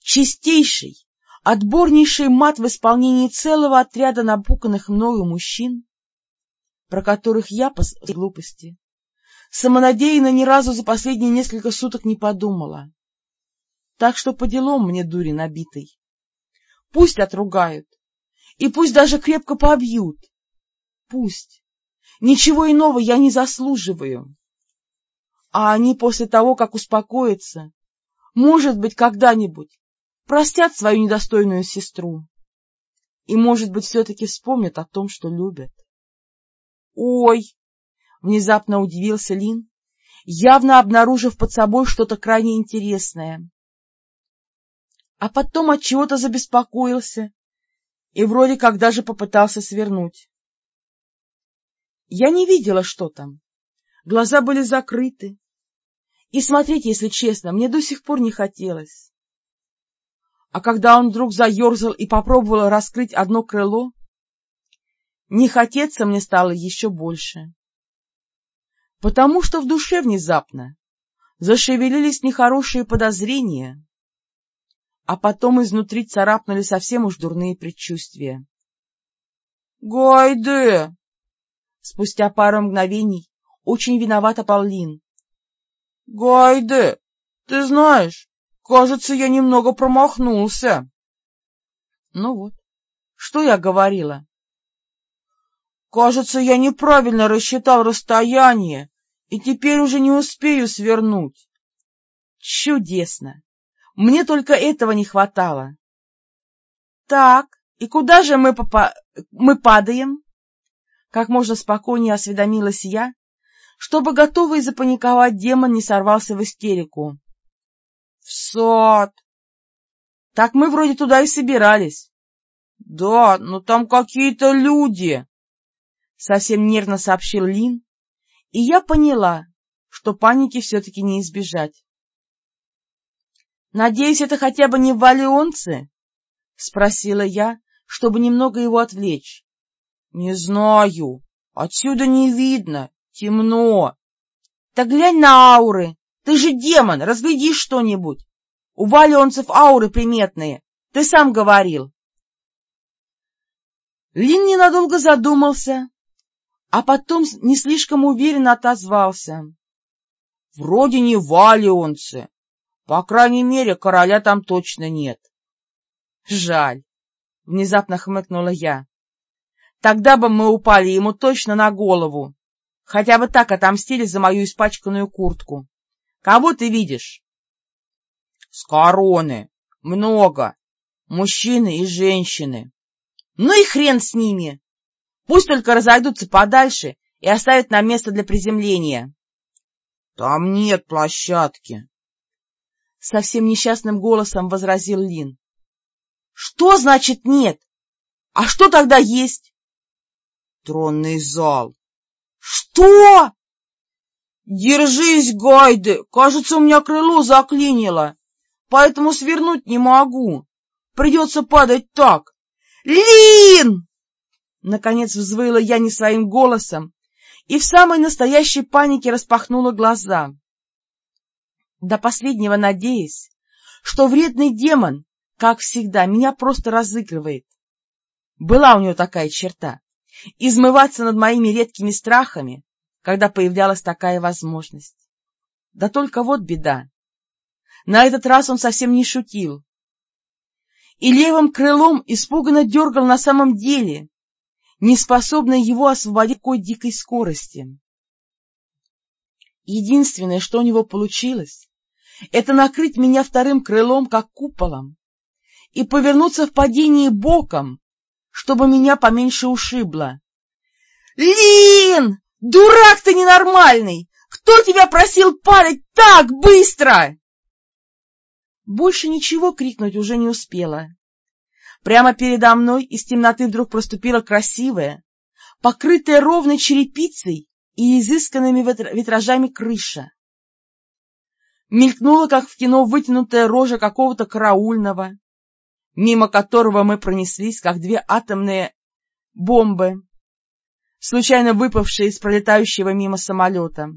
чистейший, отборнейший мат в исполнении целого отряда напуканных мною мужчин, про которых я, по глупости, самонадеянно ни разу за последние несколько суток не подумала. Так что по делам мне дури набитой. Пусть отругают, и пусть даже крепко побьют. Пусть. Ничего иного я не заслуживаю. А они после того, как успокоятся, может быть, когда-нибудь простят свою недостойную сестру и, может быть, все-таки вспомнят о том, что любят. — Ой! — внезапно удивился Лин, явно обнаружив под собой что-то крайне интересное. А потом от чего-то забеспокоился и вроде как даже попытался свернуть. Я не видела, что там. Глаза были закрыты. И смотреть, если честно, мне до сих пор не хотелось. А когда он вдруг заерзал и попробовал раскрыть одно крыло, не хотеться мне стало еще больше. Потому что в душе внезапно зашевелились нехорошие подозрения, а потом изнутри царапнули совсем уж дурные предчувствия. — Гайде! Спустя пару мгновений очень виновата Паулин. — Гайде, ты знаешь, кажется, я немного промахнулся. — Ну вот, что я говорила? — Кажется, я неправильно рассчитал расстояние, и теперь уже не успею свернуть. — Чудесно! Мне только этого не хватало. — Так, и куда же мы, попа... мы падаем? Как можно спокойнее осведомилась я, чтобы готовый запаниковать демон не сорвался в истерику. — В сад. — Так мы вроде туда и собирались. — Да, но там какие-то люди, — совсем нервно сообщил Лин, и я поняла, что паники все-таки не избежать. — Надеюсь, это хотя бы не валионцы? — спросила я, чтобы немного его отвлечь. — Не знаю. Отсюда не видно. Темно. — Так глянь на ауры. Ты же демон, разгляди что-нибудь. У валионцев ауры приметные. Ты сам говорил. Лин ненадолго задумался, а потом не слишком уверенно отозвался. — Вроде не валионцы. По крайней мере, короля там точно нет. — Жаль, — внезапно хмыкнула я. Тогда бы мы упали ему точно на голову. Хотя бы так отомстили за мою испачканную куртку. Кого ты видишь? — С короны. Много. Мужчины и женщины. Ну и хрен с ними. Пусть только разойдутся подальше и оставят нам место для приземления. — Там нет площадки. Совсем несчастным голосом возразил Лин. — Что значит нет? А что тогда есть? Тронный зал. Что? Держись, Гайды, кажется, у меня крыло заклинило, поэтому свернуть не могу. Придется падать так. Лин! Наконец взвыла я не своим голосом и в самой настоящей панике распахнула глаза. До последнего надеясь, что вредный демон, как всегда, меня просто разыгрывает. Была у него такая черта измываться над моими редкими страхами, когда появлялась такая возможность. Да только вот беда. На этот раз он совсем не шутил. И левым крылом испуганно дергал на самом деле, не способный его освободить такой дикой скорости. Единственное, что у него получилось, это накрыть меня вторым крылом, как куполом, и повернуться в падении боком, чтобы меня поменьше ушибло. — Лин! Дурак ты ненормальный! Кто тебя просил падать так быстро? Больше ничего крикнуть уже не успела. Прямо передо мной из темноты вдруг проступила красивая, покрытая ровной черепицей и изысканными витражами крыша. Мелькнула, как в кино, вытянутая рожа какого-то караульного, мимо которого мы пронеслись, как две атомные бомбы, случайно выпавшие из пролетающего мимо самолета.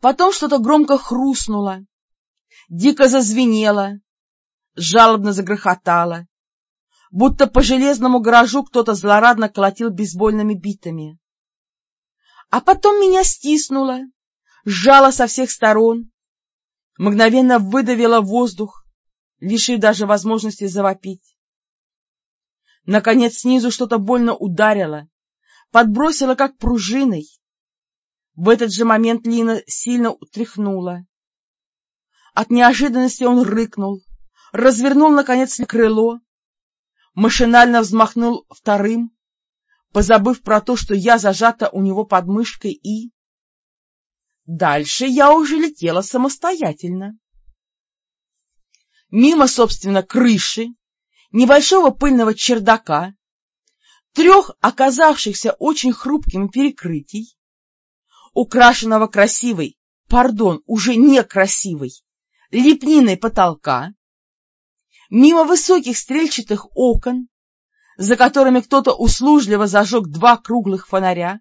Потом что-то громко хрустнуло, дико зазвенело, жалобно загрохотало, будто по железному гаражу кто-то злорадно колотил бейсбольными битами. А потом меня стиснуло, сжало со всех сторон, мгновенно выдавило воздух, лишив даже возможности завопить. Наконец снизу что-то больно ударило, подбросило как пружиной. В этот же момент Лина сильно утряхнула. От неожиданности он рыкнул, развернул, наконец, крыло, машинально взмахнул вторым, позабыв про то, что я зажата у него под мышкой, и... Дальше я уже летела самостоятельно. Мимо, собственно, крыши, небольшого пыльного чердака, трех оказавшихся очень хрупкими перекрытий, украшенного красивой, пардон, уже некрасивой, лепниной потолка, мимо высоких стрельчатых окон, за которыми кто-то услужливо зажег два круглых фонаря,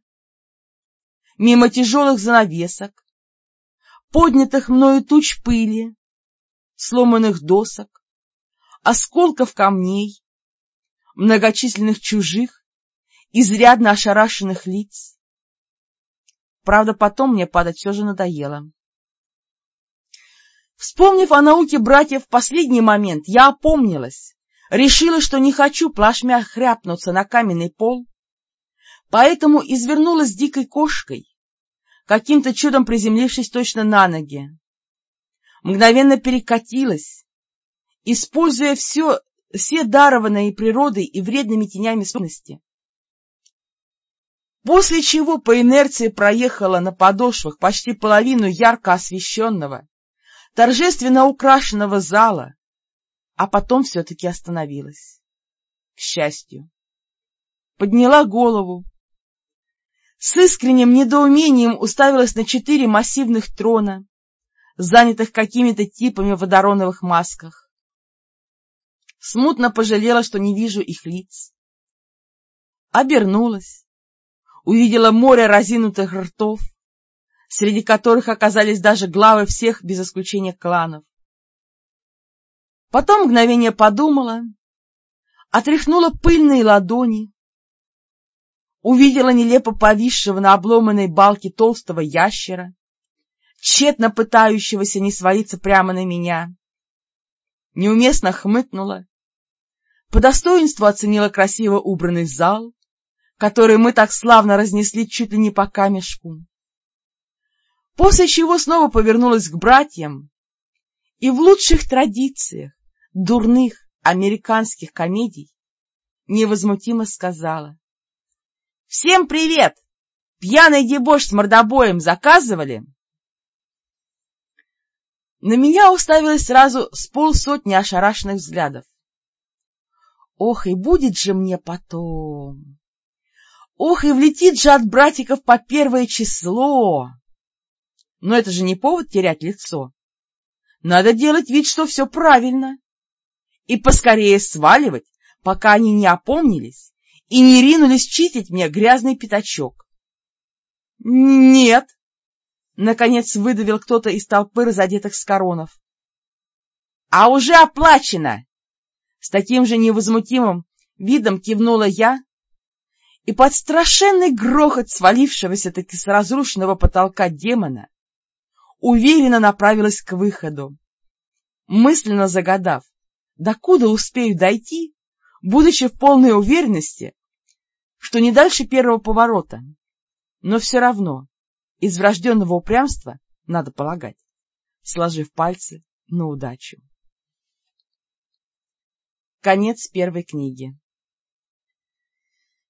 мимо тяжелых занавесок, поднятых мною туч пыли, сломанных досок, осколков камней, многочисленных чужих, изрядно ошарашенных лиц. Правда, потом мне падать все же надоело. Вспомнив о науке братьев в последний момент, я опомнилась, решила, что не хочу плашмя хряпнуться на каменный пол, поэтому извернулась дикой кошкой, каким-то чудом приземлившись точно на ноги. Мгновенно перекатилась, используя все, все дарованные природой и вредными тенями способности. После чего по инерции проехала на подошвах почти половину ярко освещенного, торжественно украшенного зала, а потом все-таки остановилась. К счастью. Подняла голову. С искренним недоумением уставилась на четыре массивных трона, занятых какими-то типами в водороновых масках. Смутно пожалела, что не вижу их лиц. Обернулась, увидела море разинутых ртов, среди которых оказались даже главы всех, без исключения кланов. Потом мгновение подумала, отряхнула пыльные ладони, увидела нелепо повисшего на обломанной балке толстого ящера, тщетно пытающегося не свалиться прямо на меня, неуместно хмыкнула, по достоинству оценила красиво убранный зал, который мы так славно разнесли чуть ли не по камешку, после чего снова повернулась к братьям и в лучших традициях дурных американских комедий невозмутимо сказала. — Всем привет! Пьяный дебош с мордобоем заказывали? На меня уставилось сразу с полсотни ошарашенных взглядов. Ох, и будет же мне потом! Ох, и влетит же от братиков по первое число! Но это же не повод терять лицо. Надо делать вид, что все правильно. И поскорее сваливать, пока они не опомнились и не ринулись чистить мне грязный пятачок. — Нет! — наконец выдавил кто-то из толпы разодетых с коронов. — А уже оплачено! С таким же невозмутимым видом кивнула я, и под страшенный грохот свалившегося-таки с разрушенного потолка демона уверенно направилась к выходу, мысленно загадав, докуда успею дойти, будучи в полной уверенности, что не дальше первого поворота, но все равно из врожденного упрямства, надо полагать, сложив пальцы на удачу. Конец первой книги.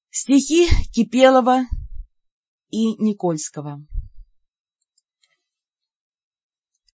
Стихи Кипелова и Никольского